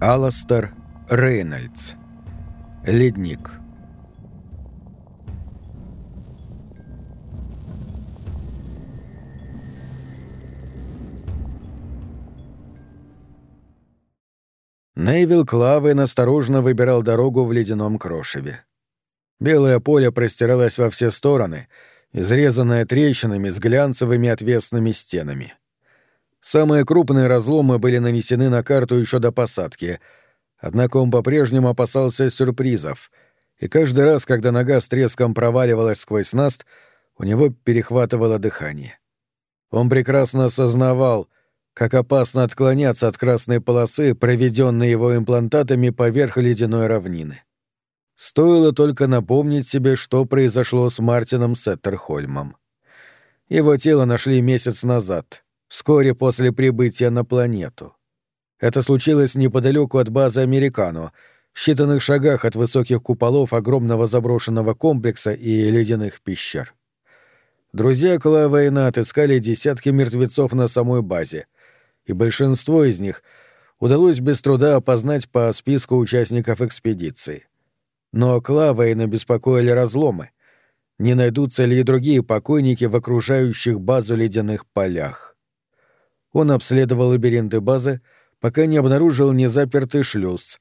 Аластер Рейнольдс. Ледник. Нейвил Клавен осторожно выбирал дорогу в ледяном крошеве. Белое поле простиралось во все стороны, изрезанное трещинами с глянцевыми отвесными стенами. Самые крупные разломы были нанесены на карту еще до посадки, однако он по-прежнему опасался сюрпризов, и каждый раз, когда нога с треском проваливалась сквозь наст, у него перехватывало дыхание. Он прекрасно осознавал, как опасно отклоняться от красной полосы, проведенной его имплантатами поверх ледяной равнины. Стоило только напомнить себе, что произошло с Мартином Сеттерхольмом. Его тело нашли месяц назад — вскоре после прибытия на планету. Это случилось неподалеку от базы «Американо», в считанных шагах от высоких куполов огромного заброшенного комплекса и ледяных пещер. Друзья Клава и Нат искали десятки мертвецов на самой базе, и большинство из них удалось без труда опознать по списку участников экспедиции. Но Клавейна беспокоили разломы. Не найдутся ли и другие покойники в окружающих базу ледяных полях? Он обследовал лабиринты базы, пока не обнаружил незапертый шлюз,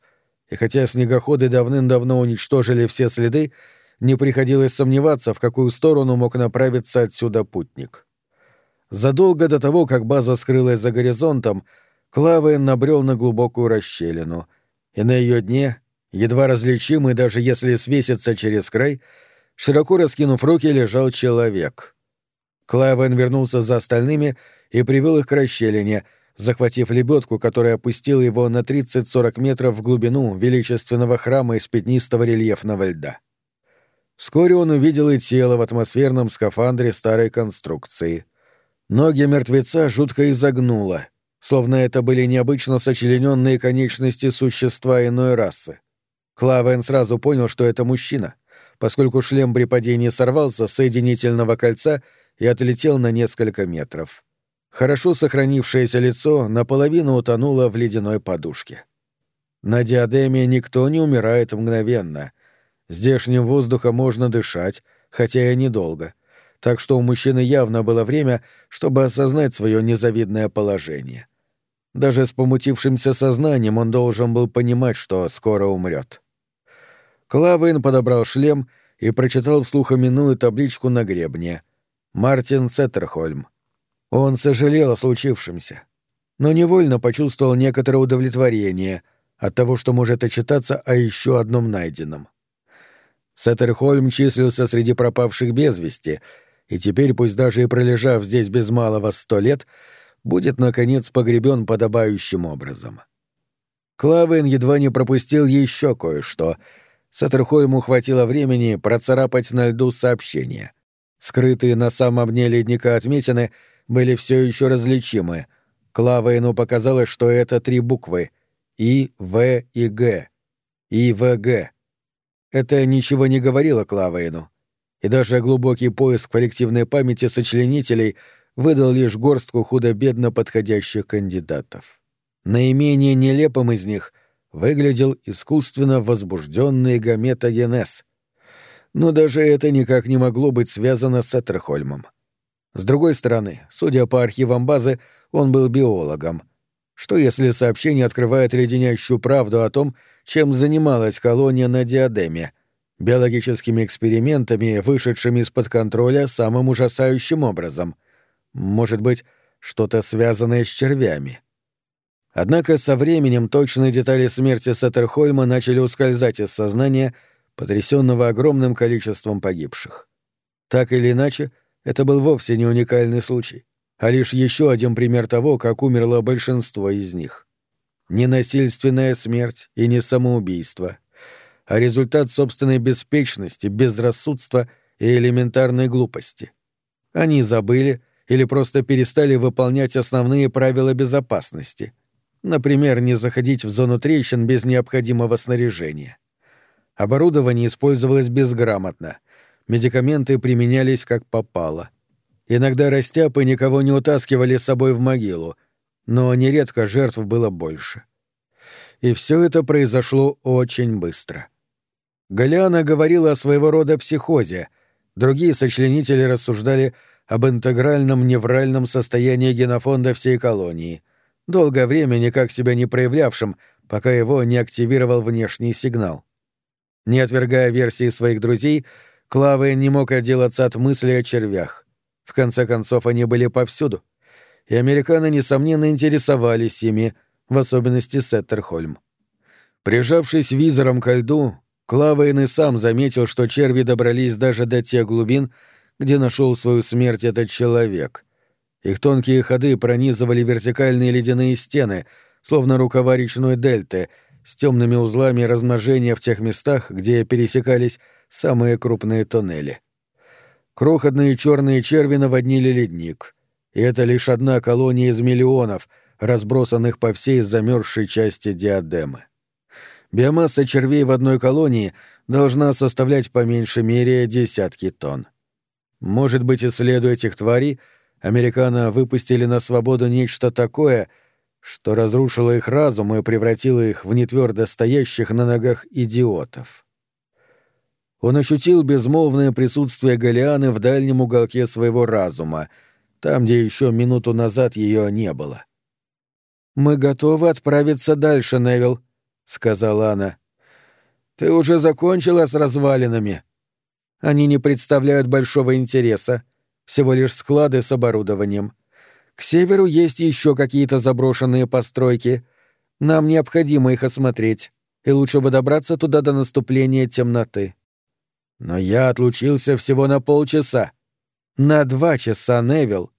и хотя снегоходы давным-давно уничтожили все следы, не приходилось сомневаться, в какую сторону мог направиться отсюда путник. Задолго до того, как база скрылась за горизонтом, Клавен набрел на глубокую расщелину, и на ее дне, едва различимый даже если свесится через край, широко раскинув руки, лежал человек. Клавен вернулся за остальными — и привел их к расщелине, захватив лебедку, которая опустила его на 30-40 метров в глубину величественного храма из пятнистого рельефного льда. Вскоре он увидел и тело в атмосферном скафандре старой конструкции. Ноги мертвеца жутко изогнуло, словно это были необычно сочлененные конечности существа иной расы. Клавен сразу понял, что это мужчина, поскольку шлем при падении сорвался с соединительного кольца и отлетел на несколько метров. Хорошо сохранившееся лицо наполовину утонуло в ледяной подушке. На диадеме никто не умирает мгновенно. Здешним воздухом можно дышать, хотя и недолго. Так что у мужчины явно было время, чтобы осознать свое незавидное положение. Даже с помутившимся сознанием он должен был понимать, что скоро умрет. Клавейн подобрал шлем и прочитал вслух именную табличку на гребне. «Мартин Сеттерхольм». Он сожалел о случившемся, но невольно почувствовал некоторое удовлетворение от того, что может отчитаться о еще одном найденном. Сеттерхольм числился среди пропавших без вести, и теперь, пусть даже и пролежав здесь без малого сто лет, будет, наконец, погребен подобающим образом. Клавен едва не пропустил еще кое-что. Сеттерхольму хватило времени процарапать на льду сообщения. Скрытые на самом дне ледника отметины — были все еще различимы. Клавейну показалось, что это три буквы — И, В и Г. И, В, Г. Это ничего не говорило Клавейну. И даже глубокий поиск коллективной памяти сочленителей выдал лишь горстку худо-бедно подходящих кандидатов. Наименее нелепым из них выглядел искусственно возбужденный гаметогенез. Но даже это никак не могло быть связано с Этерхольмом. С другой стороны, судя по архивам базы, он был биологом. Что если сообщение открывает леденящую правду о том, чем занималась колония на Диадеме, биологическими экспериментами, вышедшими из-под контроля самым ужасающим образом? Может быть, что-то связанное с червями? Однако со временем точные детали смерти Сеттерхольма начали ускользать из сознания, потрясенного огромным количеством погибших. Так или иначе, это был вовсе не уникальный случай, а лишь еще один пример того, как умерло большинство из них. Не насильственная смерть и не самоубийство, а результат собственной беспечности, безрассудства и элементарной глупости. Они забыли или просто перестали выполнять основные правила безопасности. Например, не заходить в зону трещин без необходимого снаряжения. Оборудование использовалось безграмотно — медикаменты применялись как попало. Иногда растяпы никого не утаскивали с собой в могилу, но нередко жертв было больше. и все это произошло очень быстро. Галиана говорила о своего рода психозе, другие сочленители рассуждали об интегральном невральном состоянии генофонда всей колонии, долгое время никак себя не проявлявшим, пока его не активировал внешний сигнал. Не отвергая версии своих друзей, Клавы не мог отделаться от мысли о червях. В конце концов, они были повсюду. И американы, несомненно, интересовались ими, в особенности Сеттерхольм. Прижавшись визором ко льду, Клавейн и сам заметил, что черви добрались даже до тех глубин, где нашел свою смерть этот человек. Их тонкие ходы пронизывали вертикальные ледяные стены, словно рукава речной дельты, с темными узлами размножения в тех местах, где пересекались самые крупные тоннели. Крохотные черные черви наводнили ледник. И это лишь одна колония из миллионов, разбросанных по всей замерзшей части диадемы. Биомасса червей в одной колонии должна составлять по меньшей мере десятки тонн. Может быть, исследуя этих тварей, американо выпустили на свободу нечто такое, что разрушило их разум и превратило их в нетвердо стоящих на ногах идиотов. Он ощутил безмолвное присутствие Галианы в дальнем уголке своего разума, там, где еще минуту назад ее не было. «Мы готовы отправиться дальше, Невил», — сказала она. «Ты уже закончила с развалинами?» «Они не представляют большого интереса, всего лишь склады с оборудованием. К северу есть еще какие-то заброшенные постройки. Нам необходимо их осмотреть, и лучше бы добраться туда до наступления темноты». Но я отлучился всего на полчаса. На два часа, Невил.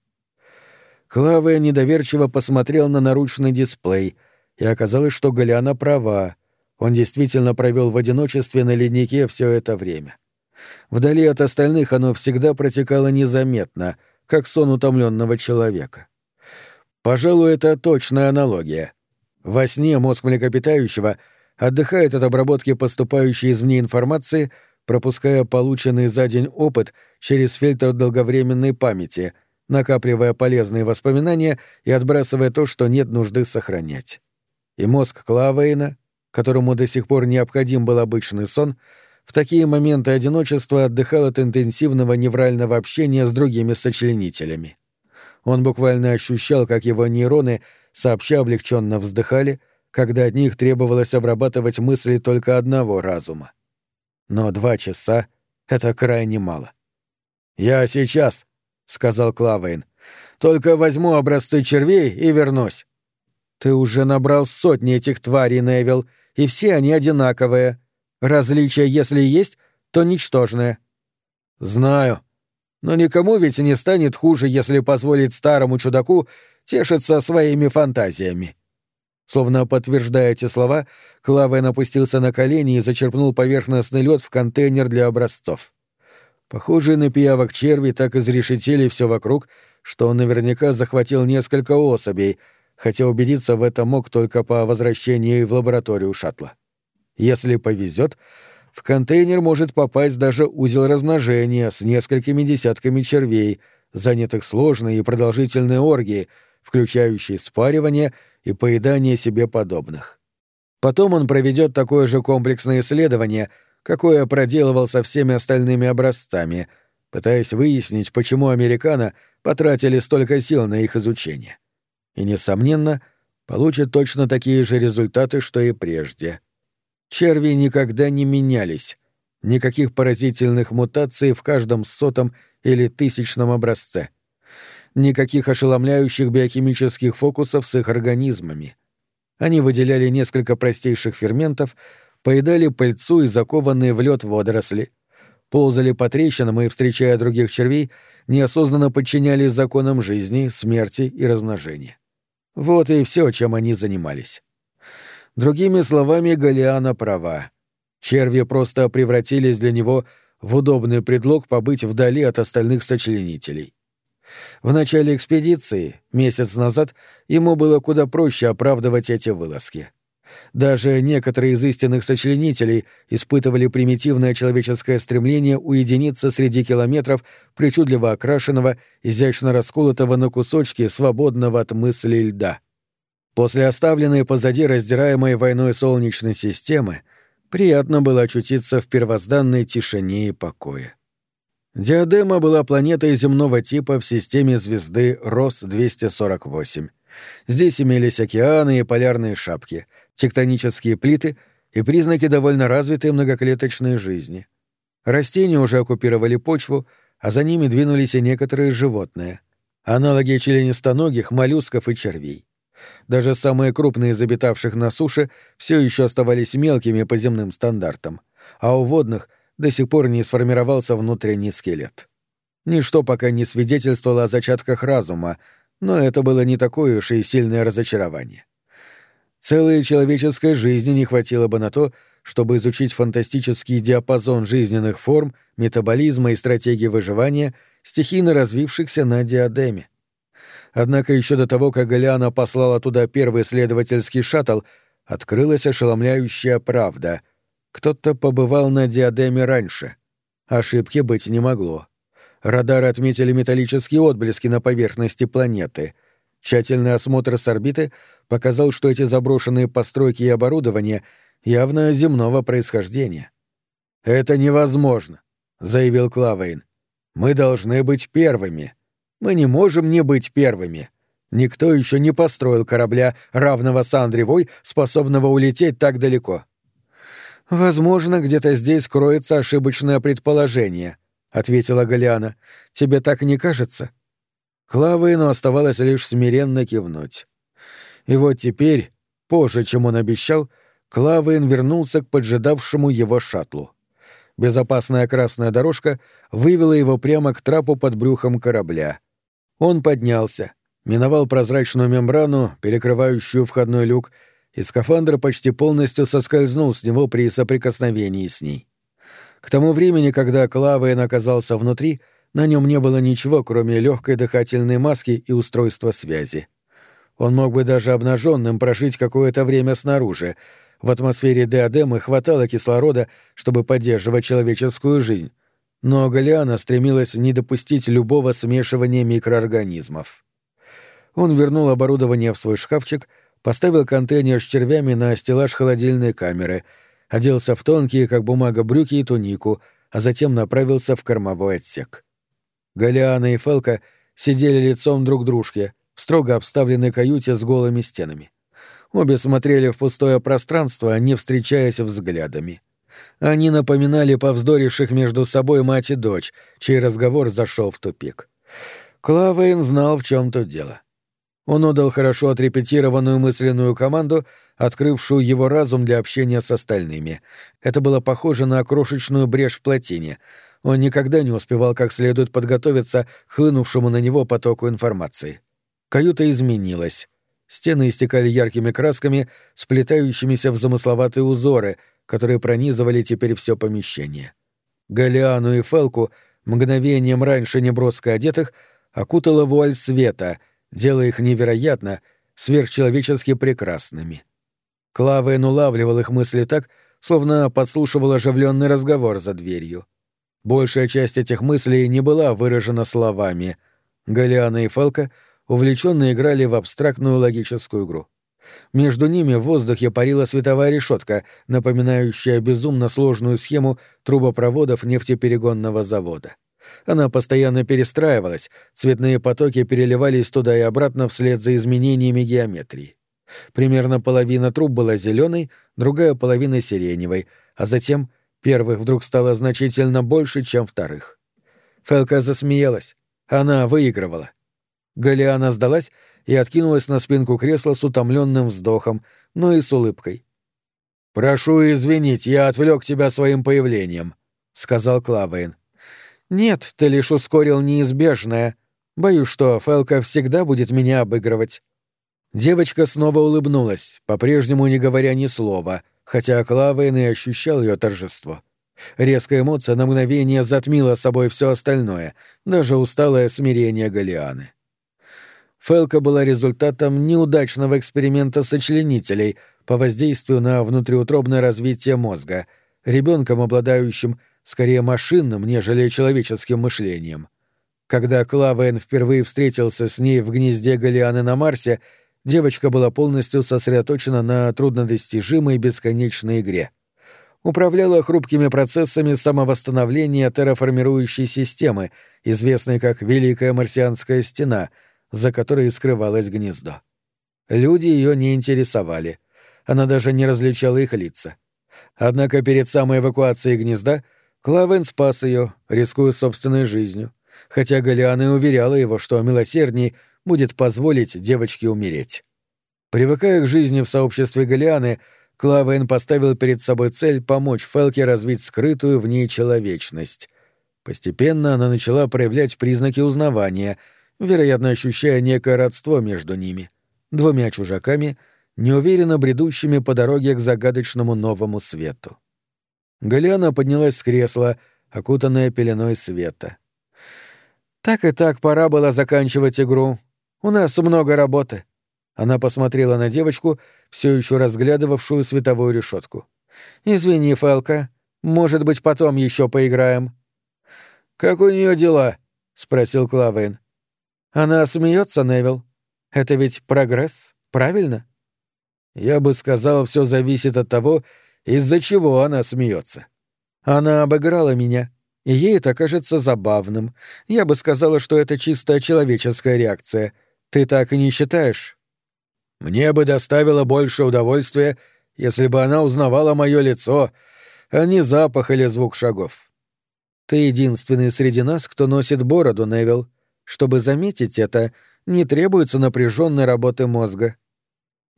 Клавия недоверчиво посмотрел на наручный дисплей, и оказалось, что Галиана права. Он действительно провел в одиночестве на леднике все это время. Вдали от остальных оно всегда протекало незаметно, как сон утомленного человека. Пожалуй, это точная аналогия. Во сне мозг млекопитающего отдыхает от обработки поступающей извне информации — пропуская полученный за день опыт через фильтр долговременной памяти, накапливая полезные воспоминания и отбрасывая то, что нет нужды сохранять. И мозг Клавейна, которому до сих пор необходим был обычный сон, в такие моменты одиночества отдыхал от интенсивного неврального общения с другими сочленителями. Он буквально ощущал, как его нейроны сообща облегченно вздыхали, когда от них требовалось обрабатывать мысли только одного разума но два часа — это крайне мало. «Я сейчас», — сказал Клавейн. «Только возьму образцы червей и вернусь». «Ты уже набрал сотни этих тварей, Невил, и все они одинаковые. Различия, если есть, то ничтожное». «Знаю. Но никому ведь не станет хуже, если позволить старому чудаку тешиться своими фантазиями». Словно подтверждая эти слова, Клавен опустился на колени и зачерпнул поверхностный лед в контейнер для образцов. Похожие на пиявок черви так изрешетили все вокруг, что он наверняка захватил несколько особей, хотя убедиться в этом мог только по возвращении в лабораторию шаттла. Если повезет, в контейнер может попасть даже узел размножения с несколькими десятками червей, занятых сложной и продолжительной оргией, включающей спаривание — и поедание себе подобных. Потом он проведет такое же комплексное исследование, какое проделывал со всеми остальными образцами, пытаясь выяснить, почему американо потратили столько сил на их изучение. И, несомненно, получит точно такие же результаты, что и прежде. Черви никогда не менялись, никаких поразительных мутаций в каждом сотом или тысячном образце — никаких ошеломляющих биохимических фокусов с их организмами. Они выделяли несколько простейших ферментов, поедали пыльцу и закованные в лед водоросли, ползали по трещинам и, встречая других червей, неосознанно подчинялись законам жизни, смерти и размножения. Вот и все, чем они занимались. Другими словами, Галиана права. Черви просто превратились для него в удобный предлог побыть вдали от остальных сочленителей. В начале экспедиции, месяц назад, ему было куда проще оправдывать эти вылазки. Даже некоторые из истинных сочленителей испытывали примитивное человеческое стремление уединиться среди километров причудливо окрашенного, изящно расколотого на кусочки, свободного от мысли льда. После оставленной позади раздираемой войной Солнечной системы приятно было очутиться в первозданной тишине и покое. Диадема была планетой земного типа в системе звезды Рос-248. Здесь имелись океаны и полярные шапки, тектонические плиты и признаки довольно развитой многоклеточной жизни. Растения уже оккупировали почву, а за ними двинулись и некоторые животные. Аналоги членистоногих, моллюсков и червей. Даже самые крупные из обитавших на суше все еще оставались мелкими по земным стандартам, а у водных до сих пор не сформировался внутренний скелет. Ничто пока не свидетельствовало о зачатках разума, но это было не такое уж и сильное разочарование. Целой человеческой жизни не хватило бы на то, чтобы изучить фантастический диапазон жизненных форм, метаболизма и стратегии выживания, стихийно развившихся на диадеме. Однако еще до того, как Галиана послала туда первый исследовательский шаттл, открылась ошеломляющая правда. Кто-то побывал на диадеме раньше. Ошибки быть не могло. Радары отметили металлические отблески на поверхности планеты. Тщательный осмотр с орбиты показал, что эти заброшенные постройки и оборудование явно земного происхождения. «Это невозможно», — заявил Клавейн. «Мы должны быть первыми. Мы не можем не быть первыми. Никто еще не построил корабля, равного Сандревой, способного улететь так далеко». «Возможно, где-то здесь кроется ошибочное предположение», — ответила Галиана. «Тебе так не кажется?» Клавейну оставалось лишь смиренно кивнуть. И вот теперь, позже, чем он обещал, Клавейн вернулся к поджидавшему его шаттлу. Безопасная красная дорожка вывела его прямо к трапу под брюхом корабля. Он поднялся, миновал прозрачную мембрану, перекрывающую входной люк, и скафандр почти полностью соскользнул с него при соприкосновении с ней. К тому времени, когда Клавейн оказался внутри, на нем не было ничего, кроме легкой дыхательной маски и устройства связи. Он мог бы даже обнаженным прожить какое-то время снаружи. В атмосфере диадемы хватало кислорода, чтобы поддерживать человеческую жизнь. Но Галиана стремилась не допустить любого смешивания микроорганизмов. Он вернул оборудование в свой шкафчик, поставил контейнер с червями на стеллаж холодильной камеры — оделся в тонкие, как бумага, брюки и тунику, а затем направился в кормовой отсек. Галиана и Фелка сидели лицом друг к дружке в строго обставленной каюте с голыми стенами. Обе смотрели в пустое пространство, не встречаясь взглядами. Они напоминали повздоривших между собой мать и дочь, чей разговор зашел в тупик. Клавейн знал, в чем тут дело. Он отдал хорошо отрепетированную мысленную команду — открывшую его разум для общения с остальными. Это было похоже на крошечную брешь в плотине. Он никогда не успевал как следует подготовиться к хлынувшему на него потоку информации. Каюта изменилась. Стены истекали яркими красками, сплетающимися в замысловатые узоры, которые пронизывали теперь все помещение. Галиану и Фелку, мгновением раньше неброско одетых, окутала вуаль света, делая их невероятно, сверхчеловечески прекрасными. Клавейн улавливал их мысли так, словно подслушивал оживленный разговор за дверью. Большая часть этих мыслей не была выражена словами. Галиана и Фалка увлеченно играли в абстрактную логическую игру. Между ними в воздухе парила световая решетка, напоминающая безумно сложную схему трубопроводов нефтеперегонного завода. Она постоянно перестраивалась, цветные потоки переливались туда и обратно вслед за изменениями геометрии. Примерно половина труб была зеленой, другая половина сиреневой, а затем первых вдруг стало значительно больше, чем вторых. Фелка засмеялась. Она выигрывала. Галиана сдалась и откинулась на спинку кресла с утомленным вздохом, но и с улыбкой. «Прошу извинить, я отвлек тебя своим появлением», — сказал Клавейн. «Нет, ты лишь ускорил неизбежное. Боюсь, что Фелка всегда будет меня обыгрывать». Девочка снова улыбнулась, по-прежнему не говоря ни слова, хотя Клавейн и ощущал ее торжество. Резкая эмоция на мгновение затмила собой все остальное, даже усталое смирение Галианы. Фелка была результатом неудачного эксперимента сочленителей по воздействию на внутриутробное развитие мозга, ребенком, обладающим скорее машинным, нежели человеческим мышлением. Когда Клавейн впервые встретился с ней в гнезде Галианы на Марсе, девочка была полностью сосредоточена на труднодостижимой бесконечной игре. Управляла хрупкими процессами самовосстановления терраформирующей системы, известной как Великая Марсианская Стена, за которой скрывалось гнездо. Люди ее не интересовали. Она даже не различала их лица. Однако перед самой эвакуацией гнезда Клавен спас ее, рискуя собственной жизнью, хотя Галиана и уверяла его, что милосердней будет позволить девочке умереть. Привыкая к жизни в сообществе Галианы, Клавен поставил перед собой цель помочь Фелке развить скрытую в ней человечность. Постепенно она начала проявлять признаки узнавания, вероятно, ощущая некое родство между ними, двумя чужаками, неуверенно бредущими по дороге к загадочному новому свету. Галиана поднялась с кресла, окутанная пеленой света. «Так и так пора было заканчивать игру. У нас много работы». Она посмотрела на девочку, все еще разглядывавшую световую решетку. «Извини, Фелка. Может быть, потом еще поиграем». «Как у нее дела?» — спросил Клавейн. «Она смеется, Невил. Это ведь прогресс, правильно?» «Я бы сказал, все зависит от того, из-за чего она смеется. Она обыграла меня, и ей это кажется забавным. Я бы сказала, что это чисто человеческая реакция. Ты так и не считаешь? Мне бы доставило больше удовольствия, если бы она узнавала мое лицо, а не запах или звук шагов. Ты единственный среди нас, кто носит бороду, Невил. Чтобы заметить это, не требуется напряженной работы мозга.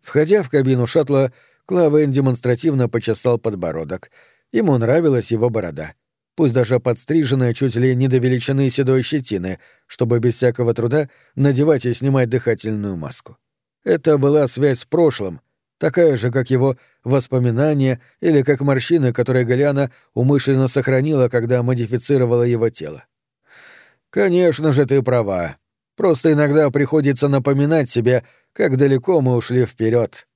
Входя в кабину шаттла, Клавен демонстративно почесал подбородок. Ему нравилась его борода. Пусть даже подстриженная чуть ли не до величины седой щетины, чтобы без всякого труда надевать и снимать дыхательную маску. Это была связь с прошлым, такая же, как его воспоминания или как морщины, которые Галиана умышленно сохранила, когда модифицировала его тело. «Конечно же, ты права. Просто иногда приходится напоминать себе, как далеко мы ушли вперед.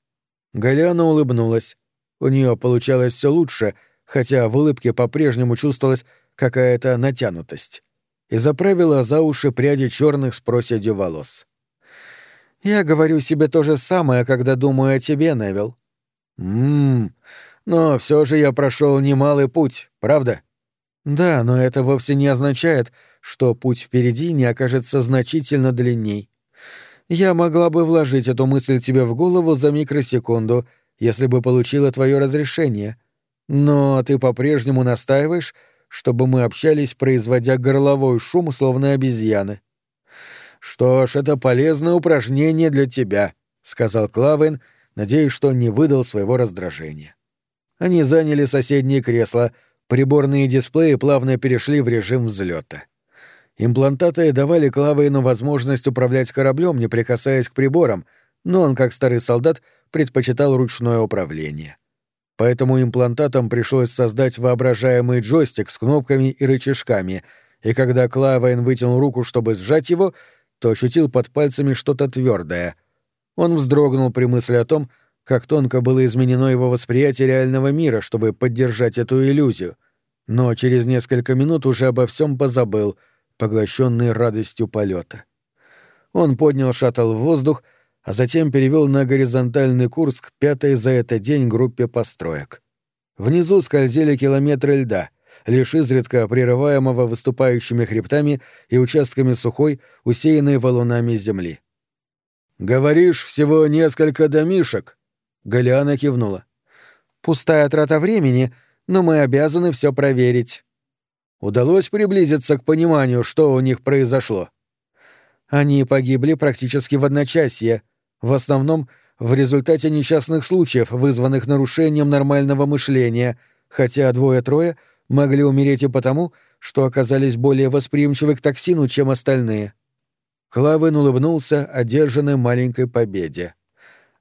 Галиана улыбнулась. У нее получалось все лучше, хотя в улыбке по-прежнему чувствовалась какая-то натянутость. И заправила за уши пряди черных с проседью волос. «Я говорю себе то же самое, когда думаю о тебе, Невил». «Ммм, но все же я прошел немалый путь, правда?» «Да, но это вовсе не означает, что путь впереди не окажется значительно длинней я могла бы вложить эту мысль тебе в голову за микросекунду, если бы получила твое разрешение. Но ты по-прежнему настаиваешь, чтобы мы общались, производя горловой шум, словно обезьяны. Что ж, это полезное упражнение для тебя, сказал Клавен, надеясь, что не выдал своего раздражения. Они заняли соседнее кресло, приборные дисплеи плавно перешли в режим взлета. Имплантаты давали Клавейну возможность управлять кораблем, не прикасаясь к приборам, но он, как старый солдат, предпочитал ручное управление. Поэтому имплантатам пришлось создать воображаемый джойстик с кнопками и рычажками, и когда Клавейн вытянул руку, чтобы сжать его, то ощутил под пальцами что-то твердое. Он вздрогнул при мысли о том, как тонко было изменено его восприятие реального мира, чтобы поддержать эту иллюзию. Но через несколько минут уже обо всем позабыл — поглощенный радостью полета. Он поднял шаттл в воздух, а затем перевел на горизонтальный курс к пятой за этот день группе построек. Внизу скользили километры льда, лишь изредка прерываемого выступающими хребтами и участками сухой, усеянной валунами земли. «Говоришь, всего несколько домишек?» Галиана кивнула. «Пустая трата времени, но мы обязаны все проверить удалось приблизиться к пониманию, что у них произошло. Они погибли практически в одночасье, в основном в результате несчастных случаев, вызванных нарушением нормального мышления, хотя двое-трое могли умереть и потому, что оказались более восприимчивы к токсину, чем остальные. Клавен улыбнулся одержанной маленькой победе.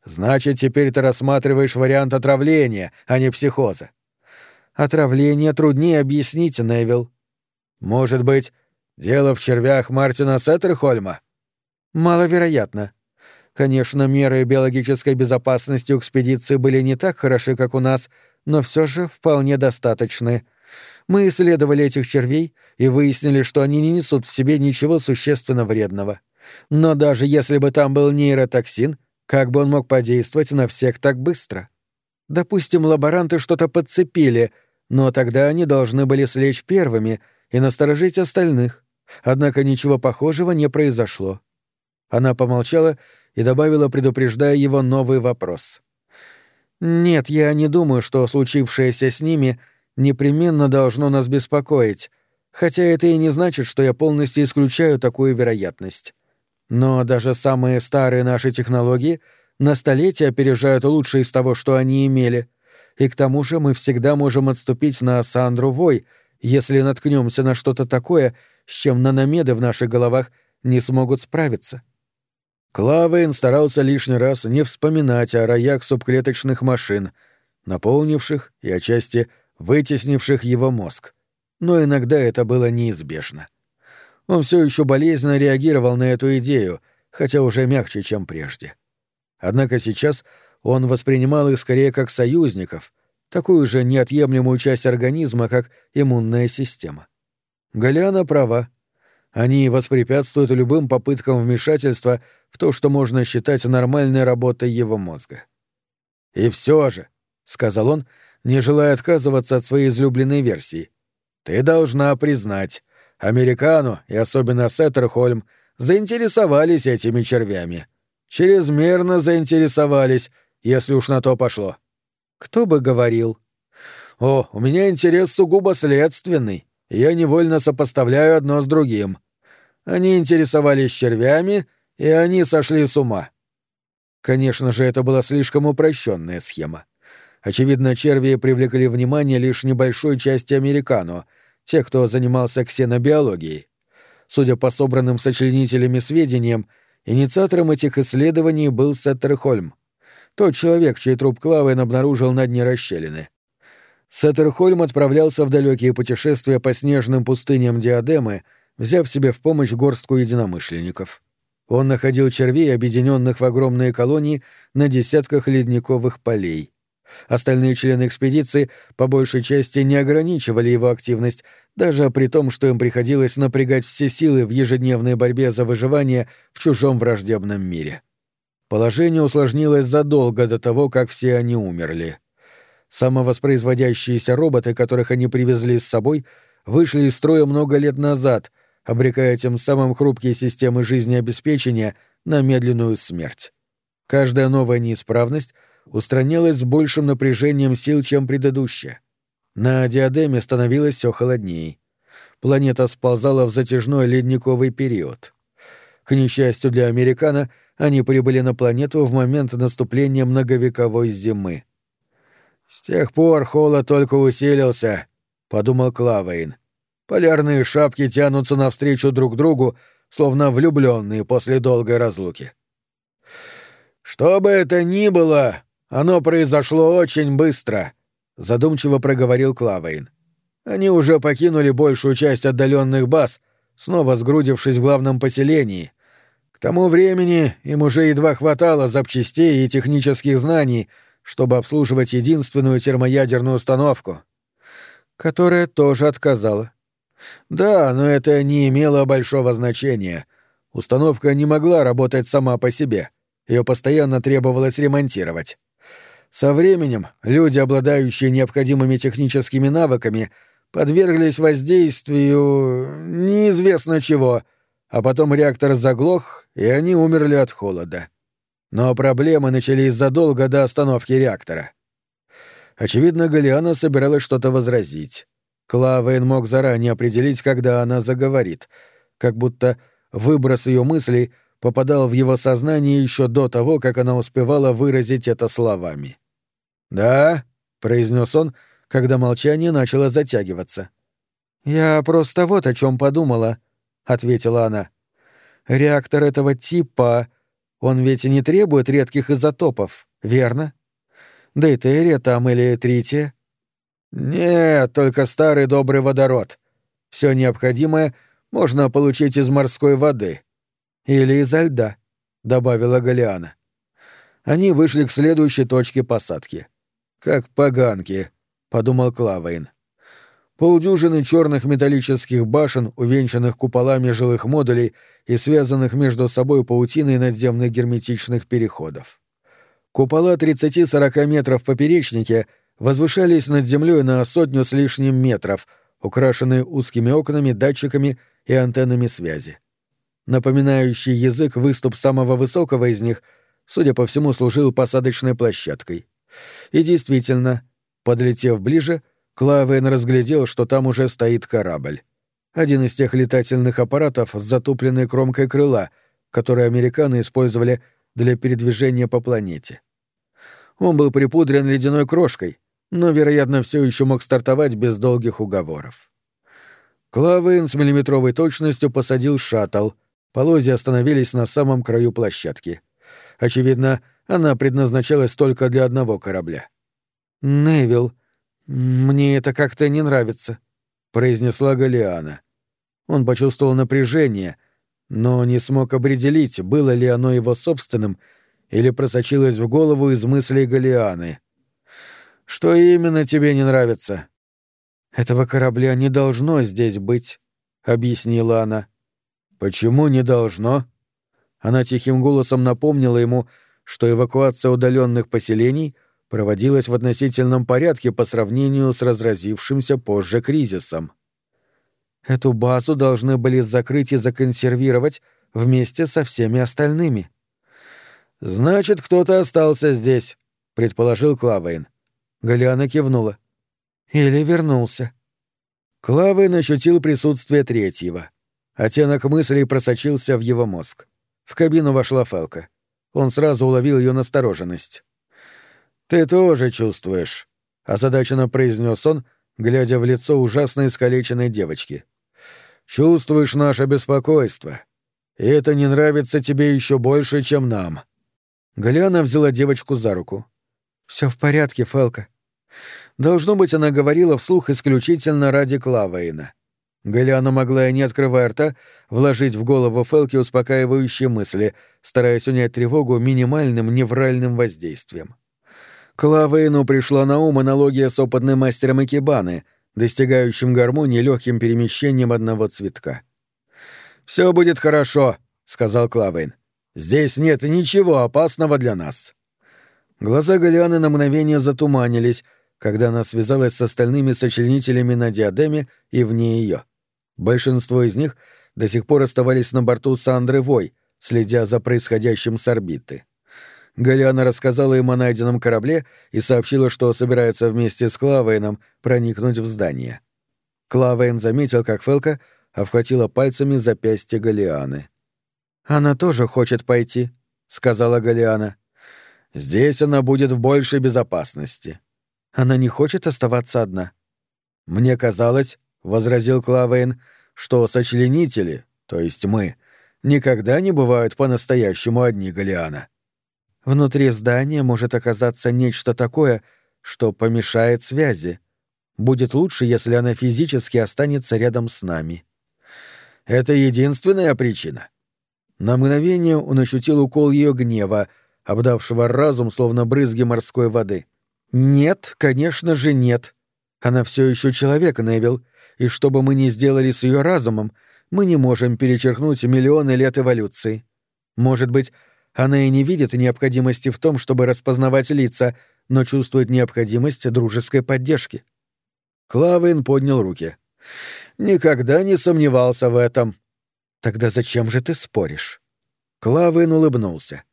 «Значит, теперь ты рассматриваешь вариант отравления, а не психоза. Отравление труднее объяснить, Невил. Может быть, дело в червях Мартина Сеттерхольма? Маловероятно. Конечно, меры биологической безопасности у экспедиции были не так хороши, как у нас, но все же вполне достаточны. Мы исследовали этих червей и выяснили, что они не несут в себе ничего существенно вредного. Но даже если бы там был нейротоксин, Как бы он мог подействовать на всех так быстро? Допустим, лаборанты что-то подцепили, но тогда они должны были слечь первыми и насторожить остальных. Однако ничего похожего не произошло. Она помолчала и добавила, предупреждая его новый вопрос. «Нет, я не думаю, что случившееся с ними непременно должно нас беспокоить, хотя это и не значит, что я полностью исключаю такую вероятность. Но даже самые старые наши технологии на столетия опережают лучшее из того, что они имели, и к тому же мы всегда можем отступить на Сандру Вой, если наткнемся на что-то такое, с чем наномеды в наших головах не смогут справиться. Клавейн старался лишний раз не вспоминать о роях субклеточных машин, наполнивших и отчасти вытеснивших его мозг. Но иногда это было неизбежно. Он все еще болезненно реагировал на эту идею, хотя уже мягче, чем прежде. Однако сейчас он воспринимал их скорее как союзников, такую же неотъемлемую часть организма, как иммунная система. Галиана права. Они воспрепятствуют любым попыткам вмешательства в то, что можно считать нормальной работой его мозга. «И все же», — сказал он, не желая отказываться от своей излюбленной версии, — «ты должна признать, Американу и особенно Сеттерхольм заинтересовались этими червями. Чрезмерно заинтересовались, если уж на то пошло. Кто бы говорил? О, у меня интерес сугубо следственный. Я невольно сопоставляю одно с другим. Они интересовались червями, и они сошли с ума. Конечно же, это была слишком упрощенная схема. Очевидно, черви привлекли внимание лишь небольшой части американо, тех, кто занимался ксенобиологией. Судя по собранным сочленителями сведениям, инициатором этих исследований был Сеттерхольм, тот человек, чей труп Клавен обнаружил на дне расщелины. Сеттерхольм отправлялся в далекие путешествия по снежным пустыням Диадемы, взяв себе в помощь горстку единомышленников. Он находил червей, объединенных в огромные колонии на десятках ледниковых полей. Остальные члены экспедиции по большей части не ограничивали его активность, даже при том, что им приходилось напрягать все силы в ежедневной борьбе за выживание в чужом враждебном мире. Положение усложнилось задолго до того, как все они умерли. Самовоспроизводящиеся роботы, которых они привезли с собой, вышли из строя много лет назад, обрекая тем самым хрупкие системы жизнеобеспечения на медленную смерть. Каждая новая неисправность устранялась с большим напряжением сил, чем предыдущая. На диадеме становилось все холоднее. Планета сползала в затяжной ледниковый период. К несчастью для американо, они прибыли на планету в момент наступления многовековой зимы. «С тех пор холод только усилился», — подумал Клавейн. «Полярные шапки тянутся навстречу друг другу, словно влюбленные после долгой разлуки». «Что бы это ни было, оно произошло очень быстро», — задумчиво проговорил Клавейн. «Они уже покинули большую часть отдаленных баз, снова сгрудившись в главном поселении. К тому времени им уже едва хватало запчастей и технических знаний, чтобы обслуживать единственную термоядерную установку, которая тоже отказала. Да, но это не имело большого значения. Установка не могла работать сама по себе. Ее постоянно требовалось ремонтировать. Со временем люди, обладающие необходимыми техническими навыками, подверглись воздействию неизвестно чего, а потом реактор заглох, и они умерли от холода. Но проблемы начались задолго до остановки реактора. Очевидно, Галиана собиралась что-то возразить. Клавейн мог заранее определить, когда она заговорит, как будто выброс ее мыслей попадал в его сознание еще до того, как она успевала выразить это словами. «Да», — произнес он, когда молчание начало затягиваться. «Я просто вот о чем подумала», — ответила она. «Реактор этого типа, он ведь и не требует редких изотопов, верно? Дейтерия там или трития?» «Нет, только старый добрый водород. Все необходимое можно получить из морской воды. Или изо льда», — добавила Галиана. Они вышли к следующей точке посадки — «Как поганки», — подумал Клавейн. Полдюжины черных металлических башен, увенчанных куполами жилых модулей и связанных между собой паутиной надземных герметичных переходов. Купола 30-40 метров поперечнике возвышались над землей на сотню с лишним метров, украшенные узкими окнами, датчиками и антеннами связи. Напоминающий язык выступ самого высокого из них, судя по всему, служил посадочной площадкой. И действительно, подлетев ближе, Клавен разглядел, что там уже стоит корабль. Один из тех летательных аппаратов с затупленной кромкой крыла, которые американцы использовали для передвижения по планете. Он был припудрен ледяной крошкой, но, вероятно, все еще мог стартовать без долгих уговоров. Клавейн с миллиметровой точностью посадил шаттл. Полозья остановились на самом краю площадки. Очевидно, она предназначалась только для одного корабля. «Невил, мне это как-то не нравится», — произнесла Галиана. Он почувствовал напряжение, но не смог определить, было ли оно его собственным или просочилось в голову из мыслей Галианы. «Что именно тебе не нравится?» «Этого корабля не должно здесь быть», — объяснила она. «Почему не должно?» Она тихим голосом напомнила ему, что эвакуация удаленных поселений проводилась в относительном порядке по сравнению с разразившимся позже кризисом. Эту базу должны были закрыть и законсервировать вместе со всеми остальными. «Значит, кто-то остался здесь», — предположил Клавейн. Галиана кивнула. «Или вернулся». Клавейн ощутил присутствие третьего. Оттенок мыслей просочился в его мозг. В кабину вошла Фелка. Он сразу уловил ее настороженность. «Ты тоже чувствуешь», — озадаченно произнес он, глядя в лицо ужасно искалеченной девочки чувствуешь наше беспокойство. И это не нравится тебе еще больше, чем нам». Галиана взяла девочку за руку. Все в порядке, Фелка. Должно быть, она говорила вслух исключительно ради Клавейна. Галиана могла и не открывая рта, вложить в голову Фелки успокаивающие мысли, стараясь унять тревогу минимальным невральным воздействием. Клавейну пришла на ум аналогия с опытным мастером Икебаны, достигающим гармонии легким перемещением одного цветка. «Все будет хорошо», — сказал Клавейн. «Здесь нет ничего опасного для нас». Глаза Галианы на мгновение затуманились, когда она связалась с остальными сочленителями на диадеме и вне ее. Большинство из них до сих пор оставались на борту Сандры Вой, следя за происходящим с орбиты. Галиана рассказала им о найденном корабле и сообщила, что собирается вместе с Клавейном проникнуть в здание. Клавейн заметил, как Фелка обхватила пальцами запястье Галианы. «Она тоже хочет пойти», — сказала Галиана. «Здесь она будет в большей безопасности». «Она не хочет оставаться одна». «Мне казалось», — возразил Клавейн, — «что сочленители, то есть мы, никогда не бывают по-настоящему одни Галиана». Внутри здания может оказаться нечто такое, что помешает связи. Будет лучше, если она физически останется рядом с нами. Это единственная причина. На мгновение он ощутил укол ее гнева, обдавшего разум, словно брызги морской воды. Нет, конечно же, нет. Она все еще человек, Невил, и что бы мы ни сделали с ее разумом, мы не можем перечеркнуть миллионы лет эволюции. Может быть, она и не видит необходимости в том, чтобы распознавать лица, но чувствует необходимость дружеской поддержки. Клавейн поднял руки. «Никогда не сомневался в этом». «Тогда зачем же ты споришь?» Клавейн улыбнулся.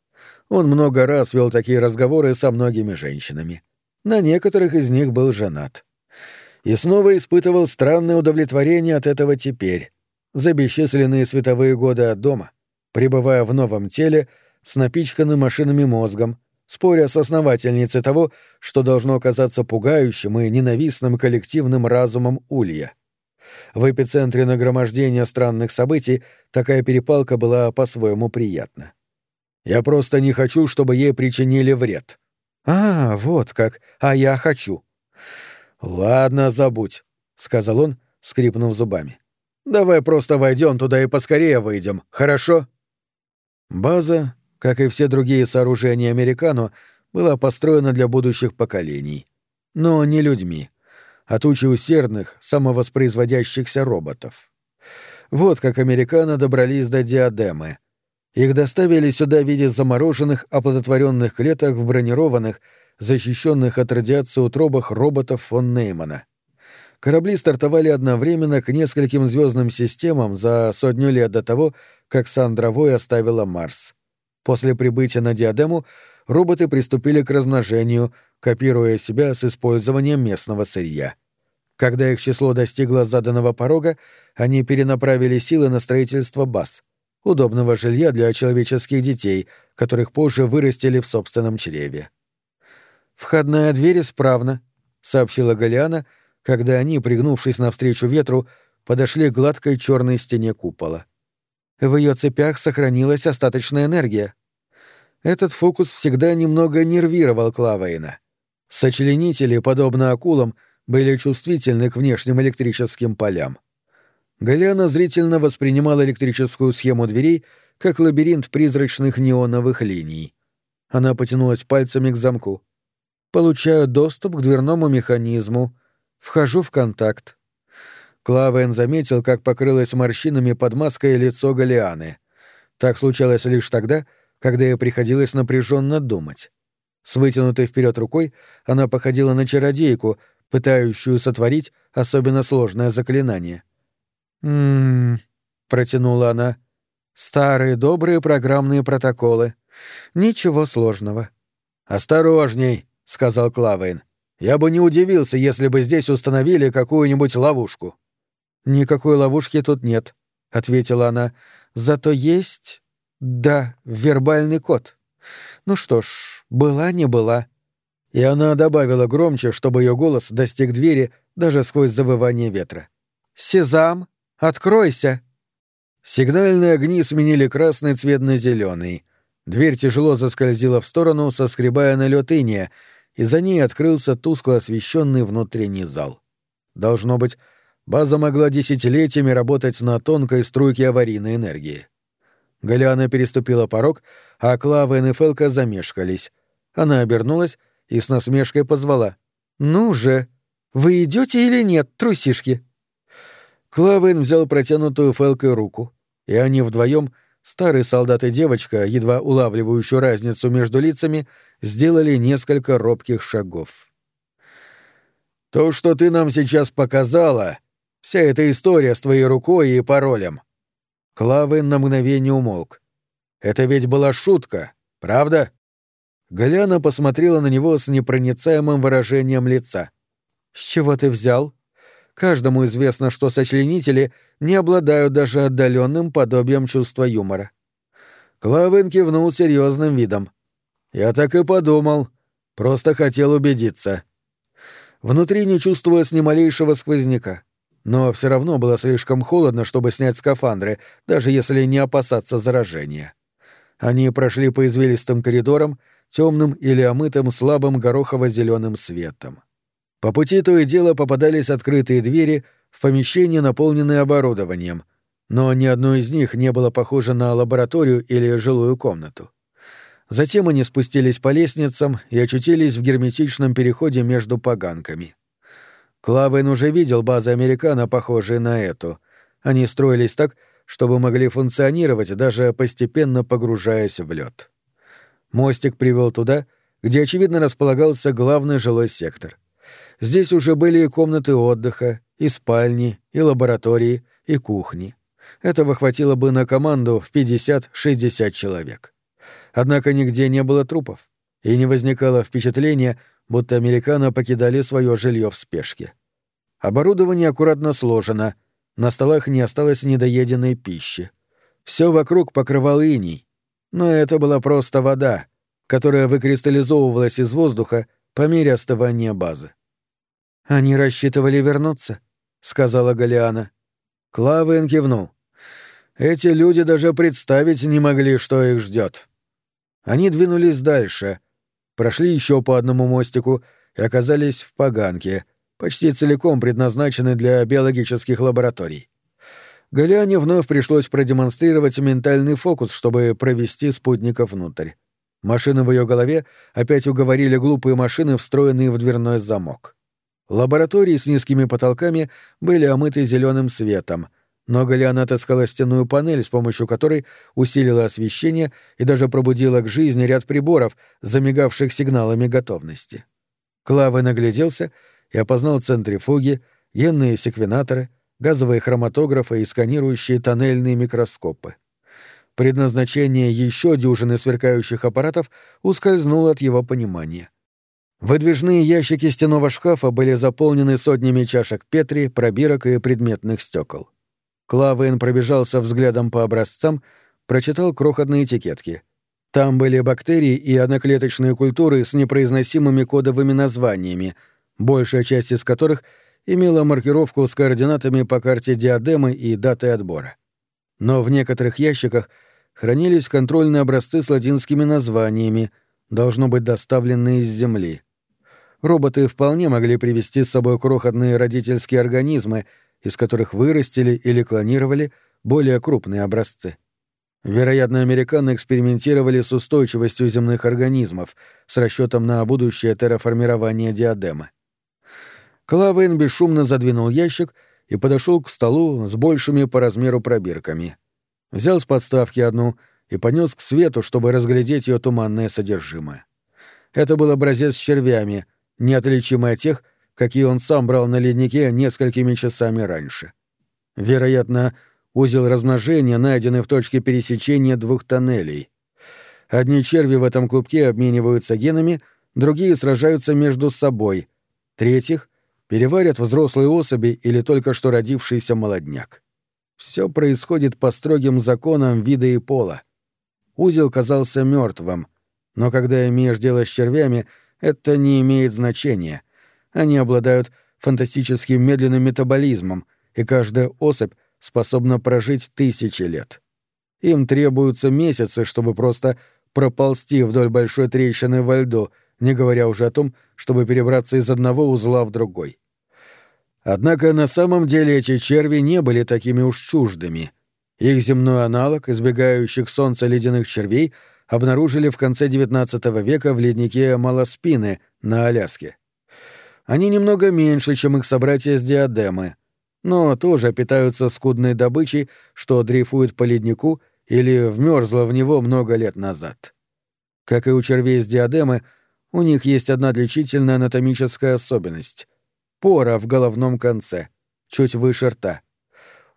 Он много раз вел такие разговоры со многими женщинами. На некоторых из них был женат. И снова испытывал странное удовлетворение от этого теперь, за бесчисленные световые годы от дома, пребывая в новом теле, с напичканным машинами мозгом, споря с основательницей того, что должно оказаться пугающим и ненавистным коллективным разумом Улья. В эпицентре нагромождения странных событий такая перепалка была по-своему приятна. «Я просто не хочу, чтобы ей причинили вред». «А, вот как. А я хочу». «Ладно, забудь», — сказал он, скрипнув зубами. «Давай просто войдем туда и поскорее выйдем, хорошо?» База, как и все другие сооружения Американо, была построена для будущих поколений. Но не людьми, а тучей усердных, самовоспроизводящихся роботов. Вот как Американо добрались до диадемы. Их доставили сюда в виде замороженных оплодотворенных клеток в бронированных, защищенных от радиации утробах роботов фон Неймана. Корабли стартовали одновременно к нескольким звездным системам за сотню лет до того, как Сандра Вой оставила Марс. После прибытия на диадему роботы приступили к размножению, копируя себя с использованием местного сырья. Когда их число достигло заданного порога, они перенаправили силы на строительство баз, удобного жилья для человеческих детей, которых позже вырастили в собственном чреве. «Входная дверь исправна», — сообщила Галиана, когда они, пригнувшись навстречу ветру, подошли к гладкой черной стене купола. В ее цепях сохранилась остаточная энергия. Этот фокус всегда немного нервировал Клавейна. Сочленители, подобно акулам, были чувствительны к внешним электрическим полям. Галиана зрительно воспринимала электрическую схему дверей как лабиринт призрачных неоновых линий. Она потянулась пальцами к замку. Получаю доступ к дверному механизму. Вхожу в контакт. Клавен заметил, как покрылось морщинами под маской лицо Галианы. Так случалось лишь тогда, когда ей приходилось напряженно думать. С вытянутой вперед рукой она походила на чародейку, пытающую сотворить особенно сложное заклинание. «М-м-м», протянула она. «Старые добрые программные протоколы. Ничего сложного». «Осторожней», — сказал Клавейн. «Я бы не удивился, если бы здесь установили какую-нибудь ловушку». «Никакой ловушки тут нет», — ответила она. «Зато есть... да, вербальный код. Ну что ж, была не была». И она добавила громче, чтобы ее голос достиг двери даже сквозь завывание ветра. «Сезам, откройся!» Сигнальные огни сменили красный цвет на зеленый. Дверь тяжело заскользила в сторону, соскребая налет иния, и за ней открылся тускло освещенный внутренний зал. Должно быть, база могла десятилетиями работать на тонкой струйке аварийной энергии. Галиана переступила порог, а Клава и Нефелка замешкались. Она обернулась и с насмешкой позвала. «Ну же, вы идете или нет, трусишки?» Клавен взял протянутую Фелкой руку, и они вдвоем старый солдат и девочка, едва улавливающую разницу между лицами, сделали несколько робких шагов. «То, что ты нам сейчас показала, вся эта история с твоей рукой и паролем». Клавы на мгновение умолк. «Это ведь была шутка, правда?» Галяна посмотрела на него с непроницаемым выражением лица. «С чего ты взял?» Каждому известно, что сочленители не обладают даже отдаленным подобием чувства юмора. Клавин кивнул серьезным видом. «Я так и подумал. Просто хотел убедиться». Внутри не чувствовалось ни малейшего сквозняка. Но все равно было слишком холодно, чтобы снять скафандры, даже если не опасаться заражения. Они прошли по извилистым коридорам, темным или омытым слабым горохово-зеленым светом. По пути то и дело попадались открытые двери в помещения, наполненные оборудованием, но ни одно из них не было похоже на лабораторию или жилую комнату. Затем они спустились по лестницам и очутились в герметичном переходе между поганками. Клавен уже видел базы американо, похожие на эту. Они строились так, чтобы могли функционировать, даже постепенно погружаясь в лед. Мостик привел туда, где, очевидно, располагался главный жилой сектор. Здесь уже были и комнаты отдыха, и спальни, и лаборатории, и кухни. Этого хватило бы на команду в 50-60 человек. Однако нигде не было трупов, и не возникало впечатления, будто американо покидали свое жилье в спешке. Оборудование аккуратно сложено, на столах не осталось недоеденной пищи. Все вокруг покрывал иней, но это была просто вода, которая выкристаллизовывалась из воздуха по мере остывания базы. «Они рассчитывали вернуться», — сказала Галиана. Клавен кивнул. «Эти люди даже представить не могли, что их ждет. Они двинулись дальше, прошли еще по одному мостику и оказались в поганке, почти целиком предназначенной для биологических лабораторий. Галиане вновь пришлось продемонстрировать ментальный фокус, чтобы провести спутника внутрь. Машины в ее голове опять уговорили глупые машины, встроенные в дверной замок. Лаборатории с низкими потолками были омыты зеленым светом, но Галиан отыскала стенную панель, с помощью которой усилила освещение и даже пробудила к жизни ряд приборов, замигавших сигналами готовности. Клавы нагляделся и опознал центрифуги, генные секвенаторы, газовые хроматографы и сканирующие тоннельные микроскопы. Предназначение еще дюжины сверкающих аппаратов ускользнуло от его понимания. Выдвижные ящики стенового шкафа были заполнены сотнями чашек Петри, пробирок и предметных стекол. Клавейн пробежался взглядом по образцам, прочитал крохотные этикетки. Там были бактерии и одноклеточные культуры с непроизносимыми кодовыми названиями, большая часть из которых имела маркировку с координатами по карте диадемы и датой отбора. Но в некоторых ящиках хранились контрольные образцы с латинскими названиями, должно быть доставленные из Земли. Роботы вполне могли привести с собой крохотные родительские организмы, из которых вырастили или клонировали более крупные образцы. Вероятно, американцы экспериментировали с устойчивостью земных организмов, с расчетом на будущее терраформирование диадемы. Клавейн бесшумно задвинул ящик и подошел к столу с большими по размеру пробирками. Взял с подставки одну и понес к свету, чтобы разглядеть ее туманное содержимое. Это был образец с червями, неотличимый от тех, какие он сам брал на леднике несколькими часами раньше. Вероятно, узел размножения, найденный в точке пересечения двух тоннелей. Одни черви в этом клубке обмениваются генами, другие сражаются между собой, третьих переварят взрослые особи или только что родившийся молодняк. Все происходит по строгим законам вида и пола. Узел казался мертвым, но когда имеешь дело с червями, это не имеет значения. Они обладают фантастическим медленным метаболизмом, и каждая особь способна прожить тысячи лет. Им требуются месяцы, чтобы просто проползти вдоль большой трещины во льду, не говоря уже о том, чтобы перебраться из одного узла в другой. Однако на самом деле эти черви не были такими уж чуждыми. Их земной аналог, избегающих солнца ледяных червей, обнаружили в конце XIX века в леднике Малоспины на Аляске. Они немного меньше, чем их собратья с диадемы, но тоже питаются скудной добычей, что дрейфует по леднику или вмерзла в него много лет назад. Как и у червей с диадемы, у них есть одна отличительная анатомическая особенность — пора в головном конце, чуть выше рта.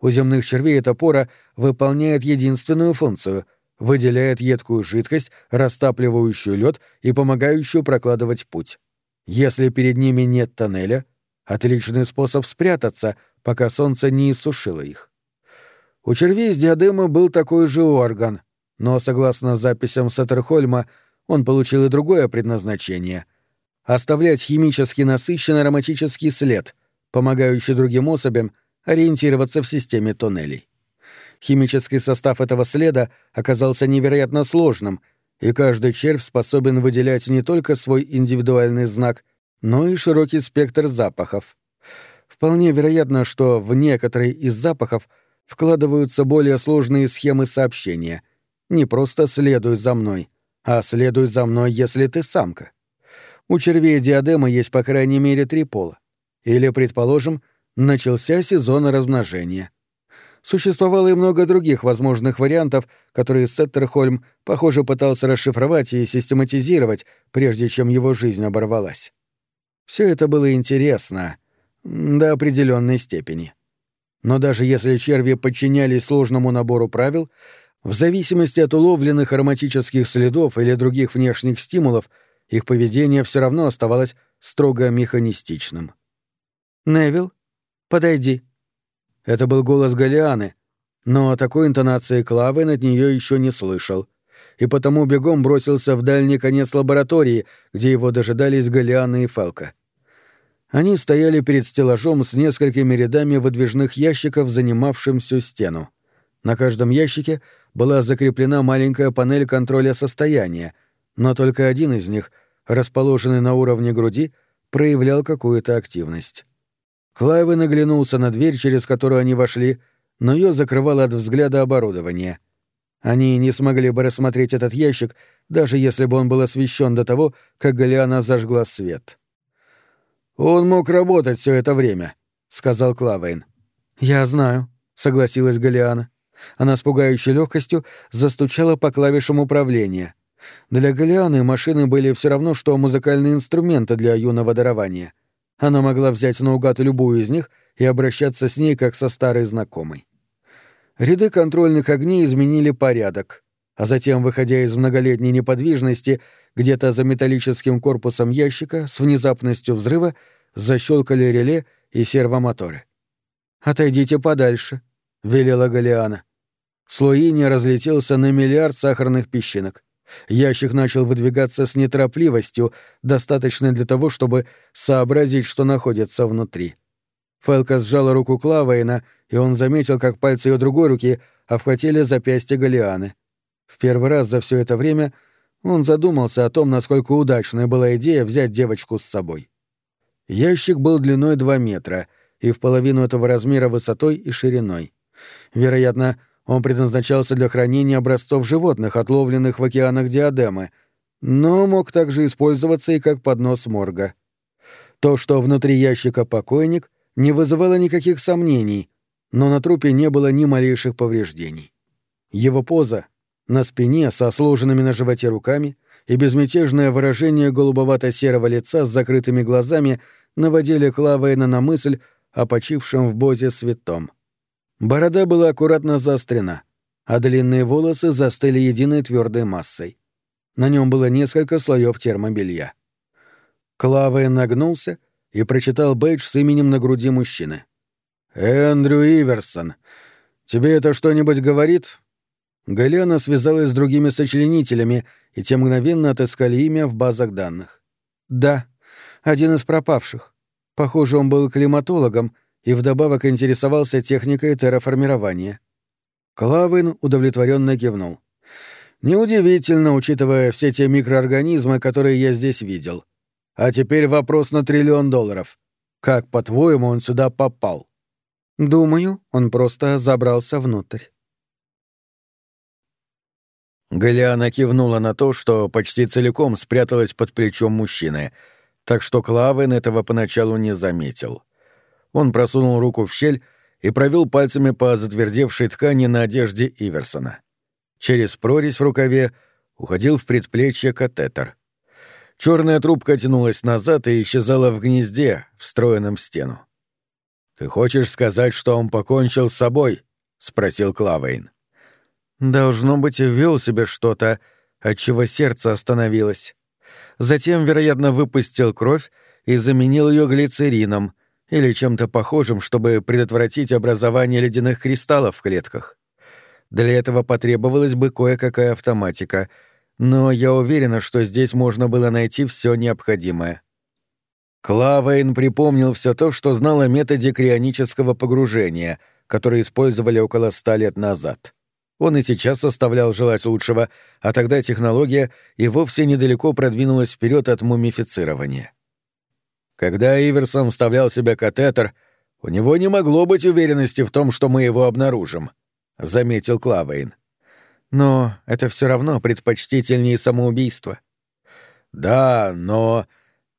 У земных червей эта пора выполняет единственную функцию — выделяет едкую жидкость, растапливающую лед и помогающую прокладывать путь. Если перед ними нет тоннеля, отличный способ спрятаться — пока солнце не иссушило их. У червей с диадема был такой же орган, но, согласно записям Саттерхольма, он получил и другое предназначение — оставлять химически насыщенный ароматический след, помогающий другим особям ориентироваться в системе туннелей. Химический состав этого следа оказался невероятно сложным, и каждый червь способен выделять не только свой индивидуальный знак, но и широкий спектр запахов. Вполне вероятно, что в некоторые из запахов вкладываются более сложные схемы сообщения. Не просто «следуй за мной», а «следуй за мной, если ты самка». У червей диадема есть по крайней мере три пола. Или, предположим, начался сезон размножения. Существовало и много других возможных вариантов, которые Сеттерхольм, похоже, пытался расшифровать и систематизировать, прежде чем его жизнь оборвалась. Все это было интересно, до определенной степени. Но даже если черви подчинялись сложному набору правил, в зависимости от уловленных ароматических следов или других внешних стимулов, их поведение все равно оставалось строго механистичным. «Невил, подойди». Это был голос Галианы, но такой интонации Клавы над нее еще не слышал, и потому бегом бросился в дальний конец лаборатории, где его дожидались Галиана и Фелка. Они стояли перед стеллажом с несколькими рядами выдвижных ящиков, занимавшим всю стену. На каждом ящике была закреплена маленькая панель контроля состояния, но только один из них, расположенный на уровне груди, проявлял какую-то активность. Клайвен наглянулся на дверь, через которую они вошли, но ее закрывало от взгляда оборудование. Они не смогли бы рассмотреть этот ящик, даже если бы он был освещен до того, как Галиана зажгла свет. — «Он мог работать все это время», — сказал Клавейн. «Я знаю», — согласилась Галиана. Она с пугающей легкостью застучала по клавишам управления. Для Галианы машины были все равно, что музыкальные инструменты для юного дарования. Она могла взять наугад любую из них и обращаться с ней как со старой знакомой. Ряды контрольных огней изменили порядок, а затем, выходя из многолетней неподвижности, где-то за металлическим корпусом ящика с внезапностью взрыва защелкали реле и сервомоторы. «Отойдите подальше», — велела Галиана. Слой не разлетелся на миллиард сахарных песчинок. Ящик начал выдвигаться с неторопливостью, достаточной для того, чтобы сообразить, что находится внутри. Фелка сжала руку Клавейна, и он заметил, как пальцы ее другой руки обхватили запястье Галианы. В первый раз за все это время он задумался о том, насколько удачная была идея взять девочку с собой. Ящик был длиной 2 метра и в половину этого размера высотой и шириной. Вероятно, он предназначался для хранения образцов животных, отловленных в океанах Диадемы, но мог также использоваться и как поднос морга. То, что внутри ящика покойник, не вызывало никаких сомнений, но на трупе не было ни малейших повреждений. Его поза на спине со сложенными на животе руками и безмятежное выражение голубовато-серого лица с закрытыми глазами наводили Клавейна на мысль о почившем в Бозе святом. Борода была аккуратно заострена, а длинные волосы застыли единой твердой массой. На нем было несколько слоев термобелья. Клавейн нагнулся и прочитал бейдж с именем на груди мужчины. «Эндрю Иверсон. Тебе это что-нибудь говорит?» Галена связалась с другими сочленителями, и те мгновенно отыскали имя в базах данных. «Да, один из пропавших. Похоже, он был климатологом и вдобавок интересовался техникой терраформирования». Клавин удовлетворенно кивнул. «Неудивительно, учитывая все те микроорганизмы, которые я здесь видел. А теперь вопрос на триллион долларов. Как, по-твоему, он сюда попал?» «Думаю, он просто забрался внутрь». Галиана кивнула на то, что почти целиком спряталась под плечом мужчины, так что Клавен этого поначалу не заметил. Он просунул руку в щель и провел пальцами по затвердевшей ткани на одежде Иверсона. Через прорезь в рукаве уходил в предплечье катетер. Черная трубка тянулась назад и исчезала в гнезде, встроенном в стену. «Ты хочешь сказать, что он покончил с собой?» — спросил Клавейн. Должно быть, ввел себе что-то, отчего сердце остановилось. Затем, вероятно, выпустил кровь и заменил ее глицерином или чем-то похожим, чтобы предотвратить образование ледяных кристаллов в клетках. Для этого потребовалась бы кое-какая автоматика, но я уверена, что здесь можно было найти все необходимое. Клавейн припомнил все то, что знал о методе крионического погружения, который использовали около ста лет назад. Он и сейчас оставлял желать лучшего, а тогда технология и вовсе недалеко продвинулась вперед от мумифицирования. Когда Иверсон вставлял себе катетер, у него не могло быть уверенности в том, что мы его обнаружим, — заметил Клавейн. Но это все равно предпочтительнее самоубийства. Да, но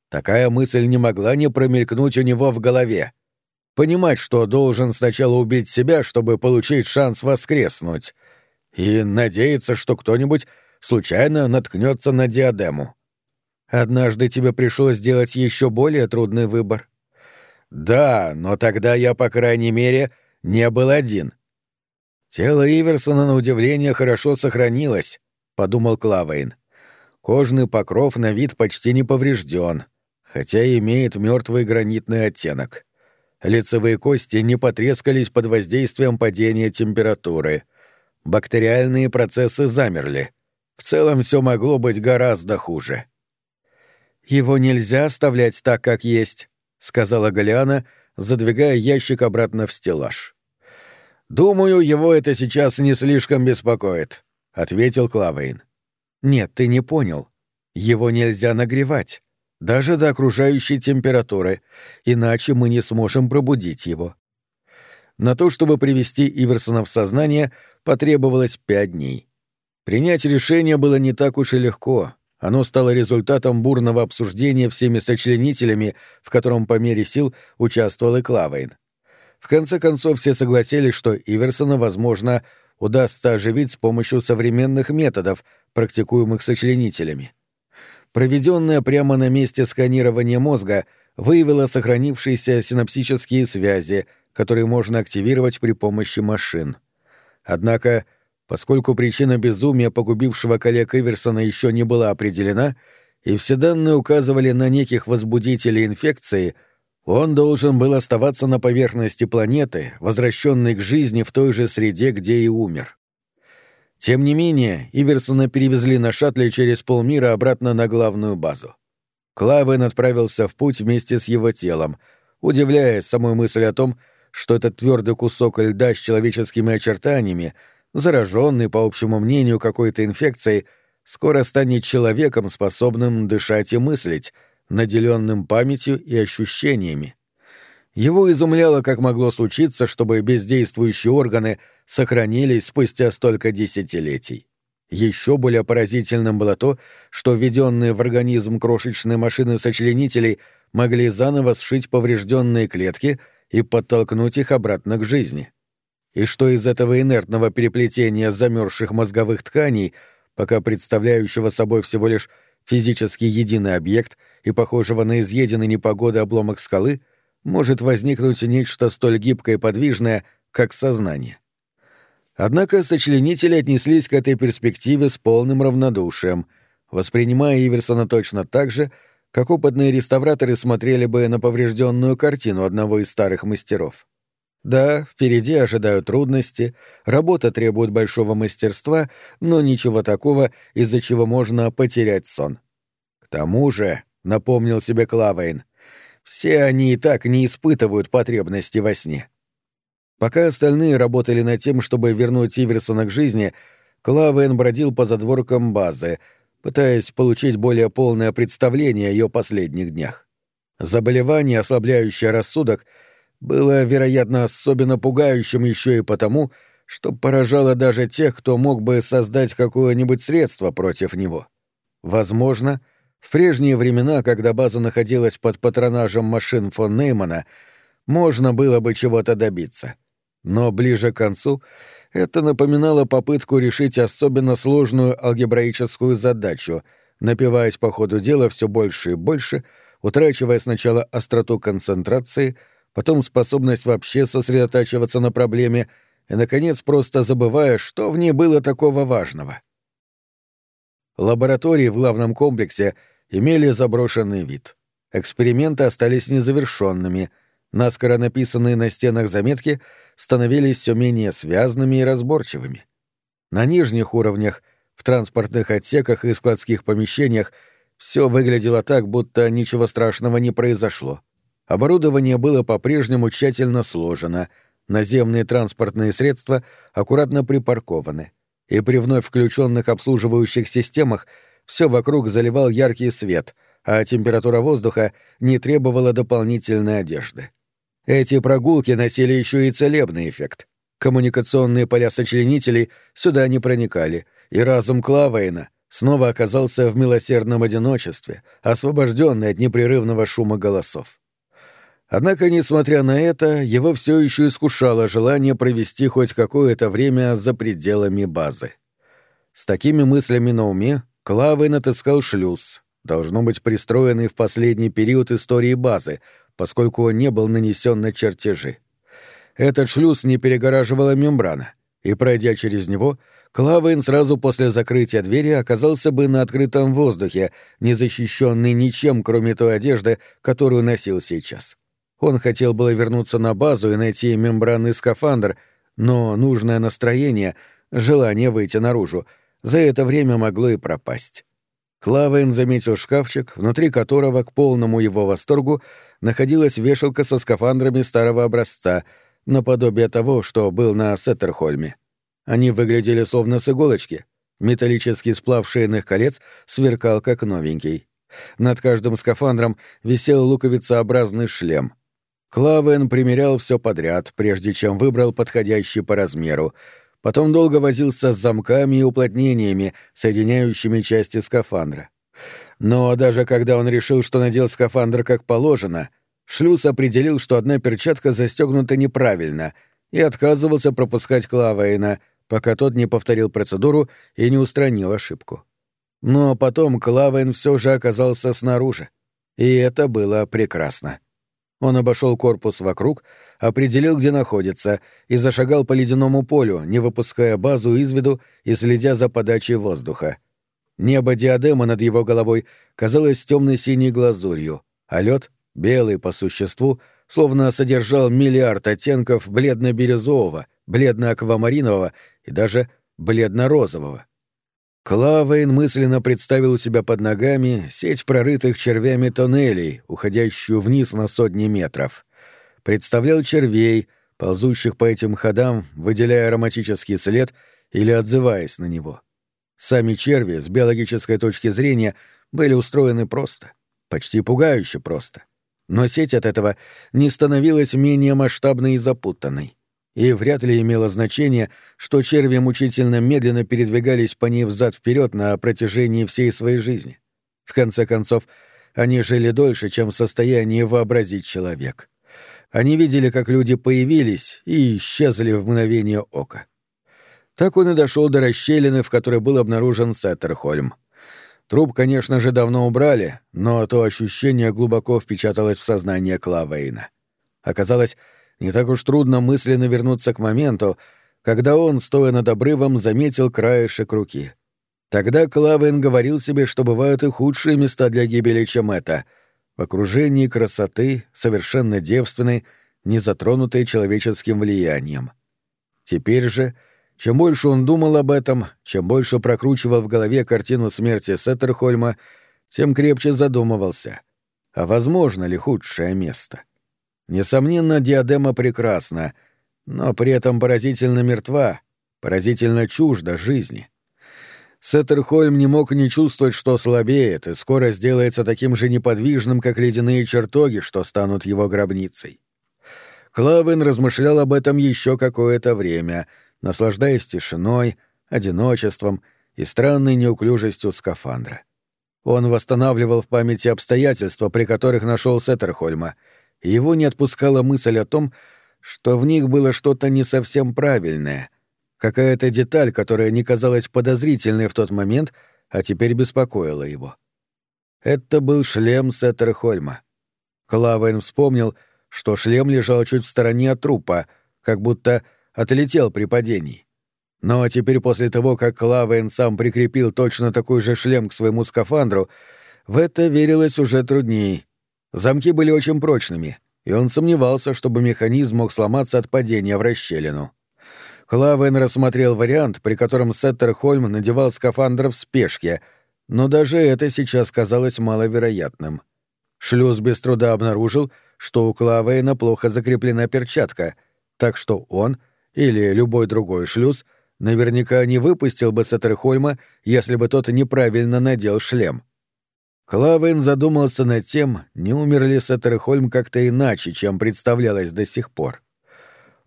такая мысль не могла не промелькнуть у него в голове. Понимать, что должен сначала убить себя, чтобы получить шанс воскреснуть — и надеяться, что кто-нибудь случайно наткнется на диадему. Однажды тебе пришлось сделать еще более трудный выбор. Да, но тогда я, по крайней мере, не был один. Тело Иверсона, на удивление, хорошо сохранилось, подумал Клавейн. Кожный покров на вид почти не поврежден, хотя имеет мертвый гранитный оттенок. Лицевые кости не потрескались под воздействием падения температуры — Бактериальные процессы замерли. В целом все могло быть гораздо хуже. «Его нельзя оставлять так, как есть», — сказала Галиана, задвигая ящик обратно в стеллаж. «Думаю, его это сейчас не слишком беспокоит», — ответил Клавейн. «Нет, ты не понял. Его нельзя нагревать, даже до окружающей температуры, иначе мы не сможем пробудить его. На то, чтобы привести Иверсона в сознание, потребовалось пять дней. Принять решение было не так уж и легко. Оно стало результатом бурного обсуждения всеми сочленителями, в котором по мере сил участвовал и Клавейн. В конце концов, все согласились, что Иверсона, возможно, удастся оживить с помощью современных методов, практикуемых сочленителями. Проведенное прямо на месте сканирование мозга выявило сохранившиеся синаптические связи, которые можно активировать при помощи машин. Однако, поскольку причина безумия, погубившего коллег Иверсона, еще не была определена, и все данные указывали на неких возбудителей инфекции, он должен был оставаться на поверхности планеты, возвращенной к жизни в той же среде, где и умер. Тем не менее, Иверсона перевезли на шаттле через полмира обратно на главную базу. Клавен отправился в путь вместе с его телом, удивляясь самой мысли о том, что этот твердый кусок льда с человеческими очертаниями, зараженный, по общему мнению, какой-то инфекцией, скоро станет человеком, способным дышать и мыслить, наделенным памятью и ощущениями. Его изумляло, как могло случиться, чтобы бездействующие органы сохранились спустя столько десятилетий. Еще более поразительным было то, что введенные в организм крошечные машины сочленителей могли заново сшить поврежденные клетки и подтолкнуть их обратно к жизни. И что из этого инертного переплетения замерзших мозговых тканей, пока представляющего собой всего лишь физически единый объект и похожего на изъеденный непогодой обломок скалы — может возникнуть нечто столь гибкое и подвижное, как сознание. Однако сочленители отнеслись к этой перспективе с полным равнодушием, воспринимая Иверсона точно так же, как опытные реставраторы смотрели бы на поврежденную картину одного из старых мастеров. Да, впереди ожидают трудности, работа требует большого мастерства, но ничего такого, из-за чего можно потерять сон. К тому же, напомнил себе Клавейн, — все они и так не испытывают потребности во сне. Пока остальные работали над тем, чтобы вернуть Иверсона к жизни, Клавен бродил по задворкам базы, пытаясь получить более полное представление о ее последних днях. Заболевание, ослабляющее рассудок, было, вероятно, особенно пугающим еще и потому, что поражало даже тех, кто мог бы создать какое-нибудь средство против него. Возможно, — в прежние времена, когда база находилась под патронажем машин фон Неймана, можно было бы чего-то добиться. Но ближе к концу это напоминало попытку решить особенно сложную алгебраическую задачу, напиваясь по ходу дела все больше и больше, утрачивая сначала остроту концентрации, потом способность вообще сосредотачиваться на проблеме и, наконец, просто забывая, что в ней было такого важного. Лаборатории в главном комплексе — имели заброшенный вид. Эксперименты остались незавершенными, наскоро написанные на стенах заметки становились все менее связанными и разборчивыми. На нижних уровнях, в транспортных отсеках и складских помещениях все выглядело так, будто ничего страшного не произошло. Оборудование было по-прежнему тщательно сложено, наземные транспортные средства аккуратно припаркованы, и при вновь включенных обслуживающих системах — все вокруг заливал яркий свет, а температура воздуха не требовала дополнительной одежды. Эти прогулки носили еще и целебный эффект. Коммуникационные поля сочленителей сюда не проникали, и разум Клавейна снова оказался в милосердном одиночестве, освобожденный от непрерывного шума голосов. Однако, несмотря на это, его все еще искушало желание провести хоть какое-то время за пределами базы. С такими мыслями на уме Клавы отыскал шлюз, должно быть пристроенный в последний период истории базы, поскольку он не был нанесен на чертежи. Этот шлюз не перегораживала мембрана, и, пройдя через него, Клавейн сразу после закрытия двери оказался бы на открытом воздухе, не защищенный ничем, кроме той одежды, которую носил сейчас. Он хотел было вернуться на базу и найти мембранный скафандр, но нужное настроение, желание выйти наружу — за это время могло и пропасть. Клавен заметил шкафчик, внутри которого, к полному его восторгу, находилась вешалка со скафандрами старого образца, наподобие того, что был на Сеттерхольме. Они выглядели словно с иголочки. Металлический сплав шейных колец сверкал как новенький. Над каждым скафандром висел луковицеобразный шлем. Клавен примерял все подряд, прежде чем выбрал подходящий по размеру — Потом долго возился с замками и уплотнениями, соединяющими части скафандра. Но даже когда он решил, что надел скафандр как положено, Шлюз определил, что одна перчатка застегнута неправильно, и отказывался пропускать Клавейна, пока тот не повторил процедуру и не устранил ошибку. Но потом Клавейн все же оказался снаружи, и это было прекрасно. Он обошел корпус вокруг, определил, где находится, и зашагал по ледяному полю, не выпуская базу из виду и следя за подачей воздуха. Небо диадема над его головой казалось темно-синей глазурью, а лед, белый по существу, словно содержал миллиард оттенков бледно-бирюзового, бледно-аквамаринового и даже бледно-розового. Клавейн мысленно представил у себя под ногами сеть прорытых червями тоннелей, уходящую вниз на сотни метров. Представлял червей, ползущих по этим ходам, выделяя ароматический след или отзываясь на него. Сами черви, с биологической точки зрения, были устроены просто, почти пугающе просто. Но сеть от этого не становилась менее масштабной и запутанной и вряд ли имело значение, что черви мучительно медленно передвигались по ней взад-вперед на протяжении всей своей жизни. В конце концов, они жили дольше, чем в состоянии вообразить человек. Они видели, как люди появились и исчезли в мгновение ока. Так он и дошел до расщелины, в которой был обнаружен Сеттерхольм. Труп, конечно же, давно убрали, но то ощущение глубоко впечаталось в сознание Клавейна. Оказалось, не так уж трудно мысленно вернуться к моменту, когда он, стоя над обрывом, заметил краешек руки. Тогда Клавен говорил себе, что бывают и худшие места для гибели, чем это, в окружении красоты, совершенно девственной, не затронутой человеческим влиянием. Теперь же, чем больше он думал об этом, чем больше прокручивал в голове картину смерти Сеттерхольма, тем крепче задумывался, а возможно ли худшее место. — Несомненно, диадема прекрасна, но при этом поразительно мертва, поразительно чужда жизни. Сеттерхольм не мог не чувствовать, что слабеет, и скоро сделается таким же неподвижным, как ледяные чертоги, что станут его гробницей. Клавен размышлял об этом еще какое-то время, наслаждаясь тишиной, одиночеством и странной неуклюжестью скафандра. Он восстанавливал в памяти обстоятельства, при которых нашел Сеттерхольма — его не отпускала мысль о том, что в них было что-то не совсем правильное, какая-то деталь, которая не казалась подозрительной в тот момент, а теперь беспокоила его. Это был шлем Сеттерхольма. Клавен вспомнил, что шлем лежал чуть в стороне от трупа, как будто отлетел при падении. Но теперь после того, как Клавен сам прикрепил точно такой же шлем к своему скафандру, в это верилось уже труднее. Замки были очень прочными, и он сомневался, чтобы механизм мог сломаться от падения в расщелину. Клавен рассмотрел вариант, при котором Сеттер Хольм надевал скафандр в спешке, но даже это сейчас казалось маловероятным. Шлюз без труда обнаружил, что у Клавейна плохо закреплена перчатка, так что он или любой другой шлюз наверняка не выпустил бы Сеттерхольма, если бы тот неправильно надел шлем. Клавен задумался над тем, не умер ли Сеттерхольм как-то иначе, чем представлялось до сих пор.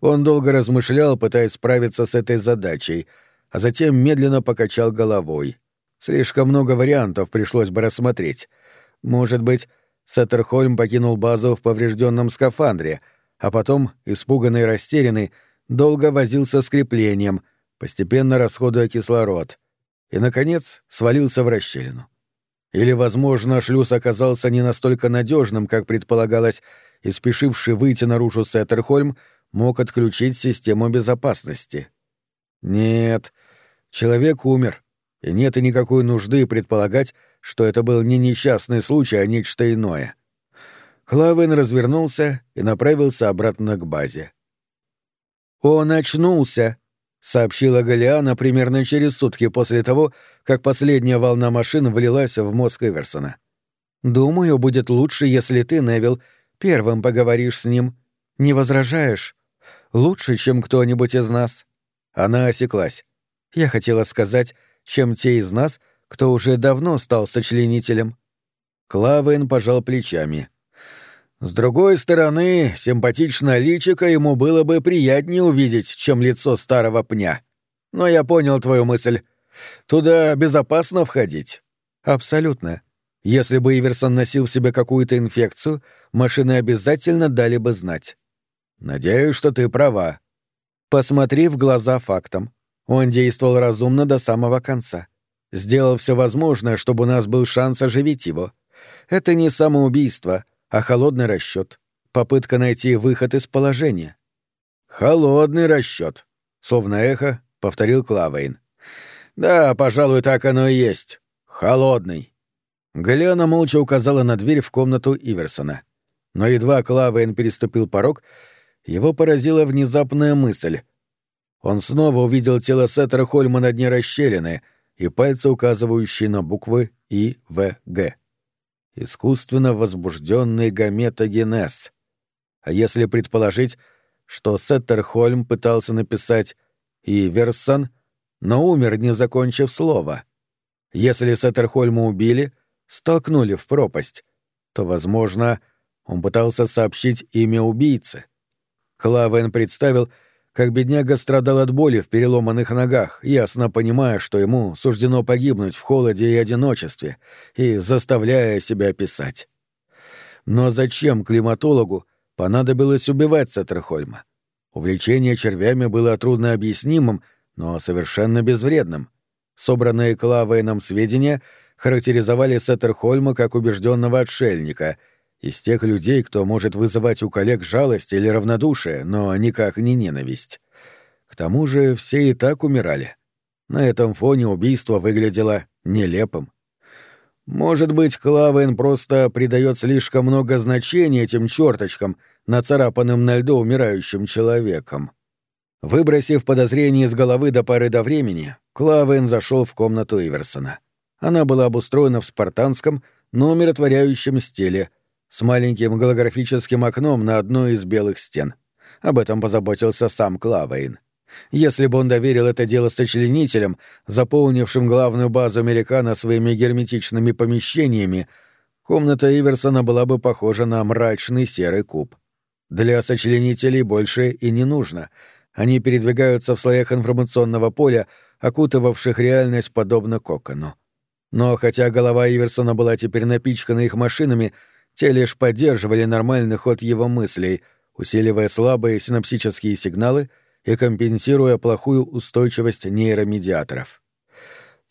Он долго размышлял, пытаясь справиться с этой задачей, а затем медленно покачал головой. Слишком много вариантов пришлось бы рассмотреть. Может быть, Сеттерхольм покинул базу в поврежденном скафандре, а потом, испуганный и растерянный, долго возился с креплением, постепенно расходуя кислород, и, наконец, свалился в расщелину. Или, возможно, шлюз оказался не настолько надежным, как предполагалось, и спешивший выйти наружу Сеттерхольм мог отключить систему безопасности. Нет, человек умер, и нет и никакой нужды предполагать, что это был не несчастный случай, а нечто иное. Клавен развернулся и направился обратно к базе. «Он очнулся!» — сообщила Галиана примерно через сутки после того, как последняя волна машин влилась в мозг Эверсона. «Думаю, будет лучше, если ты, Невил, первым поговоришь с ним. Не возражаешь? Лучше, чем кто-нибудь из нас». Она осеклась. Я хотела сказать, чем те из нас, кто уже давно стал сочленителем. Клавен пожал плечами. С другой стороны, симпатичное личико ему было бы приятнее увидеть, чем лицо старого пня. Но я понял твою мысль. Туда безопасно входить. Абсолютно. Если бы Иверсон носил в себе какую-то инфекцию, машины обязательно дали бы знать. Надеюсь, что ты права. Посмотри в глаза фактам. Он действовал разумно до самого конца. Сделал все возможное, чтобы у нас был шанс оживить его. Это не самоубийство, а холодный расчет. Попытка найти выход из положения. Холодный расчет, словно эхо, повторил Клавейн. Да, пожалуй, так оно и есть. Холодный. Галиана молча указала на дверь в комнату Иверсона. Но едва Клавейн переступил порог, его поразила внезапная мысль. Он снова увидел тело Сеттера Хольма на дне расщелины и пальцы, указывающие на буквы И, В, Г. Искусственно возбужденный гаметогенез. А если предположить, что Сеттер Хольм пытался написать «Иверсон», но умер, не закончив слова. Если Сеттерхольма убили, столкнули в пропасть, то, возможно, он пытался сообщить имя убийцы. Клавен представил, как бедняга страдал от боли в переломанных ногах, ясно понимая, что ему суждено погибнуть в холоде и одиночестве, и заставляя себя писать. Но зачем климатологу понадобилось убивать Сеттерхольма? Увлечение червями было трудно объяснимым, но совершенно безвредным. Собранные Клавейном сведения характеризовали Сеттерхольма как убежденного отшельника — из тех людей, кто может вызывать у коллег жалость или равнодушие, но никак не ненависть. К тому же все и так умирали. На этом фоне убийство выглядело нелепым. Может быть, Клавен просто придает слишком много значения этим черточкам, нацарапанным на льду умирающим человеком. Выбросив подозрение из головы до поры до времени, Клавен зашел в комнату Иверсона. Она была обустроена в спартанском, но умиротворяющем стиле — с маленьким голографическим окном на одной из белых стен. Об этом позаботился сам Клавейн. Если бы он доверил это дело сочленителям, заполнившим главную базу Американо своими герметичными помещениями, комната Иверсона была бы похожа на мрачный серый куб. Для сочленителей больше и не нужно. Они передвигаются в слоях информационного поля, окутывавших реальность подобно кокону. Но хотя голова Иверсона была теперь напичкана их машинами, те лишь поддерживали нормальный ход его мыслей, усиливая слабые синапсические сигналы и компенсируя плохую устойчивость нейромедиаторов.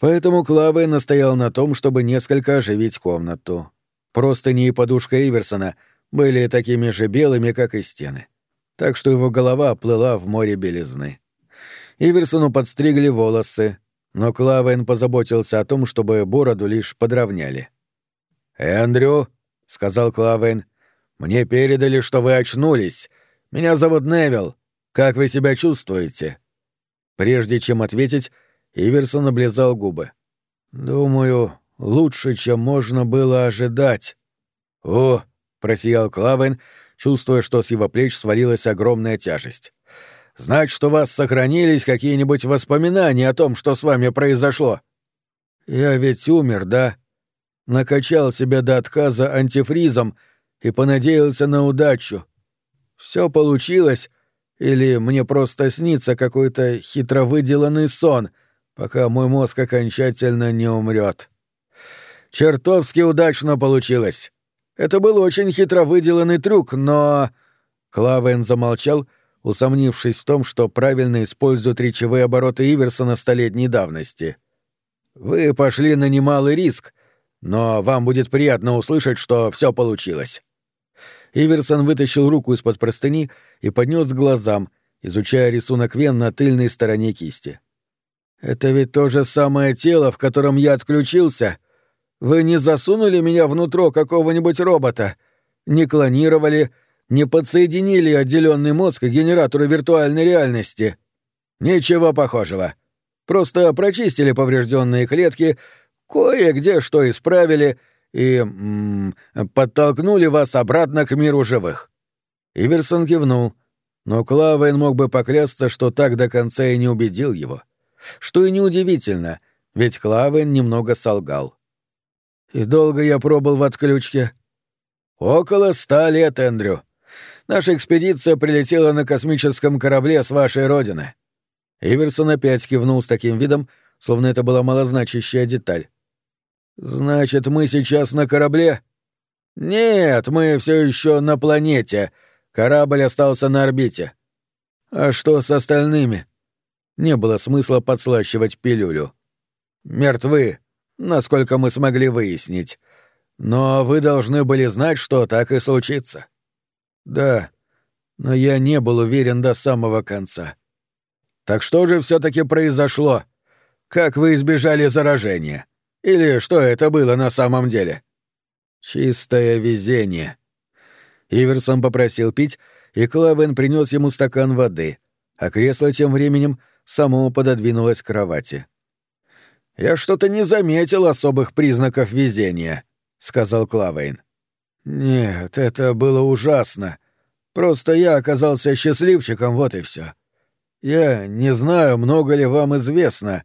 Поэтому Клаве настоял на том, чтобы несколько оживить комнату. Простыни и подушка Иверсона были такими же белыми, как и стены. Так что его голова плыла в море белизны. Иверсону подстригли волосы, но Клавен позаботился о том, чтобы бороду лишь подровняли. «Эндрю», — сказал Клавейн. «Мне передали, что вы очнулись. Меня зовут Невилл. Как вы себя чувствуете?» Прежде чем ответить, Иверсон облизал губы. «Думаю, лучше, чем можно было ожидать». «О!» — просиял Клавейн, чувствуя, что с его плеч свалилась огромная тяжесть. «Значит, у вас сохранились какие-нибудь воспоминания о том, что с вами произошло?» «Я ведь умер, да?» Накачал себя до отказа антифризом и понадеялся на удачу. Все получилось, или мне просто снится какой-то хитро выделанный сон, пока мой мозг окончательно не умрет. Чертовски удачно получилось. Это был очень хитро выделанный трюк, но... Клавен замолчал, усомнившись в том, что правильно используют речевые обороты Иверсона столетней давности. «Вы пошли на немалый риск, но вам будет приятно услышать, что все получилось». Иверсон вытащил руку из-под простыни и поднес к глазам, изучая рисунок вен на тыльной стороне кисти. «Это ведь то же самое тело, в котором я отключился. Вы не засунули меня внутрь какого-нибудь робота, не клонировали, не подсоединили отделенный мозг к генератору виртуальной реальности. Ничего похожего. Просто прочистили поврежденные клетки, кое-где что исправили и м -м, подтолкнули вас обратно к миру живых». Иверсон кивнул, но Клавен мог бы поклясться, что так до конца и не убедил его. Что и неудивительно, ведь Клавен немного солгал. «И долго я пробыл в отключке?» «Около ста лет, Эндрю. Наша экспедиция прилетела на космическом корабле с вашей родины». Иверсон опять кивнул с таким видом, словно это была малозначащая деталь. Значит, мы сейчас на корабле? Нет, мы все еще на планете. Корабль остался на орбите. А что с остальными? Не было смысла подслащивать пилюлю. Мертвы, насколько мы смогли выяснить. Но вы должны были знать, что так и случится. Да, но я не был уверен до самого конца. Так что же все таки произошло? Как вы избежали заражения? Или что это было на самом деле? Чистое везение. Иверсон попросил пить, и Клавен принес ему стакан воды, а кресло тем временем само пододвинулось к кровати. «Я что-то не заметил особых признаков везения», — сказал Клавейн. «Нет, это было ужасно. Просто я оказался счастливчиком, вот и все. Я не знаю, много ли вам известно.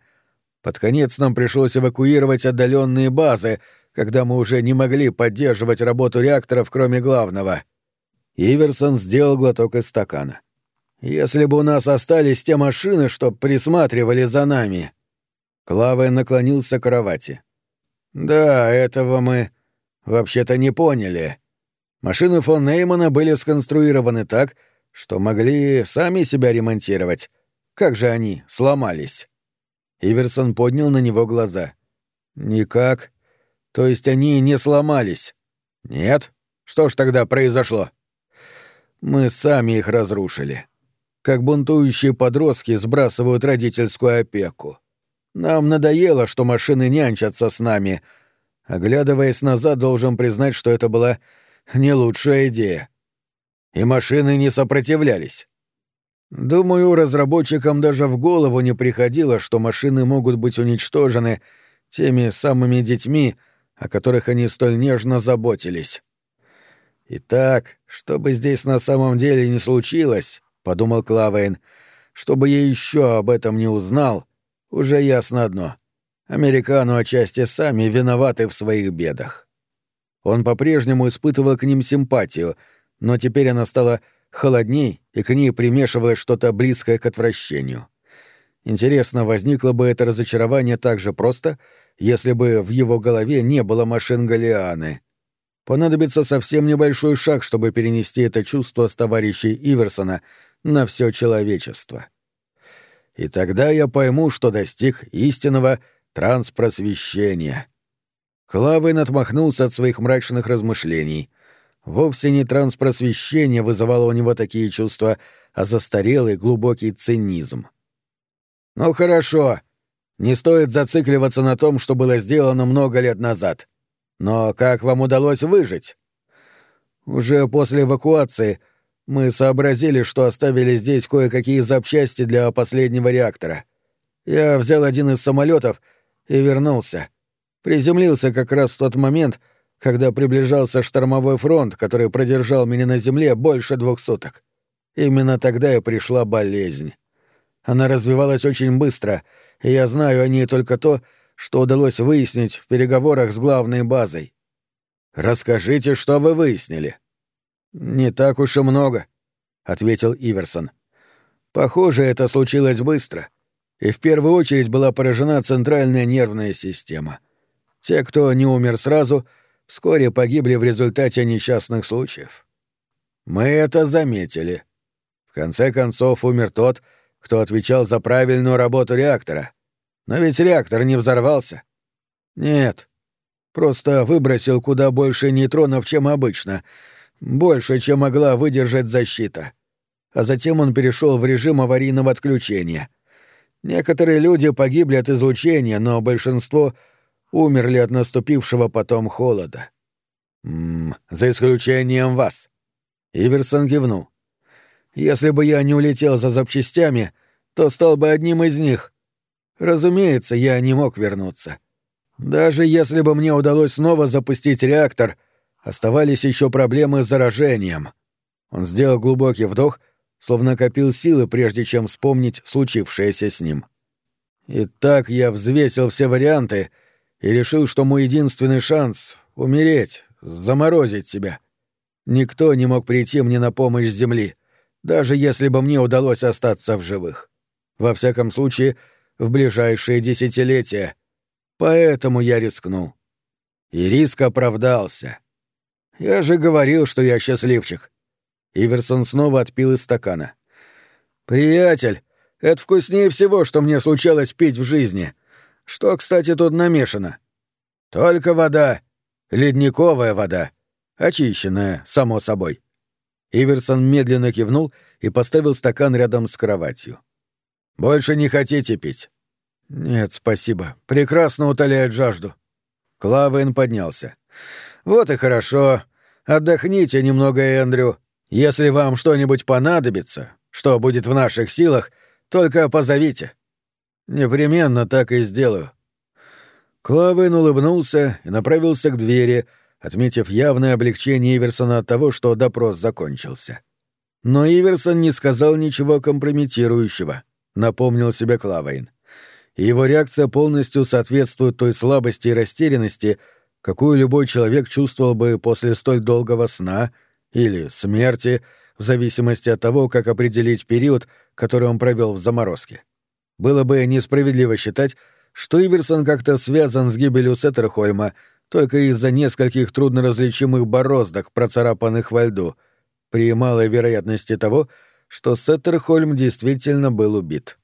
Под конец нам пришлось эвакуировать отдаленные базы, когда мы уже не могли поддерживать работу реакторов, кроме главного. Иверсон сделал глоток из стакана. Если бы у нас остались те машины, что присматривали за нами. Клавой наклонился к кровати. Да, этого мы вообще-то не поняли. Машины фон Неймана были сконструированы так, что могли сами себя ремонтировать. Как же они сломались? Иверсон поднял на него глаза. Никак. То есть они не сломались? Нет. Что ж тогда произошло? Мы сами их разрушили. Как бунтующие подростки сбрасывают родительскую опеку. Нам надоело, что машины нянчатся с нами. Оглядываясь назад, должен признать, что это была не лучшая идея. И машины не сопротивлялись. Думаю, разработчикам даже в голову не приходило, что машины могут быть уничтожены теми самыми детьми, о которых они столь нежно заботились. Итак, что бы здесь на самом деле не случилось, подумал Клавейн, чтобы я еще об этом не узнал, уже ясно одно. Американу отчасти сами виноваты в своих бедах. Он по-прежнему испытывал к ним симпатию, но теперь она стала холодней, и к ней примешивалось что-то близкое к отвращению. Интересно, возникло бы это разочарование так же просто, если бы в его голове не было машин Галианы. Понадобится совсем небольшой шаг, чтобы перенести это чувство с товарищей Иверсона на все человечество. И тогда я пойму, что достиг истинного транспросвещения. Клавейн отмахнулся от своих мрачных размышлений. Вовсе не транспросвещение вызывало у него такие чувства, а застарелый глубокий цинизм. «Ну хорошо. Не стоит зацикливаться на том, что было сделано много лет назад. Но как вам удалось выжить?» «Уже после эвакуации мы сообразили, что оставили здесь кое-какие запчасти для последнего реактора. Я взял один из самолетов и вернулся. Приземлился как раз в тот момент, когда приближался штормовой фронт, который продержал меня на земле больше двух суток. Именно тогда и пришла болезнь. Она развивалась очень быстро, и я знаю о ней только то, что удалось выяснить в переговорах с главной базой. Расскажите, что вы выяснили. Не так уж и много, ответил Иверсон. Похоже, это случилось быстро, и в первую очередь была поражена центральная нервная система. Те, кто не умер сразу, вскоре погибли в результате несчастных случаев. Мы это заметили. В конце концов умер тот, кто отвечал за правильную работу реактора. Но ведь реактор не взорвался. Нет. Просто выбросил куда больше нейтронов, чем обычно. Больше, чем могла выдержать защита. А затем он перешел в режим аварийного отключения. Некоторые люди погибли от излучения, но большинство умерли от наступившего потом холода. «Ммм, за исключением вас». Иверсон кивнул. «Если бы я не улетел за запчастями, то стал бы одним из них. Разумеется, я не мог вернуться. Даже если бы мне удалось снова запустить реактор, оставались еще проблемы с заражением». Он сделал глубокий вдох, словно копил силы, прежде чем вспомнить случившееся с ним. И так я взвесил все варианты — и решил, что мой единственный шанс — умереть, заморозить себя. Никто не мог прийти мне на помощь с земли, даже если бы мне удалось остаться в живых. Во всяком случае, в ближайшие десятилетия. Поэтому я рискнул. И риск оправдался. Я же говорил, что я счастливчик. Иверсон снова отпил из стакана. «Приятель, это вкуснее всего, что мне случалось пить в жизни. Что, кстати, тут намешано? Только вода. Ледниковая вода. Очищенная, само собой». Иверсон медленно кивнул и поставил стакан рядом с кроватью. «Больше не хотите пить?» «Нет, спасибо. Прекрасно утоляет жажду». Клавен поднялся. «Вот и хорошо. Отдохните немного, Эндрю. Если вам что-нибудь понадобится, что будет в наших силах, только позовите. Непременно так и сделаю. Клавен улыбнулся и направился к двери, отметив явное облегчение Иверсона от того, что допрос закончился. Но Иверсон не сказал ничего компрометирующего, напомнил себе Клавейн. Его реакция полностью соответствует той слабости и растерянности, какую любой человек чувствовал бы после столь долгого сна или смерти, в зависимости от того, как определить период, который он провел в заморозке. Было бы несправедливо считать, что Иверсон как-то связан с гибелью Сеттерхольма только из-за нескольких трудноразличимых бороздок, процарапанных во льду, при малой вероятности того, что Сеттерхольм действительно был убит.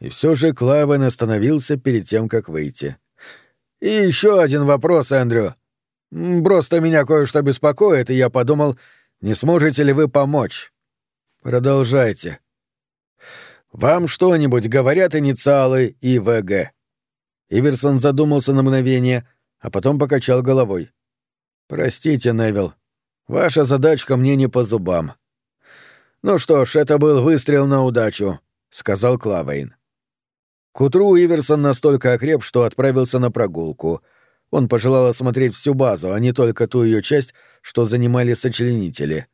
И все же Клавен остановился перед тем, как выйти. «И еще один вопрос, Эндрю. Просто меня кое-что беспокоит, и я подумал, не сможете ли вы помочь? Продолжайте. Вам что-нибудь говорят инициалы ИВГ? Иверсон задумался на мгновение, а потом покачал головой. Простите, Невил. Ваша задачка мне не по зубам. Ну что ж, это был выстрел на удачу, сказал Клавейн. К утру Иверсон настолько окреп, что отправился на прогулку — он пожелал осмотреть всю базу, а не только ту ее часть, что занимали сочленители.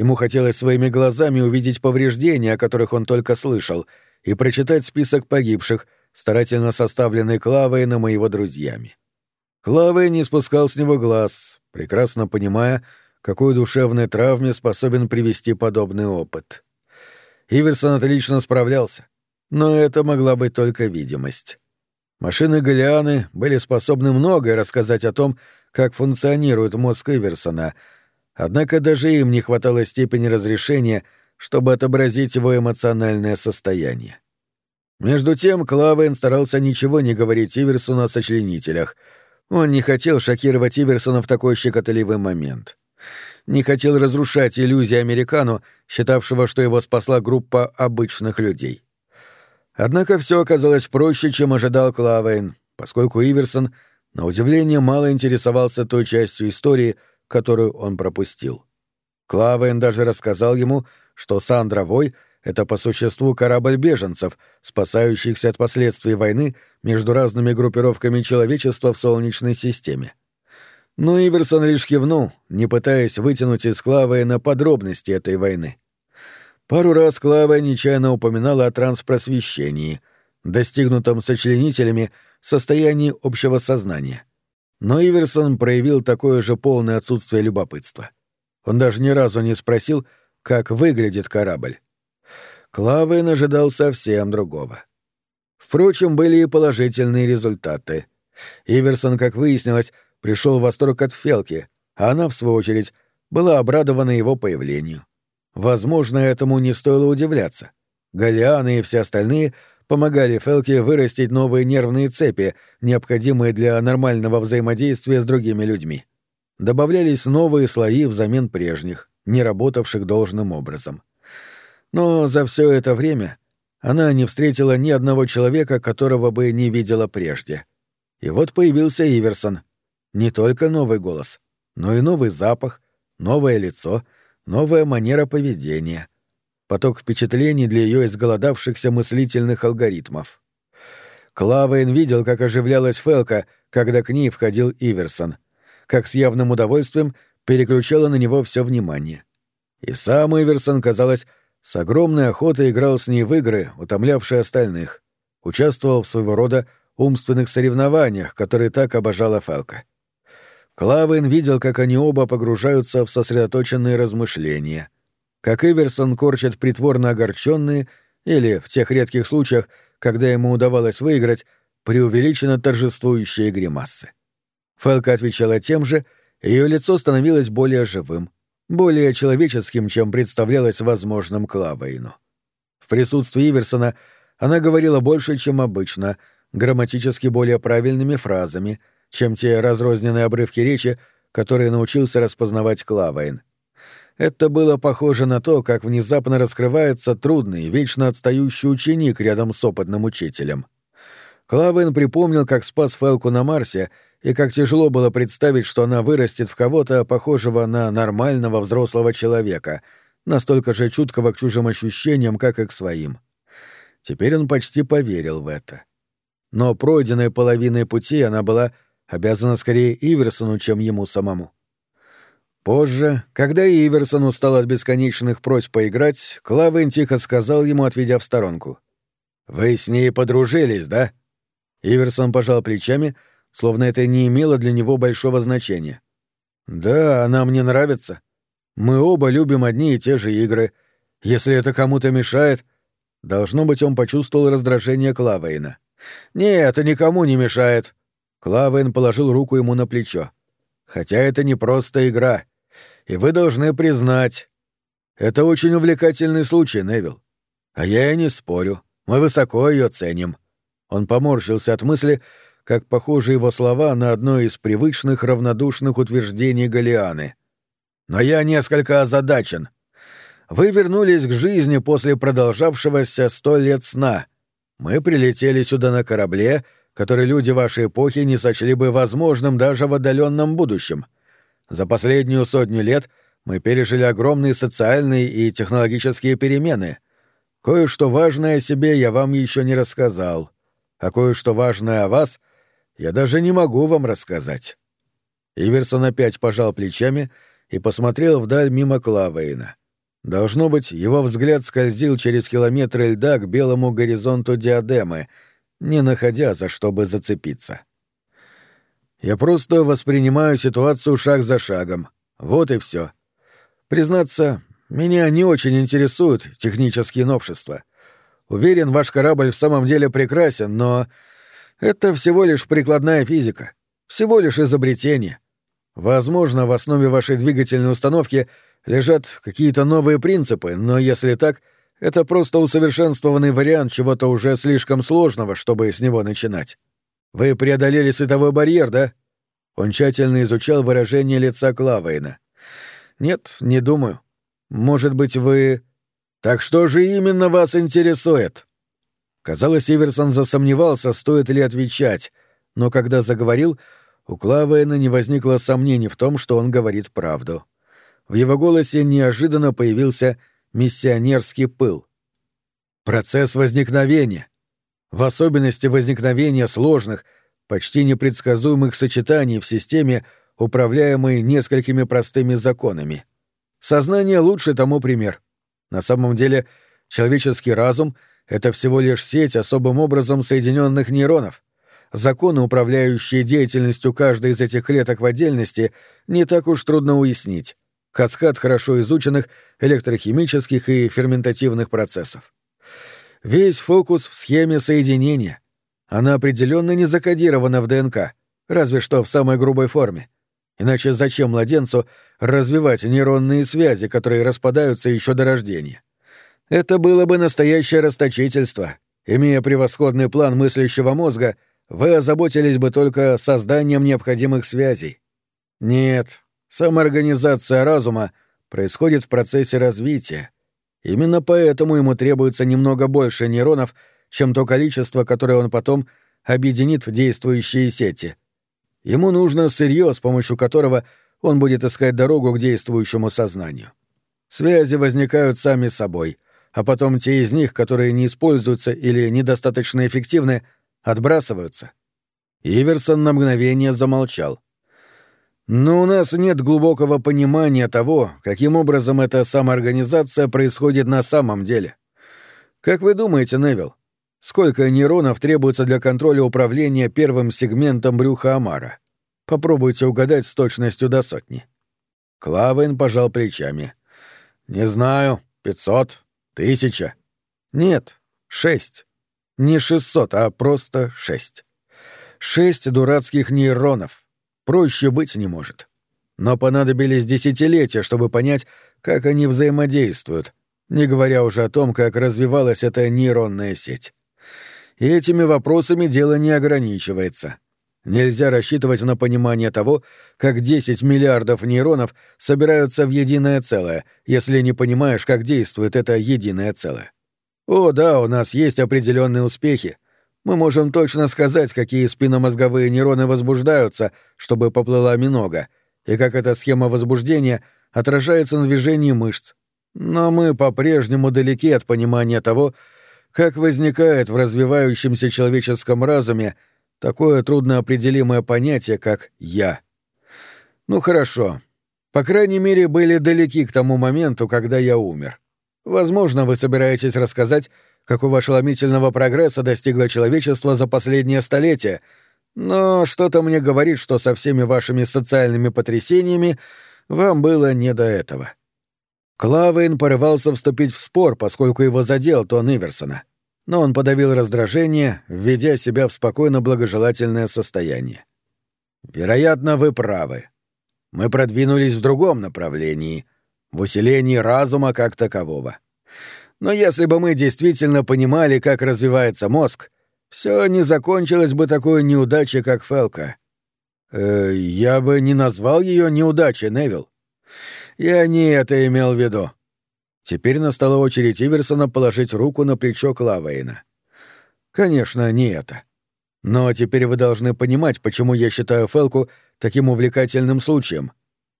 Ему хотелось своими глазами увидеть повреждения, о которых он только слышал, и прочитать список погибших, старательно составленный Клавой на моего друзьями. Клавой не спускал с него глаз, прекрасно понимая, какой душевной травме способен привести подобный опыт. Иверсон отлично справлялся, но это могла быть только видимость. Машины Галианы были способны многое рассказать о том, как функционирует мозг Иверсона, однако даже им не хватало степени разрешения, чтобы отобразить его эмоциональное состояние. Между тем Клавен старался ничего не говорить Иверсону о сочленителях. Он не хотел шокировать Иверсона в такой щекотливый момент. Не хотел разрушать иллюзии американу, считавшего, что его спасла группа обычных людей. Однако все оказалось проще, чем ожидал Клавейн, поскольку Иверсон, на удивление, мало интересовался той частью истории, которую он пропустил. Клавейн даже рассказал ему, что Сандра Вой — это по существу корабль беженцев, спасающихся от последствий войны между разными группировками человечества в Солнечной системе. Но Иверсон лишь кивнул, не пытаясь вытянуть из Клавейна подробности этой войны. Пару раз Клава нечаянно упоминала о транспросвещении, достигнутом сочленителями состоянии общего сознания. Но Иверсон проявил такое же полное отсутствие любопытства. Он даже ни разу не спросил, как выглядит корабль. Клавен ожидал совсем другого. Впрочем, были и положительные результаты. Иверсон, как выяснилось, пришел в восторг от Фелки, а она, в свою очередь, была обрадована его появлению. Возможно, этому не стоило удивляться. Галианы и все остальные помогали Фелке вырастить новые нервные цепи, необходимые для нормального взаимодействия с другими людьми. Добавлялись новые слои взамен прежних, не работавших должным образом. Но за все это время она не встретила ни одного человека, которого бы не видела прежде. И вот появился Иверсон. Не только новый голос, но и новый запах, новое лицо — новая манера поведения, поток впечатлений для ее изголодавшихся мыслительных алгоритмов. Клавейн видел, как оживлялась Фелка, когда к ней входил Иверсон, как с явным удовольствием переключала на него все внимание. И сам Иверсон, казалось, с огромной охотой играл с ней в игры, утомлявшие остальных, участвовал в своего рода умственных соревнованиях, которые так обожала Фелка. Клавен видел, как они оба погружаются в сосредоточенные размышления, как Иверсон корчит притворно огорченные или, в тех редких случаях, когда ему удавалось выиграть, преувеличенно торжествующие гримасы. Фэлка отвечала тем же, ее лицо становилось более живым, более человеческим, чем представлялось возможным Клавейну. В присутствии Иверсона она говорила больше, чем обычно, грамматически более правильными фразами, чем те разрозненные обрывки речи, которые научился распознавать Клавейн. Это было похоже на то, как внезапно раскрывается трудный, вечно отстающий ученик рядом с опытным учителем. Клавейн припомнил, как спас Фелку на Марсе — и как тяжело было представить, что она вырастет в кого-то похожего на нормального взрослого человека, настолько же чуткого к чужим ощущениям, как и к своим. Теперь он почти поверил в это. Но пройденной половиной пути она была обязана скорее Иверсону, чем ему самому. Позже, когда Иверсон устал от бесконечных просьб поиграть, Клавен тихо сказал ему, отведя в сторонку. «Вы с ней подружились, да?» Иверсон пожал плечами — словно это не имело для него большого значения. «Да, она мне нравится. Мы оба любим одни и те же игры. Если это кому-то мешает...» Должно быть, он почувствовал раздражение Клавейна. «Нет, это никому не мешает». Клавейн положил руку ему на плечо. «Хотя это не просто игра. И вы должны признать. Это очень увлекательный случай, Невил. А я и не спорю. Мы высоко ее ценим». Он поморщился от мысли, как похожи его слова на одно из привычных равнодушных утверждений Галианы. «Но я несколько озадачен. Вы вернулись к жизни после продолжавшегося сто лет сна. Мы прилетели сюда на корабле, который люди вашей эпохи не сочли бы возможным даже в отдаленном будущем. За последнюю сотню лет мы пережили огромные социальные и технологические перемены. Кое-что важное о себе я вам еще не рассказал, а кое-что важное о вас — я даже не могу вам рассказать». Иверсон опять пожал плечами и посмотрел вдаль мимо Клавейна. Должно быть, его взгляд скользил через километры льда к белому горизонту диадемы, не находя за что бы зацепиться. «Я просто воспринимаю ситуацию шаг за шагом. Вот и все. Признаться, меня не очень интересуют технические новшества. Уверен, ваш корабль в самом деле прекрасен, но это всего лишь прикладная физика, всего лишь изобретение. Возможно, в основе вашей двигательной установки лежат какие-то новые принципы, но если так, это просто усовершенствованный вариант чего-то уже слишком сложного, чтобы с него начинать. Вы преодолели световой барьер, да? Он тщательно изучал выражение лица Клавейна. Нет, не думаю. Может быть, вы... Так что же именно вас интересует? Казалось, Иверсон засомневался, стоит ли отвечать, но когда заговорил, у Клавейна не возникло сомнений в том, что он говорит правду. В его голосе неожиданно появился миссионерский пыл. Процесс возникновения. В особенности возникновения сложных, почти непредсказуемых сочетаний в системе, управляемой несколькими простыми законами. Сознание лучше тому пример. На самом деле, человеческий разум — это всего лишь сеть особым образом соединенных нейронов. Законы, управляющие деятельностью каждой из этих клеток в отдельности, не так уж трудно уяснить. Каскад хорошо изученных электрохимических и ферментативных процессов. Весь фокус в схеме соединения. Она определенно не закодирована в ДНК, разве что в самой грубой форме. Иначе зачем младенцу развивать нейронные связи, которые распадаются еще до рождения? Это было бы настоящее расточительство. Имея превосходный план мыслящего мозга, вы озаботились бы только созданием необходимых связей. Нет, самоорганизация разума происходит в процессе развития. Именно поэтому ему требуется немного больше нейронов, чем то количество, которое он потом объединит в действующие сети. Ему нужно сырье, с помощью которого он будет искать дорогу к действующему сознанию. Связи возникают сами собой — а потом те из них, которые не используются или недостаточно эффективны, отбрасываются. Иверсон на мгновение замолчал. Но у нас нет глубокого понимания того, каким образом эта самоорганизация происходит на самом деле. Как вы думаете, Невил, сколько нейронов требуется для контроля управления первым сегментом брюха Амара? Попробуйте угадать с точностью до сотни. Клавен пожал плечами. Не знаю, пятьсот, Тысяча? Нет, шесть. Не шестьсот, а просто шесть. Шесть дурацких нейронов. Проще быть не может. Но понадобились десятилетия, чтобы понять, как они взаимодействуют, не говоря уже о том, как развивалась эта нейронная сеть. И этими вопросами дело не ограничивается. Нельзя рассчитывать на понимание того, как 10 миллиардов нейронов собираются в единое целое, если не понимаешь, как действует это единое целое. О, да, у нас есть определенные успехи. Мы можем точно сказать, какие спинномозговые нейроны возбуждаются, чтобы поплыла минога, и как эта схема возбуждения отражается на движении мышц. Но мы по-прежнему далеки от понимания того, как возникает в развивающемся человеческом разуме такое трудноопределимое понятие, как «я». Ну хорошо. По крайней мере, были далеки к тому моменту, когда я умер. Возможно, вы собираетесь рассказать, какого ошеломительного прогресса достигло человечество за последнее столетие, но что-то мне говорит, что со всеми вашими социальными потрясениями вам было не до этого. Клавейн порывался вступить в спор, поскольку его задел Тон Иверсона но он подавил раздражение, введя себя в спокойно благожелательное состояние. «Вероятно, вы правы. Мы продвинулись в другом направлении, в усилении разума как такового. Но если бы мы действительно понимали, как развивается мозг, все не закончилось бы такой неудачей, как Фелка. Э, я бы не назвал ее неудачей, Невил. Я не это имел в виду. Теперь настала очередь Иверсона положить руку на плечо Клавейна. «Конечно, не это. Но теперь вы должны понимать, почему я считаю Фелку таким увлекательным случаем.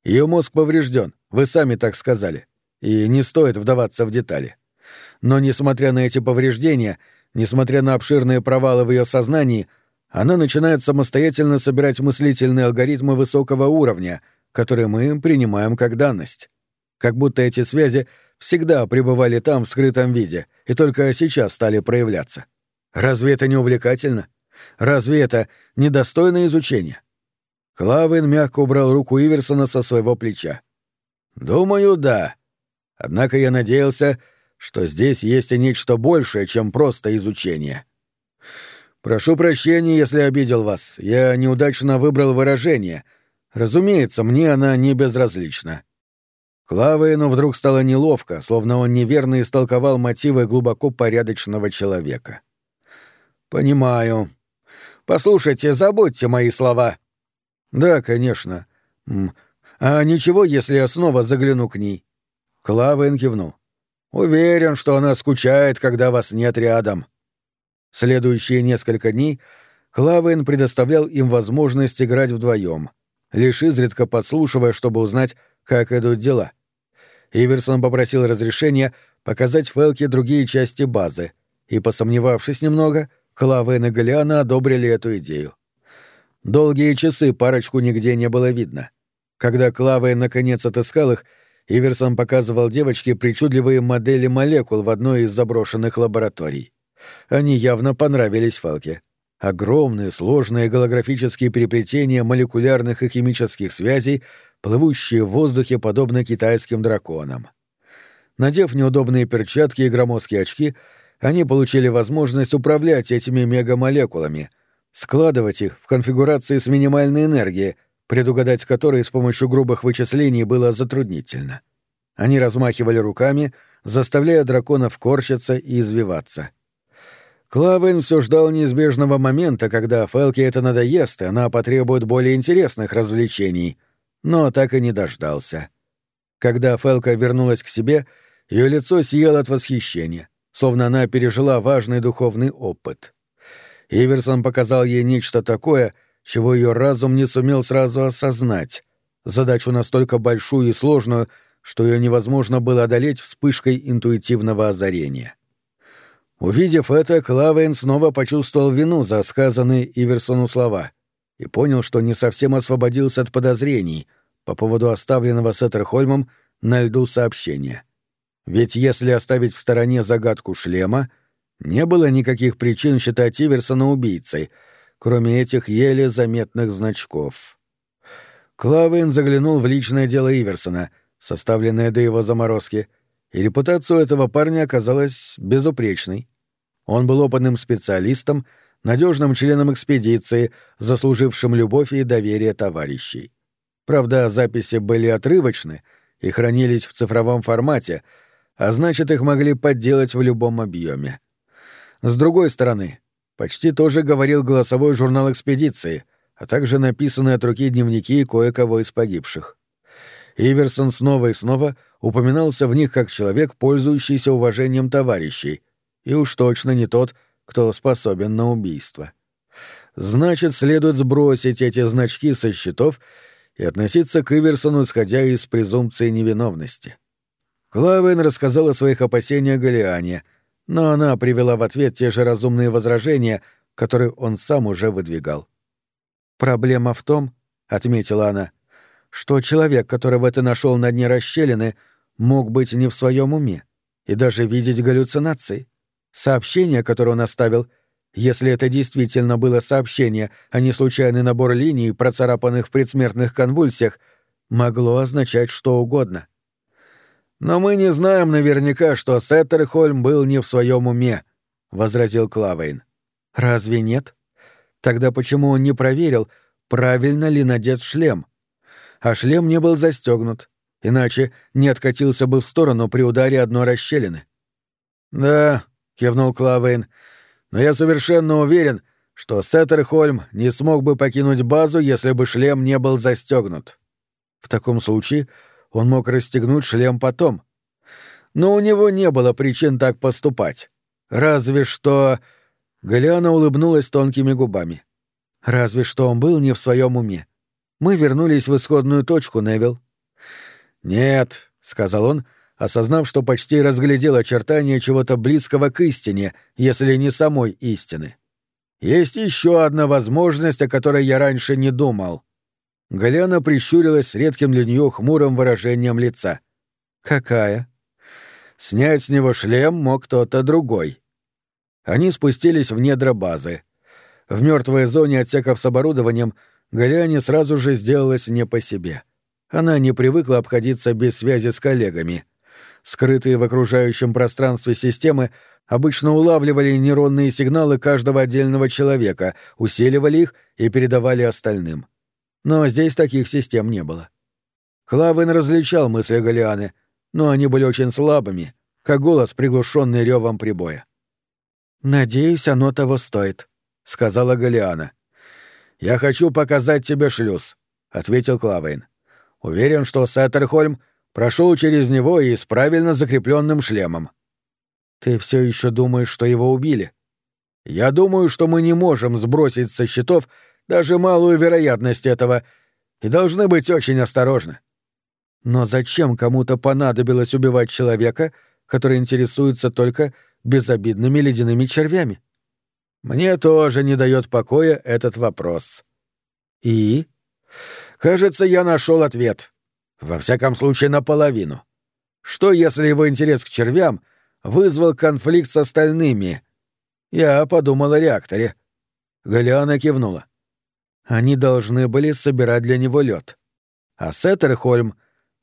Ее мозг поврежден, вы сами так сказали, и не стоит вдаваться в детали. Но несмотря на эти повреждения, несмотря на обширные провалы в ее сознании, она начинает самостоятельно собирать мыслительные алгоритмы высокого уровня, которые мы принимаем как данность. Как будто эти связи всегда пребывали там в скрытом виде и только сейчас стали проявляться. Разве это не увлекательно? Разве это недостойно изучения? Клавин мягко убрал руку Иверсона со своего плеча. «Думаю, да. Однако я надеялся, что здесь есть и нечто большее, чем просто изучение. Прошу прощения, если обидел вас. Я неудачно выбрал выражение. Разумеется, мне она не безразлична. Клавейну вдруг стало неловко, словно он неверно истолковал мотивы глубоко порядочного человека. «Понимаю. Послушайте, забудьте мои слова». «Да, конечно. А ничего, если я снова загляну к ней?» Клавейн кивнул. «Уверен, что она скучает, когда вас нет рядом». Следующие несколько дней Клавейн предоставлял им возможность играть вдвоем, лишь изредка подслушивая, чтобы узнать, как идут дела. — Иверсон попросил разрешения показать Фелке другие части базы, и, посомневавшись немного, Клавен и Галиана одобрили эту идею. Долгие часы парочку нигде не было видно. Когда Клавен наконец отыскал их, Иверсон показывал девочке причудливые модели молекул в одной из заброшенных лабораторий. Они явно понравились Фелке. Огромные, сложные голографические переплетения молекулярных и химических связей плывущие в воздухе подобно китайским драконам. Надев неудобные перчатки и громоздкие очки, они получили возможность управлять этими мегамолекулами, складывать их в конфигурации с минимальной энергией, предугадать которой с помощью грубых вычислений было затруднительно. Они размахивали руками, заставляя драконов корчиться и извиваться. Клавен все ждал неизбежного момента, когда Фелке это надоест, и она потребует более интересных развлечений — но так и не дождался. Когда Фелка вернулась к себе, ее лицо сияло от восхищения, словно она пережила важный духовный опыт. Иверсон показал ей нечто такое, чего ее разум не сумел сразу осознать, задачу настолько большую и сложную, что ее невозможно было одолеть вспышкой интуитивного озарения. Увидев это, Клавейн снова почувствовал вину за сказанные Иверсону слова — и понял, что не совсем освободился от подозрений по поводу оставленного Сеттерхольмом на льду сообщения. Ведь если оставить в стороне загадку шлема, не было никаких причин считать Иверсона убийцей, кроме этих еле заметных значков. Клавейн заглянул в личное дело Иверсона, составленное до его заморозки, и репутация этого парня оказалась безупречной. Он был опытным специалистом, надежным членом экспедиции, заслужившим любовь и доверие товарищей. Правда, записи были отрывочны и хранились в цифровом формате, а значит, их могли подделать в любом объеме. С другой стороны, почти тоже говорил голосовой журнал экспедиции, а также написанные от руки дневники кое-кого из погибших. Иверсон снова и снова упоминался в них как человек, пользующийся уважением товарищей, и уж точно не тот, кто способен на убийство. Значит, следует сбросить эти значки со счетов и относиться к Иверсону, исходя из презумпции невиновности. Клавен рассказал о своих опасениях Галиане, но она привела в ответ те же разумные возражения, которые он сам уже выдвигал. «Проблема в том, — отметила она, — что человек, которого ты нашел на дне расщелины, мог быть не в своем уме и даже видеть галлюцинации. Сообщение, которое он оставил, если это действительно было сообщение, а не случайный набор линий, процарапанных в предсмертных конвульсиях, могло означать что угодно. «Но мы не знаем наверняка, что Сеттерхольм был не в своем уме», — возразил Клавейн. «Разве нет? Тогда почему он не проверил, правильно ли надет шлем? А шлем не был застегнут, иначе не откатился бы в сторону при ударе одной расщелины». «Да, кивнул Клавейн. Но я совершенно уверен, что Сеттерхольм не смог бы покинуть базу, если бы шлем не был застегнут. В таком случае он мог расстегнуть шлем потом. Но у него не было причин так поступать. Разве что... Галиана улыбнулась тонкими губами. Разве что он был не в своем уме. Мы вернулись в исходную точку, Невил. «Нет», — сказал он, — осознав, что почти разглядел очертания чего-то близкого к истине, если не самой истины. «Есть еще одна возможность, о которой я раньше не думал». Галяна прищурилась с редким для нее хмурым выражением лица. «Какая?» «Снять с него шлем мог кто-то другой». Они спустились в недра базы. В мертвой зоне отсеков с оборудованием Галяне сразу же сделалось не по себе. Она не привыкла обходиться без связи с коллегами — скрытые в окружающем пространстве системы, обычно улавливали нейронные сигналы каждого отдельного человека, усиливали их и передавали остальным. Но здесь таких систем не было. Клавен различал мысли Галианы, но они были очень слабыми, как голос, приглушенный ревом прибоя. «Надеюсь, оно того стоит», — сказала Галиана. «Я хочу показать тебе шлюз», — ответил Клавейн. «Уверен, что Сеттерхольм прошел через него и с правильно закрепленным шлемом. Ты все еще думаешь, что его убили? Я думаю, что мы не можем сбросить со счетов даже малую вероятность этого и должны быть очень осторожны. Но зачем кому-то понадобилось убивать человека, который интересуется только безобидными ледяными червями? Мне тоже не дает покоя этот вопрос. И? Кажется, я нашел ответ. Во всяком случае, наполовину. Что, если его интерес к червям вызвал конфликт с остальными? Я подумал о реакторе. Галиана кивнула. Они должны были собирать для него лед. А Сеттерхольм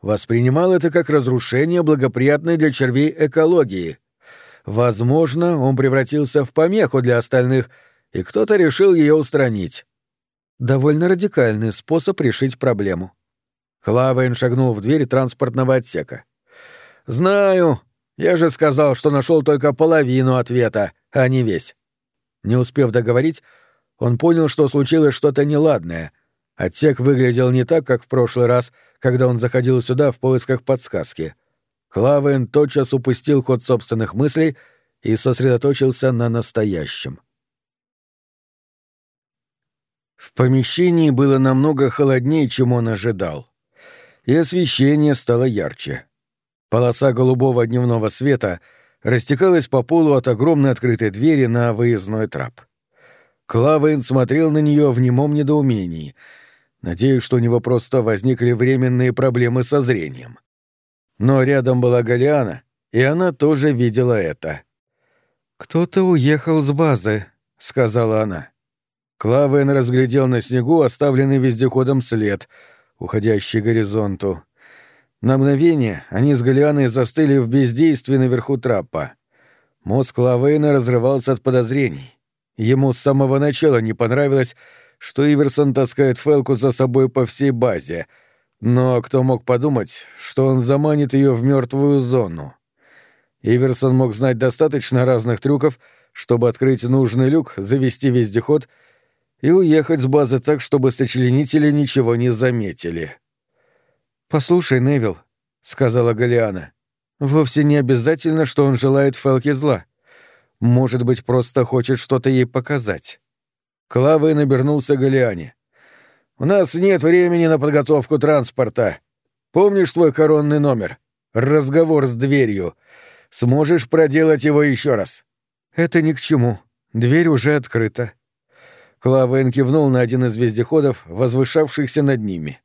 воспринимал это как разрушение благоприятной для червей экологии. Возможно, он превратился в помеху для остальных, и кто-то решил ее устранить. Довольно радикальный способ решить проблему. Клавейн шагнул в дверь транспортного отсека. «Знаю. Я же сказал, что нашел только половину ответа, а не весь». Не успев договорить, он понял, что случилось что-то неладное. Отсек выглядел не так, как в прошлый раз, когда он заходил сюда в поисках подсказки. Клавейн тотчас упустил ход собственных мыслей и сосредоточился на настоящем. В помещении было намного холоднее, чем он ожидал и освещение стало ярче. Полоса голубого дневного света растекалась по полу от огромной открытой двери на выездной трап. Клавейн смотрел на нее в немом недоумении. Надеюсь, что у него просто возникли временные проблемы со зрением. Но рядом была Галиана, и она тоже видела это. «Кто-то уехал с базы», — сказала она. Клавейн разглядел на снегу оставленный вездеходом след — уходящий к горизонту. На мгновение они с Галианой застыли в бездействии наверху трапа. Мозг Лавейна разрывался от подозрений. Ему с самого начала не понравилось, что Иверсон таскает Фелку за собой по всей базе, но кто мог подумать, что он заманит ее в мертвую зону? Иверсон мог знать достаточно разных трюков, чтобы открыть нужный люк, завести вездеход и уехать с базы так, чтобы сочленители ничего не заметили. «Послушай, Невил», — сказала Галиана, — «вовсе не обязательно, что он желает Фелке зла. Может быть, просто хочет что-то ей показать». Клавой набернулся Галиане. «У нас нет времени на подготовку транспорта. Помнишь твой коронный номер? Разговор с дверью. Сможешь проделать его еще раз?» «Это ни к чему. Дверь уже открыта». Клавен кивнул на один из вездеходов, возвышавшихся над ними.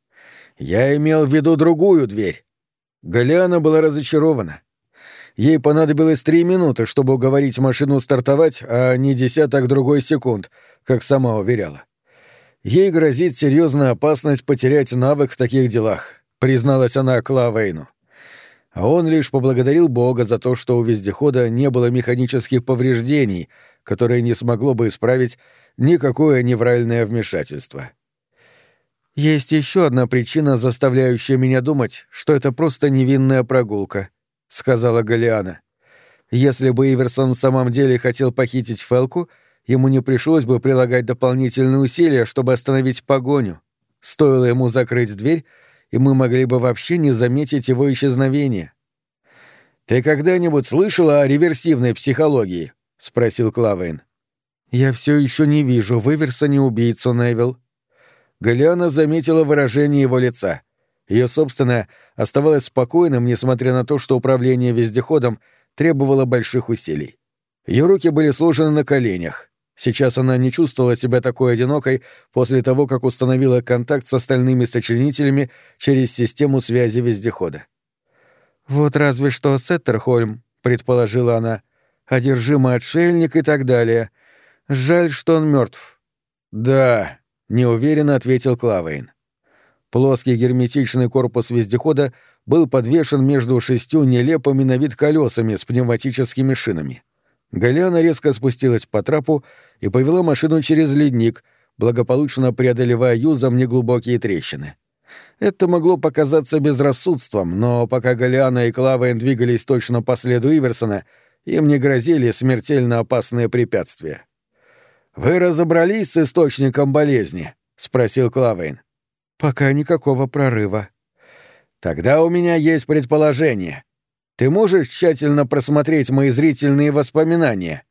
«Я имел в виду другую дверь». Галиана была разочарована. Ей понадобилось три минуты, чтобы уговорить машину стартовать, а не десяток другой секунд, как сама уверяла. Ей грозит серьезная опасность потерять навык в таких делах, призналась она Клавейну. А он лишь поблагодарил Бога за то, что у вездехода не было механических повреждений, которые не смогло бы исправить никакое невральное вмешательство. «Есть еще одна причина, заставляющая меня думать, что это просто невинная прогулка», — сказала Галиана. «Если бы Иверсон в самом деле хотел похитить Фелку, ему не пришлось бы прилагать дополнительные усилия, чтобы остановить погоню. Стоило ему закрыть дверь, и мы могли бы вообще не заметить его исчезновения». «Ты когда-нибудь слышала о реверсивной психологии?» — спросил Клавейн. «Я все еще не вижу в Иверсоне убийцу, Невил», Галиана заметила выражение его лица. Ее собственное оставалось спокойным, несмотря на то, что управление вездеходом требовало больших усилий. Ее руки были сложены на коленях. Сейчас она не чувствовала себя такой одинокой после того, как установила контакт с остальными сочленителями через систему связи вездехода. «Вот разве что Сеттерхольм», — предположила она, — «одержимый отшельник и так далее. Жаль, что он мертв. «Да», неуверенно ответил Клавейн. Плоский герметичный корпус вездехода был подвешен между шестью нелепыми на вид колесами с пневматическими шинами. Галяна резко спустилась по трапу и повела машину через ледник, благополучно преодолевая юзом неглубокие трещины. Это могло показаться безрассудством, но пока Галиана и Клавейн двигались точно по следу Иверсона, им не грозили смертельно опасные препятствия. «Вы разобрались с источником болезни?» — спросил Клавейн. «Пока никакого прорыва». «Тогда у меня есть предположение. Ты можешь тщательно просмотреть мои зрительные воспоминания?»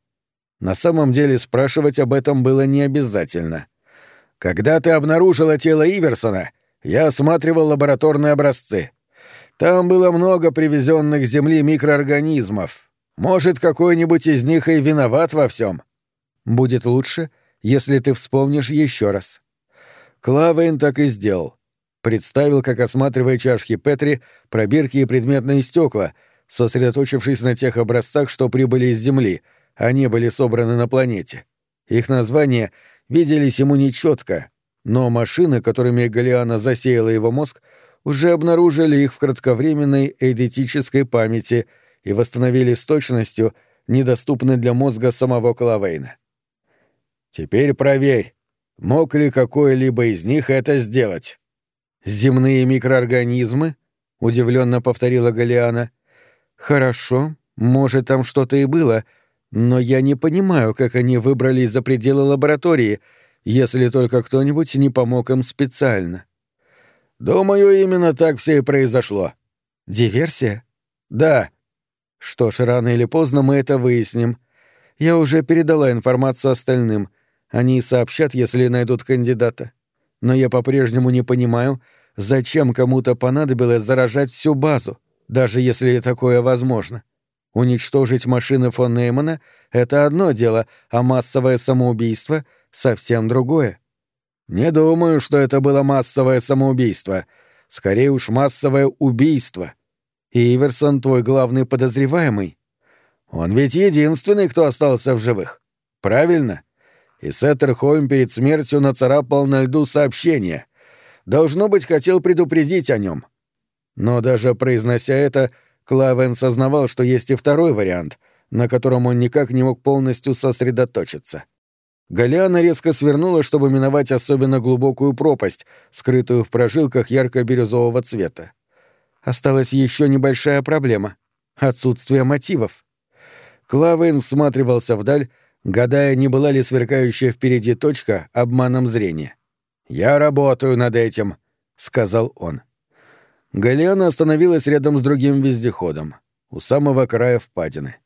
На самом деле спрашивать об этом было не обязательно. «Когда ты обнаружила тело Иверсона, я осматривал лабораторные образцы. Там было много привезенных с Земли микроорганизмов. Может, какой-нибудь из них и виноват во всем. Будет лучше, если ты вспомнишь еще раз. Клавейн так и сделал. Представил, как осматривая чашки Петри, пробирки и предметные стекла, сосредоточившись на тех образцах, что прибыли из Земли, а не были собраны на планете. Их названия виделись ему нечетко, но машины, которыми Галиана засеяла его мозг, уже обнаружили их в кратковременной эйдетической памяти и восстановили с точностью, недоступной для мозга самого Клавейна. Теперь проверь, мог ли какой-либо из них это сделать. Земные микроорганизмы? удивленно повторила Галиана. Хорошо, может, там что-то и было, но я не понимаю, как они выбрались за пределы лаборатории, если только кто-нибудь не помог им специально. Думаю, именно так все и произошло. Диверсия? Да. Что ж, рано или поздно мы это выясним. Я уже передала информацию остальным — они сообщат, если найдут кандидата. Но я по-прежнему не понимаю, зачем кому-то понадобилось заражать всю базу, даже если такое возможно. Уничтожить машины фон Неймана — это одно дело, а массовое самоубийство — совсем другое. Не думаю, что это было массовое самоубийство. Скорее уж массовое убийство. Иверсон твой главный подозреваемый. Он ведь единственный, кто остался в живых. Правильно? — и Сеттерхольм перед смертью нацарапал на льду сообщение. Должно быть, хотел предупредить о нем. Но даже произнося это, Клавен сознавал, что есть и второй вариант, на котором он никак не мог полностью сосредоточиться. Галиана резко свернула, чтобы миновать особенно глубокую пропасть, скрытую в прожилках ярко-бирюзового цвета. Осталась еще небольшая проблема — отсутствие мотивов. Клавейн всматривался вдаль, гадая, не была ли сверкающая впереди точка обманом зрения. «Я работаю над этим», — сказал он. Галиана остановилась рядом с другим вездеходом, у самого края впадины.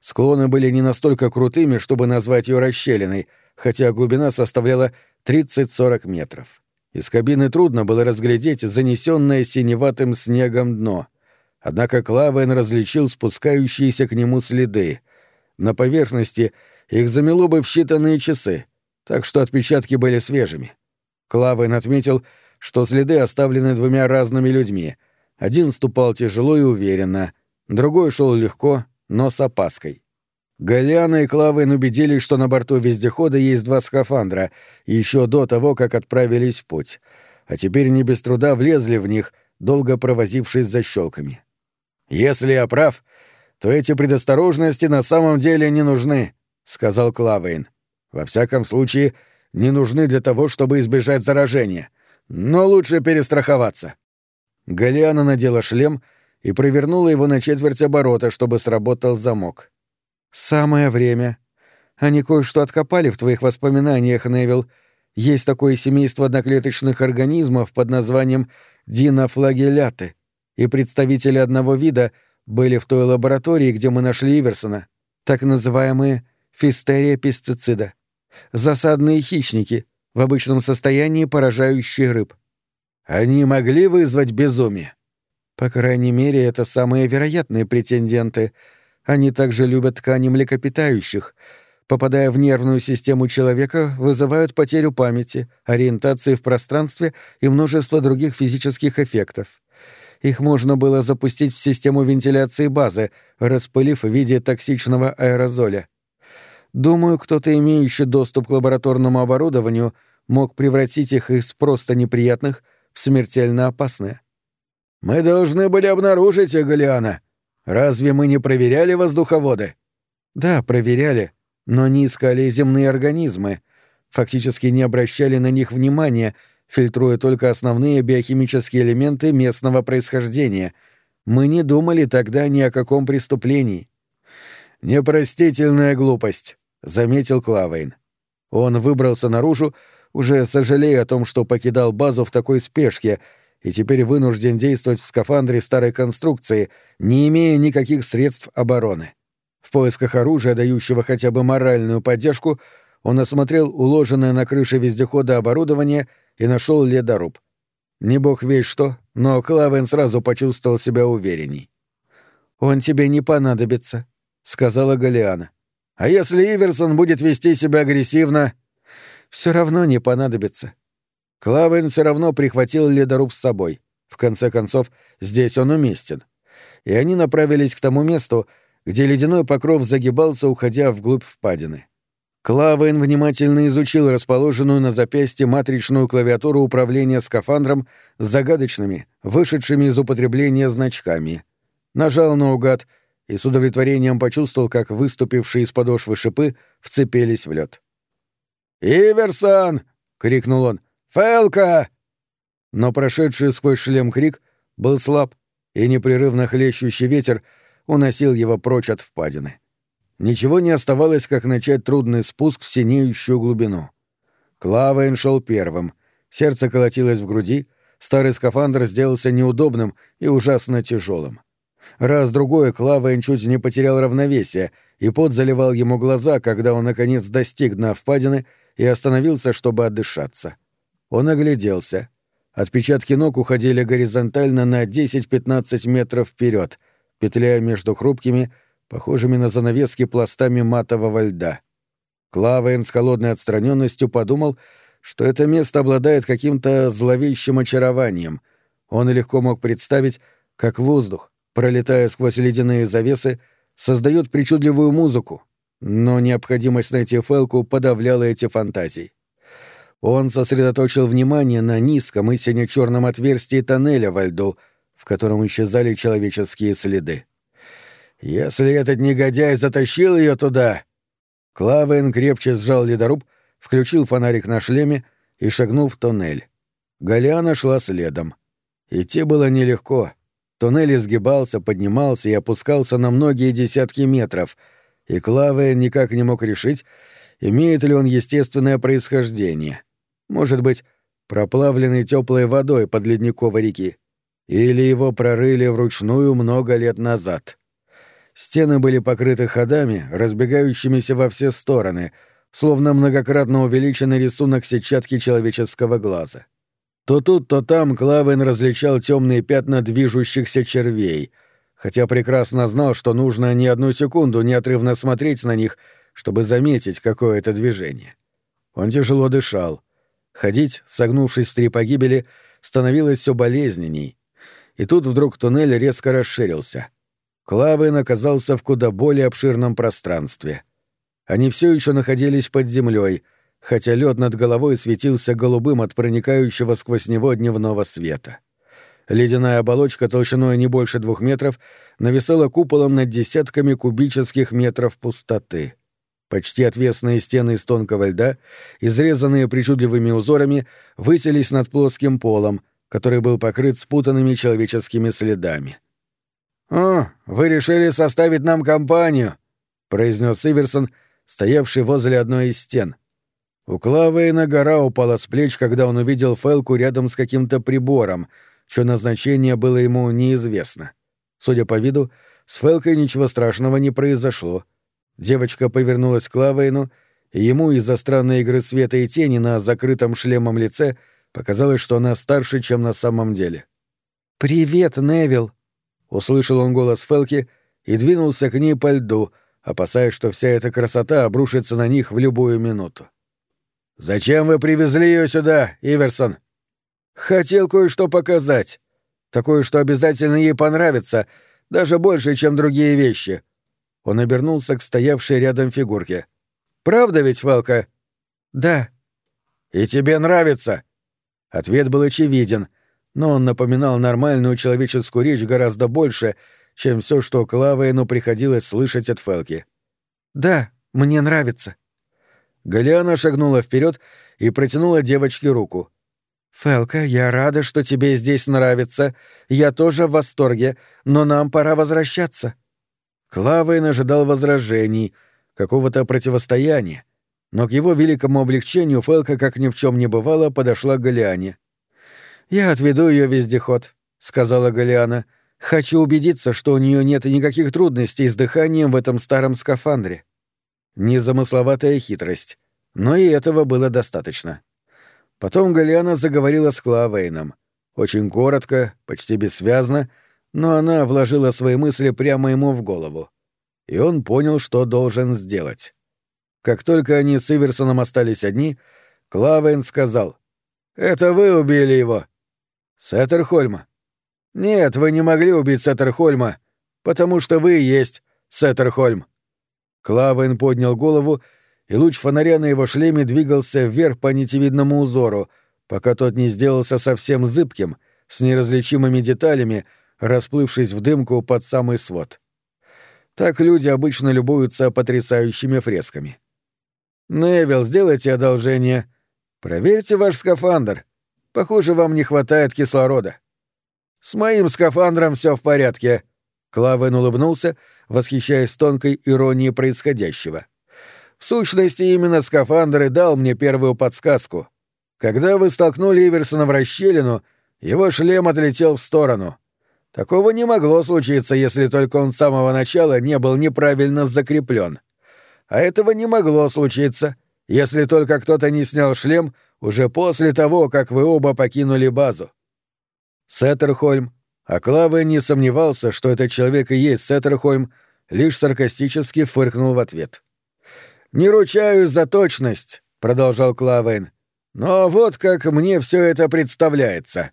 Склоны были не настолько крутыми, чтобы назвать ее расщелиной — хотя глубина составляла 30-40 метров. Из кабины трудно было разглядеть занесенное синеватым снегом дно. Однако Клавен различил спускающиеся к нему следы. На поверхности их замело бы в считанные часы, так что отпечатки были свежими. Клавен отметил, что следы оставлены двумя разными людьми. Один ступал тяжело и уверенно, другой шел легко, но с опаской. Галиана и Клавен убедились, что на борту вездехода есть два скафандра, еще до того, как отправились в путь. А теперь не без труда влезли в них, долго провозившись за щелками. «Если я прав, то эти предосторожности на самом деле не нужны», — сказал Клавейн. «Во всяком случае, не нужны для того, чтобы избежать заражения. Но лучше перестраховаться». Галиана надела шлем и провернула его на четверть оборота, чтобы сработал замок. «Самое время. Они кое-что откопали в твоих воспоминаниях, Невил. Есть такое семейство одноклеточных организмов под названием динофлагелляты, и представители одного вида были в той лаборатории, где мы нашли Иверсона, так называемые фистерия пестицида. Засадные хищники, в обычном состоянии поражающие рыб. Они могли вызвать безумие? По крайней мере, это самые вероятные претенденты — они также любят ткани млекопитающих. Попадая в нервную систему человека, вызывают потерю памяти, ориентации в пространстве и множество других физических эффектов. Их можно было запустить в систему вентиляции базы, распылив в виде токсичного аэрозоля. Думаю, кто-то, имеющий доступ к лабораторному оборудованию, мог превратить их из просто неприятных в смертельно опасные. «Мы должны были обнаружить их, Галиана», Разве мы не проверяли воздуховоды? Да, проверяли, но не искали земные организмы. Фактически не обращали на них внимания, фильтруя только основные биохимические элементы местного происхождения. Мы не думали тогда ни о каком преступлении. Непростительная глупость, заметил Клавейн. Он выбрался наружу, уже сожалея о том, что покидал базу в такой спешке, и теперь вынужден действовать в скафандре старой конструкции, не имея никаких средств обороны. В поисках оружия, дающего хотя бы моральную поддержку, он осмотрел уложенное на крыше вездехода оборудование и нашел ледоруб. Не бог весь что, но Клавен сразу почувствовал себя уверенней. «Он тебе не понадобится», — сказала Галиана. «А если Иверсон будет вести себя агрессивно?» «Все равно не понадобится. Клавен все равно прихватил ледоруб с собой. В конце концов, здесь он уместен. И они направились к тому месту, где ледяной покров загибался, уходя вглубь впадины. Клавен внимательно изучил расположенную на запястье матричную клавиатуру управления скафандром с загадочными, вышедшими из употребления значками. Нажал наугад и с удовлетворением почувствовал, как выступившие из подошвы шипы вцепились в лед. «Иверсон!» — крикнул он. «Фелка!» Но прошедший сквозь шлем крик был слаб, и непрерывно хлещущий ветер уносил его прочь от впадины. Ничего не оставалось, как начать трудный спуск в синеющую глубину. Клавейн шел первым. Сердце колотилось в груди, старый скафандр сделался неудобным и ужасно тяжелым. Раз-другой Клавейн чуть не потерял равновесие, и пот заливал ему глаза, когда он, наконец, достиг дна впадины и остановился, чтобы отдышаться. — он огляделся. Отпечатки ног уходили горизонтально на 10-15 метров вперед, петляя между хрупкими, похожими на занавески пластами матового льда. Клавейн с холодной отстраненностью подумал, что это место обладает каким-то зловещим очарованием. Он легко мог представить, как воздух, пролетая сквозь ледяные завесы, создает причудливую музыку, но необходимость найти Фелку подавляла эти фантазии. Он сосредоточил внимание на низком и сине-черном отверстии тоннеля во льду, в котором исчезали человеческие следы. «Если этот негодяй затащил ее туда...» Клавен крепче сжал ледоруб включил фонарик на шлеме и шагнул в тоннель. Галиана шла следом. Идти было нелегко. Туннель изгибался, поднимался и опускался на многие десятки метров, и Клаве никак не мог решить, имеет ли он естественное происхождение. Может быть, проплавленный теплой водой под ледниковой реки. Или его прорыли вручную много лет назад. Стены были покрыты ходами, разбегающимися во все стороны, словно многократно увеличенный рисунок сетчатки человеческого глаза. То тут, то там Клавен различал темные пятна движущихся червей, хотя прекрасно знал, что нужно ни одну секунду неотрывно смотреть на них, чтобы заметить какое-то движение. Он тяжело дышал. Ходить, согнувшись в три погибели, становилось все болезненней. И тут вдруг туннель резко расширился. Клавен оказался в куда более обширном пространстве. Они все еще находились под землей, хотя лед над головой светился голубым от проникающего сквозь него дневного света. Ледяная оболочка толщиной не больше двух метров нависала куполом над десятками кубических метров пустоты. Почти отвесные стены из тонкого льда, изрезанные причудливыми узорами, высились над плоским полом, который был покрыт спутанными человеческими следами. «О, вы решили составить нам компанию», — произнес Иверсон, стоявший возле одной из стен. У Клавейна гора упала с плеч, когда он увидел Фелку рядом с каким-то прибором, чье назначение было ему неизвестно. Судя по виду, с Фелкой ничего страшного не произошло — Девочка повернулась к Лавейну, и ему из-за странной игры света и тени на закрытом шлемом лице показалось, что она старше, чем на самом деле. «Привет, Невил!» — услышал он голос Фелки и двинулся к ней по льду, опасаясь, что вся эта красота обрушится на них в любую минуту. «Зачем вы привезли ее сюда, Иверсон?» «Хотел кое-что показать. Такое, что обязательно ей понравится, даже больше, чем другие вещи», он обернулся к стоявшей рядом фигурке. «Правда ведь, Валка?» «Да». «И тебе нравится?» Ответ был очевиден, но он напоминал нормальную человеческую речь гораздо больше, чем все, что Клавейну приходилось слышать от Фелки. «Да, мне нравится». Галиана шагнула вперед и протянула девочке руку. «Фелка, я рада, что тебе здесь нравится. Я тоже в восторге, но нам пора возвращаться». Клавейн ожидал возражений, какого-то противостояния, но к его великому облегчению Фелка, как ни в чем не бывало, подошла к Галиане. «Я отведу ее вездеход», — сказала Галиана. «Хочу убедиться, что у нее нет никаких трудностей с дыханием в этом старом скафандре». Незамысловатая хитрость, но и этого было достаточно. Потом Галиана заговорила с Клавейном. Очень коротко, почти бессвязно — но она вложила свои мысли прямо ему в голову. И он понял, что должен сделать. Как только они с Иверсоном остались одни, Клавейн сказал. «Это вы убили его». «Сеттерхольма». «Нет, вы не могли убить Сеттерхольма, потому что вы и есть Сеттерхольм». Клавейн поднял голову, и луч фонаря на его шлеме двигался вверх по нитевидному узору, пока тот не сделался совсем зыбким, с неразличимыми деталями, расплывшись в дымку под самый свод. Так люди обычно любуются потрясающими фресками. «Невил, сделайте одолжение. Проверьте ваш скафандр. Похоже, вам не хватает кислорода». «С моим скафандром все в порядке», — Клавен улыбнулся, восхищаясь тонкой иронией происходящего. «В сущности, именно скафандр и дал мне первую подсказку. Когда вы столкнули Иверсона в расщелину, его шлем отлетел в сторону. Такого не могло случиться, если только он с самого начала не был неправильно закреплен. А этого не могло случиться, если только кто-то не снял шлем уже после того, как вы оба покинули базу. Сеттерхольм, а Клаве не сомневался, что этот человек и есть Сеттерхольм, лишь саркастически фыркнул в ответ. «Не ручаюсь за точность», — продолжал Клавейн, — «но вот как мне все это представляется.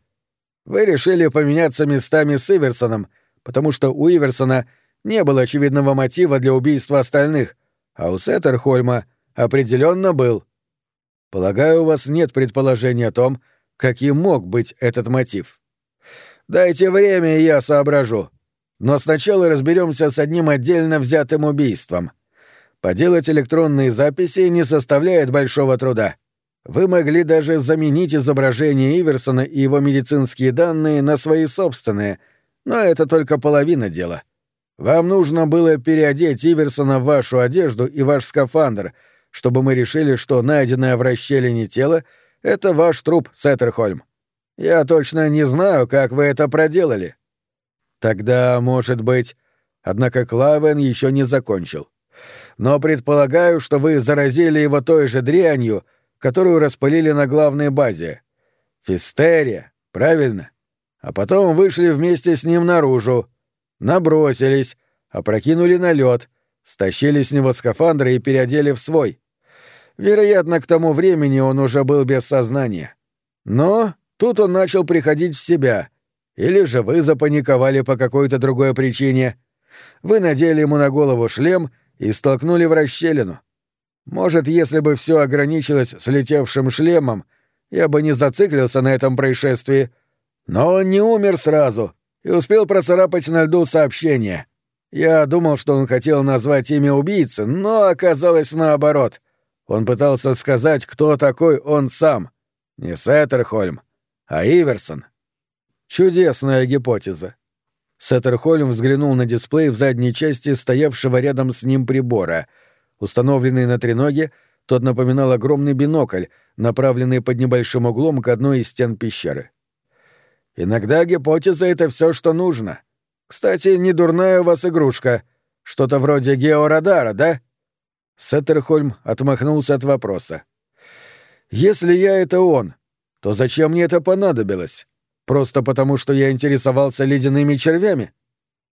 Вы решили поменяться местами с Иверсоном, потому что у Иверсона не было очевидного мотива для убийства остальных, а у Сеттерхольма определенно был. Полагаю, у вас нет предположения о том, каким мог быть этот мотив. Дайте время, и я соображу. Но сначала разберемся с одним отдельно взятым убийством. Поделать электронные записи не составляет большого труда. Вы могли даже заменить изображение Иверсона и его медицинские данные на свои собственные, но это только половина дела. Вам нужно было переодеть Иверсона в вашу одежду и ваш скафандр, чтобы мы решили, что найденное в расщелине тело — это ваш труп, Сеттерхольм. Я точно не знаю, как вы это проделали. Тогда, может быть... Однако Клавен еще не закончил. Но предполагаю, что вы заразили его той же дрянью, которую распылили на главной базе. Фистерия, правильно? А потом вышли вместе с ним наружу, набросились, опрокинули на лед, стащили с него скафандры и переодели в свой. Вероятно, к тому времени он уже был без сознания. Но тут он начал приходить в себя. Или же вы запаниковали по какой-то другой причине. Вы надели ему на голову шлем и столкнули в расщелину. Может, если бы все ограничилось слетевшим шлемом, я бы не зациклился на этом происшествии. Но он не умер сразу и успел процарапать на льду сообщение. Я думал, что он хотел назвать имя убийцы, но оказалось наоборот. Он пытался сказать, кто такой он сам. Не Сеттерхольм, а Иверсон. Чудесная гипотеза. Сеттерхольм взглянул на дисплей в задней части стоявшего рядом с ним прибора — Установленный на треноге, тот напоминал огромный бинокль, направленный под небольшим углом к одной из стен пещеры. «Иногда гипотеза — это все, что нужно. Кстати, не дурная у вас игрушка. Что-то вроде георадара, да?» Сеттерхольм отмахнулся от вопроса. «Если я — это он, то зачем мне это понадобилось? Просто потому, что я интересовался ледяными червями?»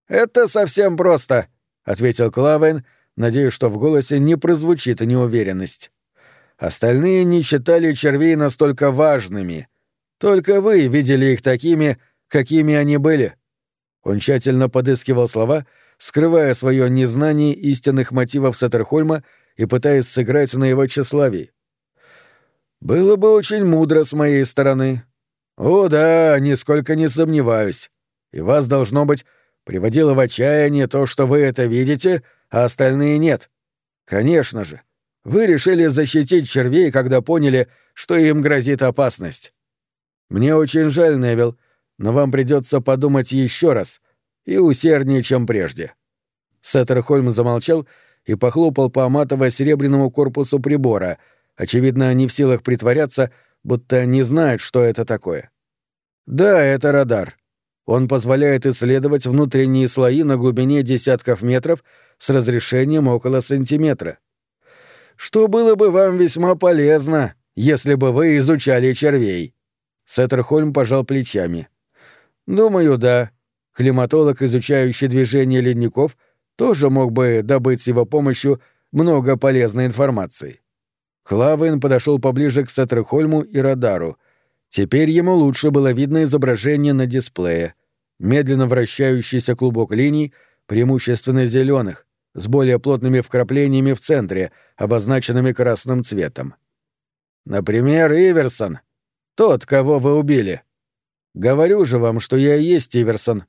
«Это совсем просто», — ответил Клавен, — Надеюсь, что в голосе не прозвучит неуверенность. Остальные не считали червей настолько важными. Только вы видели их такими, какими они были. Он тщательно подыскивал слова, скрывая свое незнание истинных мотивов Саттерхольма и пытаясь сыграть на его тщеславии. «Было бы очень мудро с моей стороны. О да, нисколько не сомневаюсь. И вас, должно быть, приводило в отчаяние то, что вы это видите, — а остальные нет. Конечно же. Вы решили защитить червей, когда поняли, что им грозит опасность. Мне очень жаль, Невил, но вам придется подумать еще раз и усерднее, чем прежде. Сеттерхольм замолчал и похлопал по матово-серебряному корпусу прибора, очевидно, не в силах притворяться, будто не знает, что это такое. Да, это радар. Он позволяет исследовать внутренние слои на глубине десятков метров с разрешением около сантиметра. Что было бы вам весьма полезно, если бы вы изучали червей. Сеттерхольм пожал плечами. Думаю, да. Климатолог, изучающий движение ледников, тоже мог бы добыть с его помощью много полезной информации. Клавен подошел поближе к Сеттерхольму и радару. Теперь ему лучше было видно изображение на дисплее. Медленно вращающийся клубок линий, преимущественно зеленых, с более плотными вкраплениями в центре, обозначенными красным цветом. Например, Иверсон. Тот, кого вы убили. Говорю же вам, что я и есть Иверсон.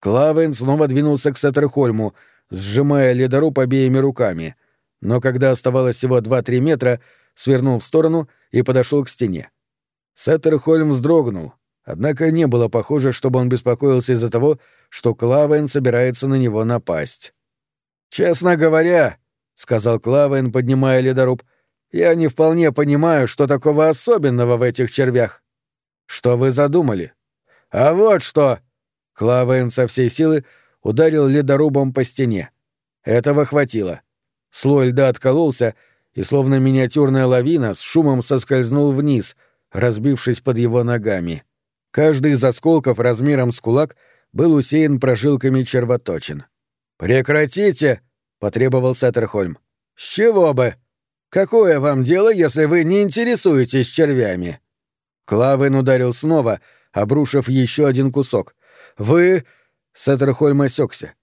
Клавен снова двинулся к Сеттерхольму, сжимая ледоруб обеими руками, но когда оставалось всего 2-3 метра, свернул в сторону и подошел к стене. Сеттерхольм вздрогнул, однако не было похоже, чтобы он беспокоился из-за того, что Клавен собирается на него напасть. «Честно говоря», — сказал Клавен, поднимая ледоруб, — «я не вполне понимаю, что такого особенного в этих червях». «Что вы задумали?» «А вот что!» Клавен со всей силы ударил ледорубом по стене. Этого хватило. Слой льда откололся, и словно миниатюрная лавина с шумом соскользнул вниз, разбившись под его ногами. Каждый из осколков размером с кулак был усеян прожилками червоточин. «Прекратите!» — потребовал Сеттерхольм. «С чего бы? Какое вам дело, если вы не интересуетесь червями?» Клавен ударил снова, обрушив еще один кусок. «Вы...» — Сеттерхольм осекся.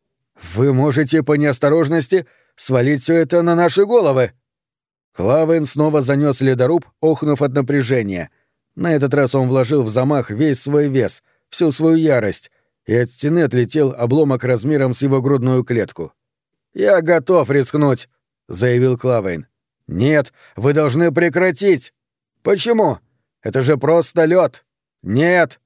«Вы можете по неосторожности свалить все это на наши головы!» Клавен снова занес ледоруб, охнув от напряжения. На этот раз он вложил в замах весь свой вес, всю свою ярость, и от стены отлетел обломок размером с его грудную клетку. «Я готов рискнуть», — заявил Клавейн. «Нет, вы должны прекратить!» «Почему? Это же просто лед. «Нет!»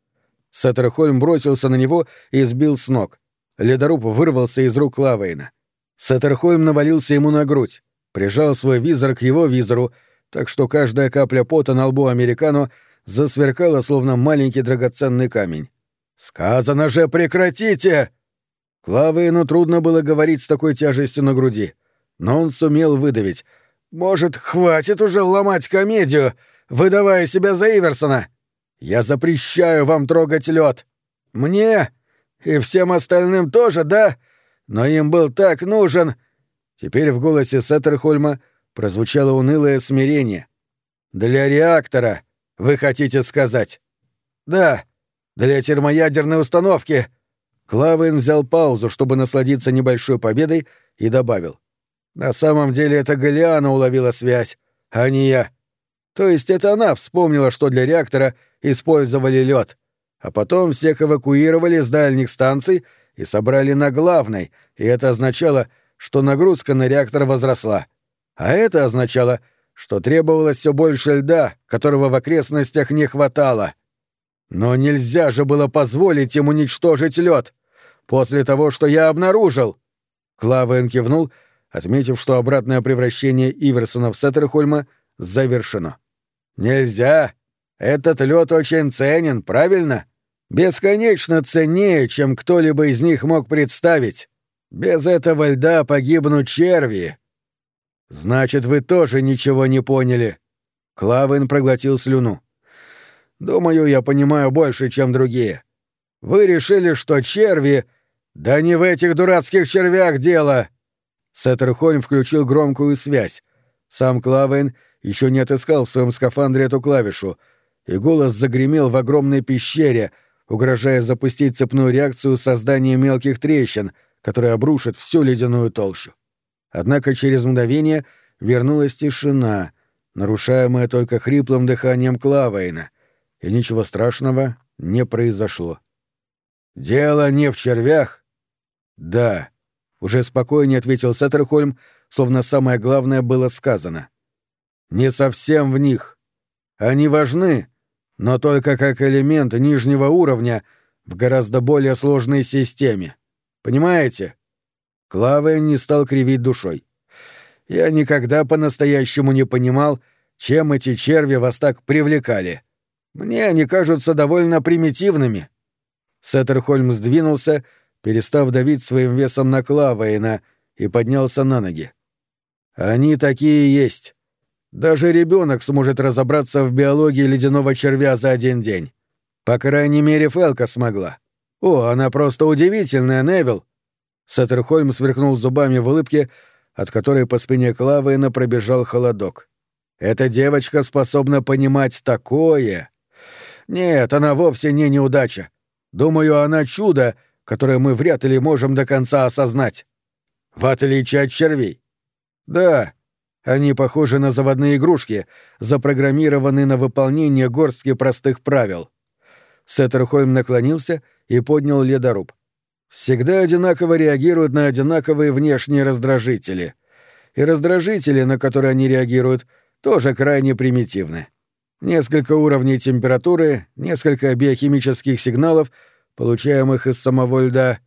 Сеттерхольм бросился на него и сбил с ног. Ледоруб вырвался из рук Клавейна. Сеттерхольм навалился ему на грудь, прижал свой визор к его визору, так что каждая капля пота на лбу американо засверкала, словно маленький драгоценный камень. «Сказано же, прекратите!» Клавейну трудно было говорить с такой тяжестью на груди, но он сумел выдавить. «Может, хватит уже ломать комедию, выдавая себя за Иверсона? Я запрещаю вам трогать лед. Мне и всем остальным тоже, да? Но им был так нужен...» Теперь в голосе Сеттерхольма прозвучало унылое смирение. «Для реактора, вы хотите сказать?» «Да, для термоядерной установки». Клавен взял паузу, чтобы насладиться небольшой победой, и добавил. «На самом деле это Галиана уловила связь, а не я. То есть это она вспомнила, что для реактора использовали лед, а потом всех эвакуировали с дальних станций и собрали на главной, и это означало, что нагрузка на реактор возросла. А это означало, что требовалось все больше льда, которого в окрестностях не хватало. Но нельзя же было позволить им уничтожить лед после того, что я обнаружил. Клавен кивнул, отметив, что обратное превращение Иверсона в Сеттерхольма завершено. Нельзя. Этот лед очень ценен, правильно? Бесконечно ценнее, чем кто-либо из них мог представить. Без этого льда погибнут черви. Значит, вы тоже ничего не поняли. Клавен проглотил слюну. Думаю, я понимаю больше, чем другие. Вы решили, что черви... Да не в этих дурацких червях дело! Сеттерхольм включил громкую связь. Сам Клавен еще не отыскал в своем скафандре эту клавишу, и голос загремел в огромной пещере, угрожая запустить цепную реакцию создания мелких трещин, которые обрушат всю ледяную толщу. Однако через мгновение вернулась тишина, нарушаемая только хриплым дыханием Клавейна, и ничего страшного не произошло. «Дело не в червях?» «Да», — уже спокойнее ответил Сеттерхольм, словно самое главное было сказано. «Не совсем в них. Они важны, но только как элемент нижнего уровня в гораздо более сложной системе. Понимаете? Клаве не стал кривить душой. Я никогда по-настоящему не понимал, чем эти черви вас так привлекали. Мне они кажутся довольно примитивными. Сеттерхольм сдвинулся, перестав давить своим весом на Клавейна, и поднялся на ноги. Они такие есть. Даже ребенок сможет разобраться в биологии ледяного червя за один день. По крайней мере, Фелка смогла. О, она просто удивительная, Невил. Сеттерхольм сверкнул зубами в улыбке, от которой по спине Клавейна пробежал холодок. Эта девочка способна понимать такое. Нет, она вовсе не неудача. Думаю, она чудо, которое мы вряд ли можем до конца осознать. В отличие от червей. Да, они похожи на заводные игрушки, запрограммированные на выполнение горстки простых правил. Сеттерхольм наклонился и поднял ледоруб. Всегда одинаково реагируют на одинаковые внешние раздражители. И раздражители, на которые они реагируют, тоже крайне примитивны. Несколько уровней температуры, несколько биохимических сигналов, получаемых из самого льда,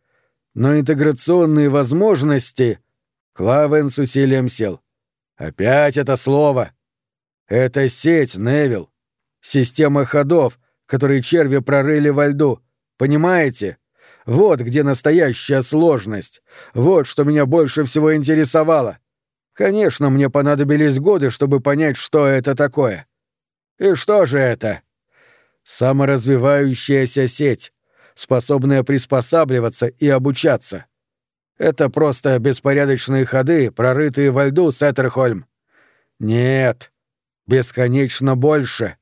но интеграционные возможности... Клавен с усилием сел. Опять это слово. Это сеть, Невил. Система ходов, которые черви прорыли во льду. Понимаете? Вот где настоящая сложность. Вот что меня больше всего интересовало. Конечно, мне понадобились годы, чтобы понять, что это такое. И что же это? Саморазвивающаяся сеть, способная приспосабливаться и обучаться. Это просто беспорядочные ходы, прорытые во льду, Сеттерхольм. Нет, бесконечно больше.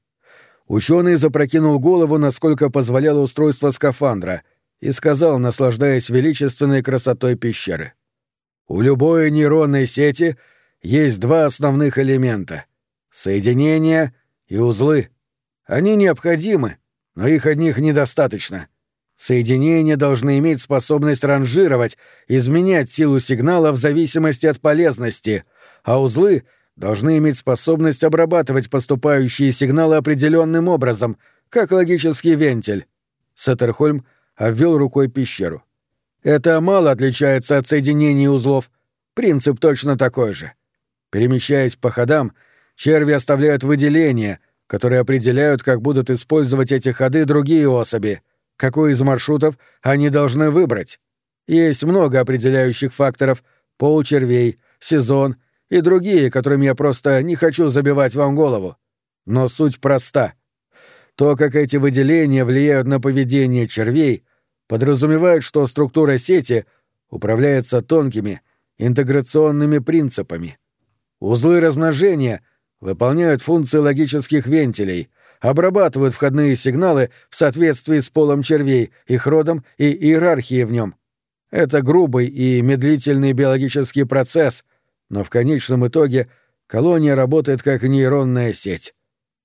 Ученый запрокинул голову, насколько позволяло устройство скафандра, и сказал, наслаждаясь величественной красотой пещеры. У любой нейронной сети есть два основных элемента — соединения и узлы. Они необходимы, но их одних недостаточно — Соединения должны иметь способность ранжировать, изменять силу сигнала в зависимости от полезности, а узлы должны иметь способность обрабатывать поступающие сигналы определенным образом, как логический вентиль. Сеттерхольм обвел рукой пещеру. Это мало отличается от соединений узлов. Принцип точно такой же. Перемещаясь по ходам, черви оставляют выделения, которые определяют, как будут использовать эти ходы другие особи, какой из маршрутов они должны выбрать. Есть много определяющих факторов — пол червей, сезон и другие, которыми я просто не хочу забивать вам голову. Но суть проста. То, как эти выделения влияют на поведение червей, подразумевает, что структура сети управляется тонкими интеграционными принципами. Узлы размножения выполняют функции логических вентилей, обрабатывают входные сигналы в соответствии с полом червей, их родом и иерархией в нем. Это грубый и медлительный биологический процесс, но в конечном итоге колония работает как нейронная сеть.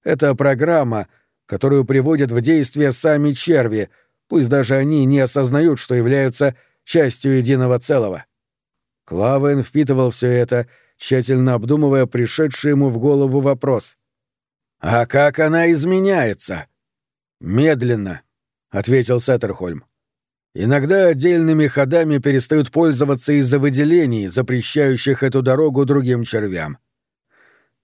Это программа, которую приводят в действие сами черви, пусть даже они не осознают, что являются частью единого целого. Клавен впитывал все это, тщательно обдумывая пришедший ему в голову вопрос. «А как она изменяется?» «Медленно», — ответил Сеттерхольм. «Иногда отдельными ходами перестают пользоваться из-за выделений, запрещающих эту дорогу другим червям.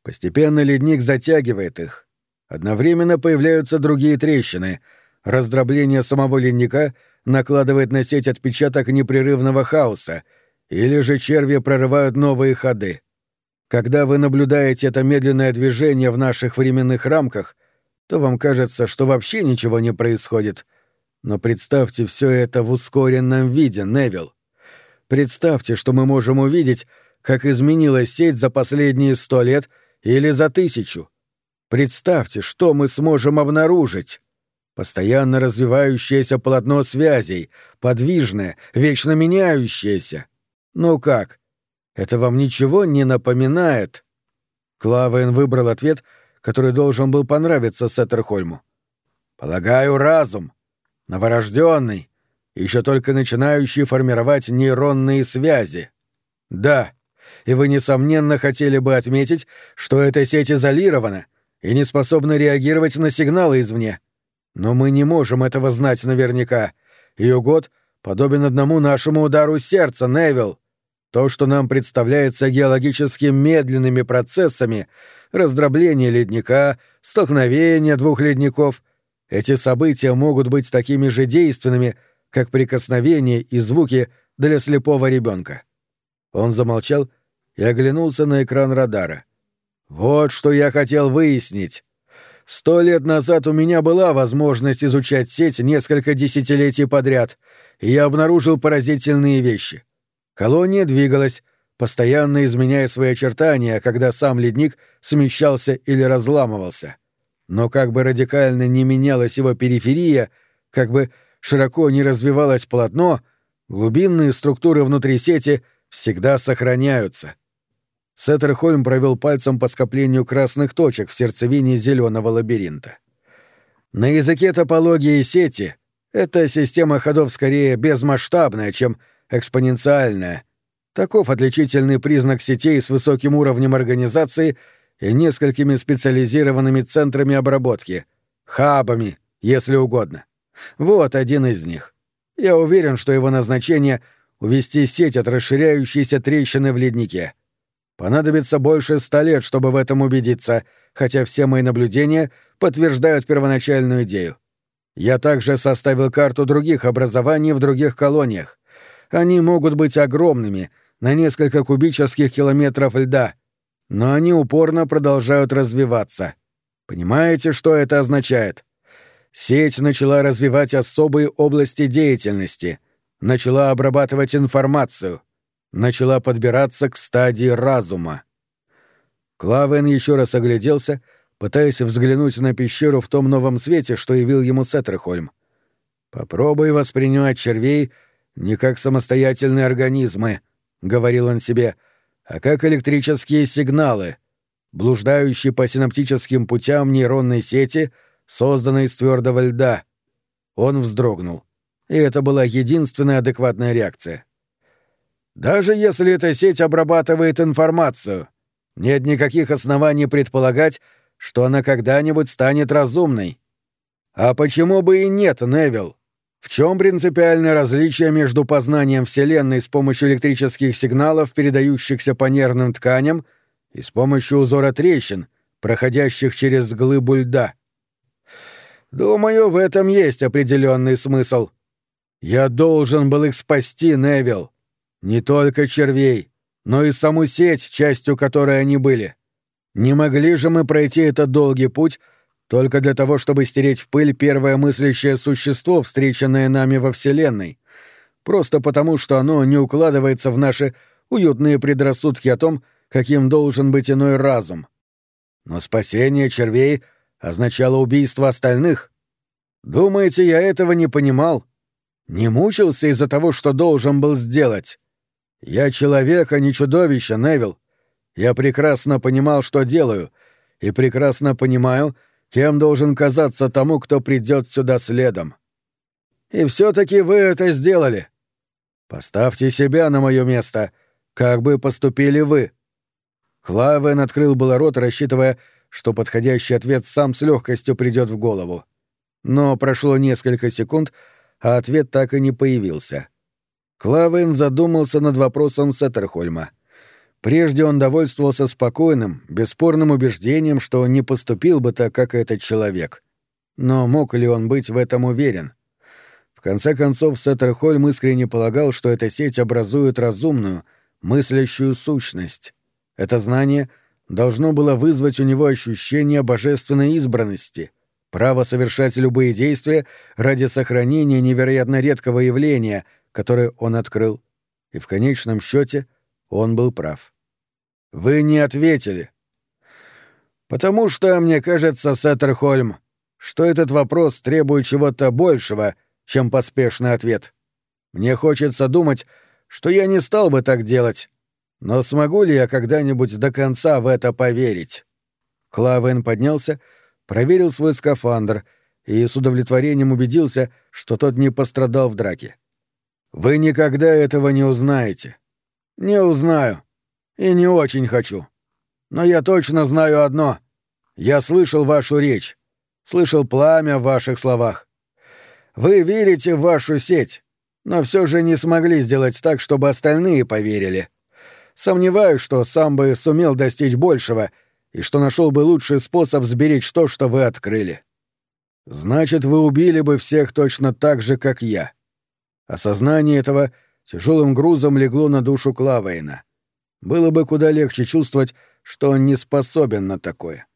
Постепенно ледник затягивает их. Одновременно появляются другие трещины. Раздробление самого ледника накладывает на сеть отпечаток непрерывного хаоса, или же черви прорывают новые ходы. Когда вы наблюдаете это медленное движение в наших временных рамках, то вам кажется, что вообще ничего не происходит. Но представьте все это в ускоренном виде, Невил. Представьте, что мы можем увидеть, как изменилась сеть за последние сто лет или за тысячу. Представьте, что мы сможем обнаружить. Постоянно развивающееся полотно связей, подвижное, вечно меняющееся. Ну как, это вам ничего не напоминает?» Клавен выбрал ответ, который должен был понравиться Сеттерхольму. «Полагаю, разум. Новорожденный, еще только начинающий формировать нейронные связи. Да, и вы, несомненно, хотели бы отметить, что эта сеть изолирована и не способна реагировать на сигналы извне. Но мы не можем этого знать наверняка. Ее год подобен одному нашему удару сердца, Невилл. То, что нам представляется геологически медленными процессами, раздробление ледника, столкновение двух ледников, эти события могут быть такими же действенными, как прикосновение и звуки для слепого ребенка. Он замолчал и оглянулся на экран радара. Вот что я хотел выяснить. Сто лет назад у меня была возможность изучать сеть несколько десятилетий подряд, и я обнаружил поразительные вещи — Колония двигалась, постоянно изменяя свои очертания, когда сам ледник смещался или разламывался. Но как бы радикально не менялась его периферия, как бы широко не развивалось полотно, глубинные структуры внутри сети всегда сохраняются. Сеттерхольм провел пальцем по скоплению красных точек в сердцевине зеленого лабиринта. На языке топологии сети эта система ходов скорее безмасштабная, чем экспоненциальная. Таков отличительный признак сетей с высоким уровнем организации и несколькими специализированными центрами обработки, хабами, если угодно. Вот один из них. Я уверен, что его назначение — увести сеть от расширяющейся трещины в леднике. Понадобится больше ста лет, чтобы в этом убедиться, хотя все мои наблюдения подтверждают первоначальную идею. Я также составил карту других образований в других колониях. Они могут быть огромными, на несколько кубических километров льда, но они упорно продолжают развиваться. Понимаете, что это означает? Сеть начала развивать особые области деятельности, начала обрабатывать информацию, начала подбираться к стадии разума. Клавен еще раз огляделся, пытаясь взглянуть на пещеру в том новом свете, что явил ему Сеттерхольм. Попробуй воспринимать червей — не как самостоятельные организмы, — говорил он себе, — а как электрические сигналы, блуждающие по синаптическим путям нейронной сети, созданной из твердого льда. Он вздрогнул. И это была единственная адекватная реакция. «Даже если эта сеть обрабатывает информацию», Нет никаких оснований предполагать, что она когда-нибудь станет разумной. А почему бы и нет, Невил? В чем принципиальное различие между познанием Вселенной с помощью электрических сигналов, передающихся по нервным тканям, и с помощью узора трещин, проходящих через глыбу льда? Думаю, в этом есть определенный смысл. Я должен был их спасти, Невил. Не только червей, но и саму сеть, частью которой они были. Не могли же мы пройти этот долгий путь только для того, чтобы стереть в пыль первое мыслящее существо, встреченное нами во Вселенной, просто потому, что оно не укладывается в наши уютные предрассудки о том, каким должен быть иной разум. Но спасение червей означало убийство остальных. Думаете, я этого не понимал? Не мучился из-за того, что должен был сделать? Я человек, а не чудовище, Невил. Я прекрасно понимал, что делаю, и прекрасно понимаю, кем должен казаться тому, кто придет сюда следом. И все-таки вы это сделали. Поставьте себя на мое место. Как бы поступили вы? Клавен открыл было рот, рассчитывая, что подходящий ответ сам с легкостью придет в голову. Но прошло несколько секунд, а ответ так и не появился. Клавен задумался над вопросом Сеттерхольма — Прежде он довольствовался спокойным, бесспорным убеждением, что не поступил бы так, как этот человек. Но мог ли он быть в этом уверен? В конце концов, Сеттерхольм искренне полагал, что эта сеть образует разумную, мыслящую сущность. Это знание должно было вызвать у него ощущение божественной избранности, право совершать любые действия ради сохранения невероятно редкого явления, которое он открыл. И в конечном счете — он был прав. «Вы не ответили». «Потому что, мне кажется, Сеттерхольм, что этот вопрос требует чего-то большего, чем поспешный ответ. Мне хочется думать, что я не стал бы так делать. Но смогу ли я когда-нибудь до конца в это поверить?» Клавен поднялся, проверил свой скафандр и с удовлетворением убедился, что тот не пострадал в драке. «Вы никогда этого не узнаете. «Не узнаю. И не очень хочу. Но я точно знаю одно. Я слышал вашу речь. Слышал пламя в ваших словах. Вы верите в вашу сеть, но все же не смогли сделать так, чтобы остальные поверили. Сомневаюсь, что сам бы сумел достичь большего и что нашел бы лучший способ сберечь то, что вы открыли. Значит, вы убили бы всех точно так же, как я. Осознание этого — тяжелым грузом легло на душу Клавейна. Было бы куда легче чувствовать, что он не способен на такое.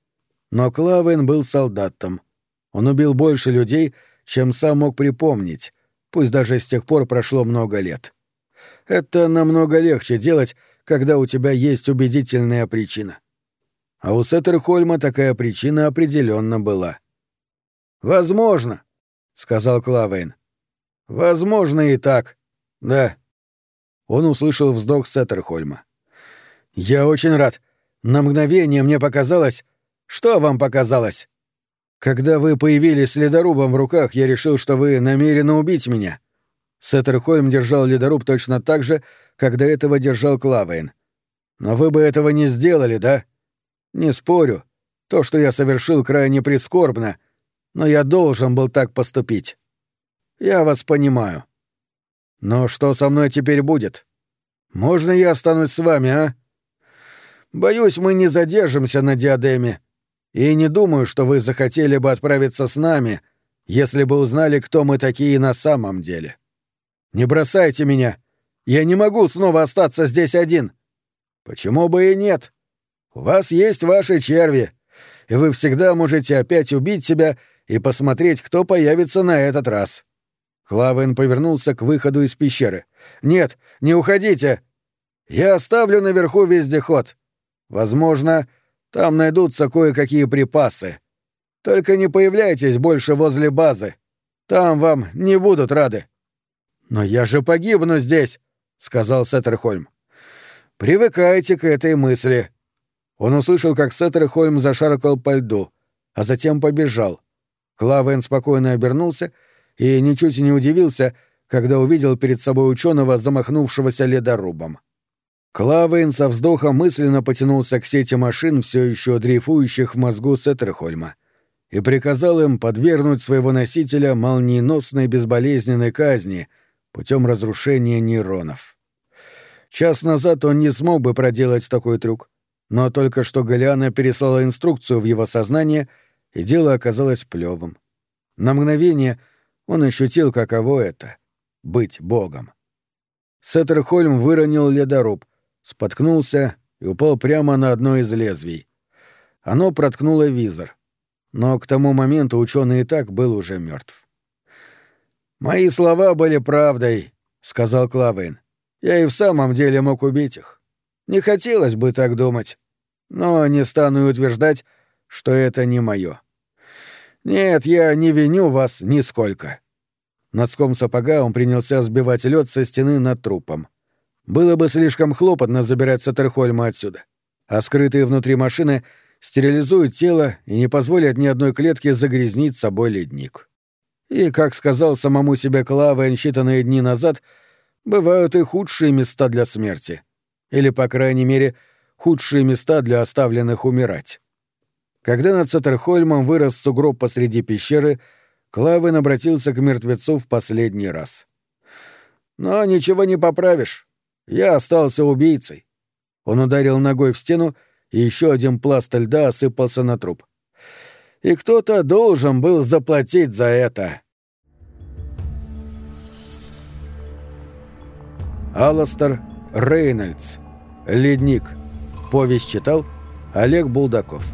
Но Клавейн был солдатом. Он убил больше людей, чем сам мог припомнить, пусть даже с тех пор прошло много лет. Это намного легче делать, когда у тебя есть убедительная причина. А у Сеттерхольма такая причина определенно была. «Возможно», — сказал Клавейн. «Возможно и так. Да». Он услышал вздох Сеттерхольма. «Я очень рад. На мгновение мне показалось... Что вам показалось? Когда вы появились с ледорубом в руках, я решил, что вы намерены убить меня». Сеттерхольм держал ледоруб точно так же, как до этого держал Клавейн. «Но вы бы этого не сделали, да? Не спорю. То, что я совершил, крайне прискорбно, но я должен был так поступить. Я вас понимаю». Но что со мной теперь будет? Можно я останусь с вами, а? Боюсь, мы не задержимся на диадеме. И не думаю, что вы захотели бы отправиться с нами, если бы узнали, кто мы такие на самом деле. Не бросайте меня. Я не могу снова остаться здесь один. Почему бы и нет? У вас есть ваши черви, и вы всегда можете опять убить себя и посмотреть, кто появится на этот раз. Клавен повернулся к выходу из пещеры. «Нет, не уходите! Я оставлю наверху вездеход. Возможно, там найдутся кое-какие припасы. Только не появляйтесь больше возле базы. Там вам не будут рады». «Но я же погибну здесь», — сказал Сеттерхольм. «Привыкайте к этой мысли». Он услышал, как Сеттерхольм зашаркал по льду, а затем побежал. Клавен спокойно обернулся — и ничуть не удивился, когда увидел перед собой ученого, замахнувшегося ледорубом. Клавейн со вздохом мысленно потянулся к сети машин, все еще дрейфующих в мозгу Сеттерхольма, и приказал им подвергнуть своего носителя молниеносной безболезненной казни путем разрушения нейронов. Час назад он не смог бы проделать такой трюк, но только что Галиана переслала инструкцию в его сознание, и дело оказалось плевым. На мгновение он ощутил, каково это — быть богом. Сеттерхольм выронил ледоруб — споткнулся и упал прямо на одно из лезвий. Оно проткнуло визор. Но к тому моменту ученый и так был уже мертв. «Мои слова были правдой», — сказал Клавейн. «Я и в самом деле мог убить их. Не хотелось бы так думать, но не стану утверждать, что это не мое. Нет, я не виню вас нисколько». Носком сапога он принялся сбивать лед со стены над трупом. Было бы слишком хлопотно забирать Саттерхольма отсюда. А скрытые внутри машины стерилизуют тело и не позволят ни одной клетке загрязнить собой ледник. И, как сказал самому себе Клавен считанные дни назад, бывают и худшие места для смерти. Или, по крайней мере, худшие места для оставленных умирать. Когда над Саттерхольмом вырос сугроб посреди пещеры, Клавен обратился к мертвецу в последний раз. «Но ничего не поправишь. Я остался убийцей. Он ударил ногой в стену, и еще один пласт льда осыпался на труп. И кто-то должен был заплатить за это. Алластер Рейнольдс. Ледник. Повесть читал Олег Булдаков.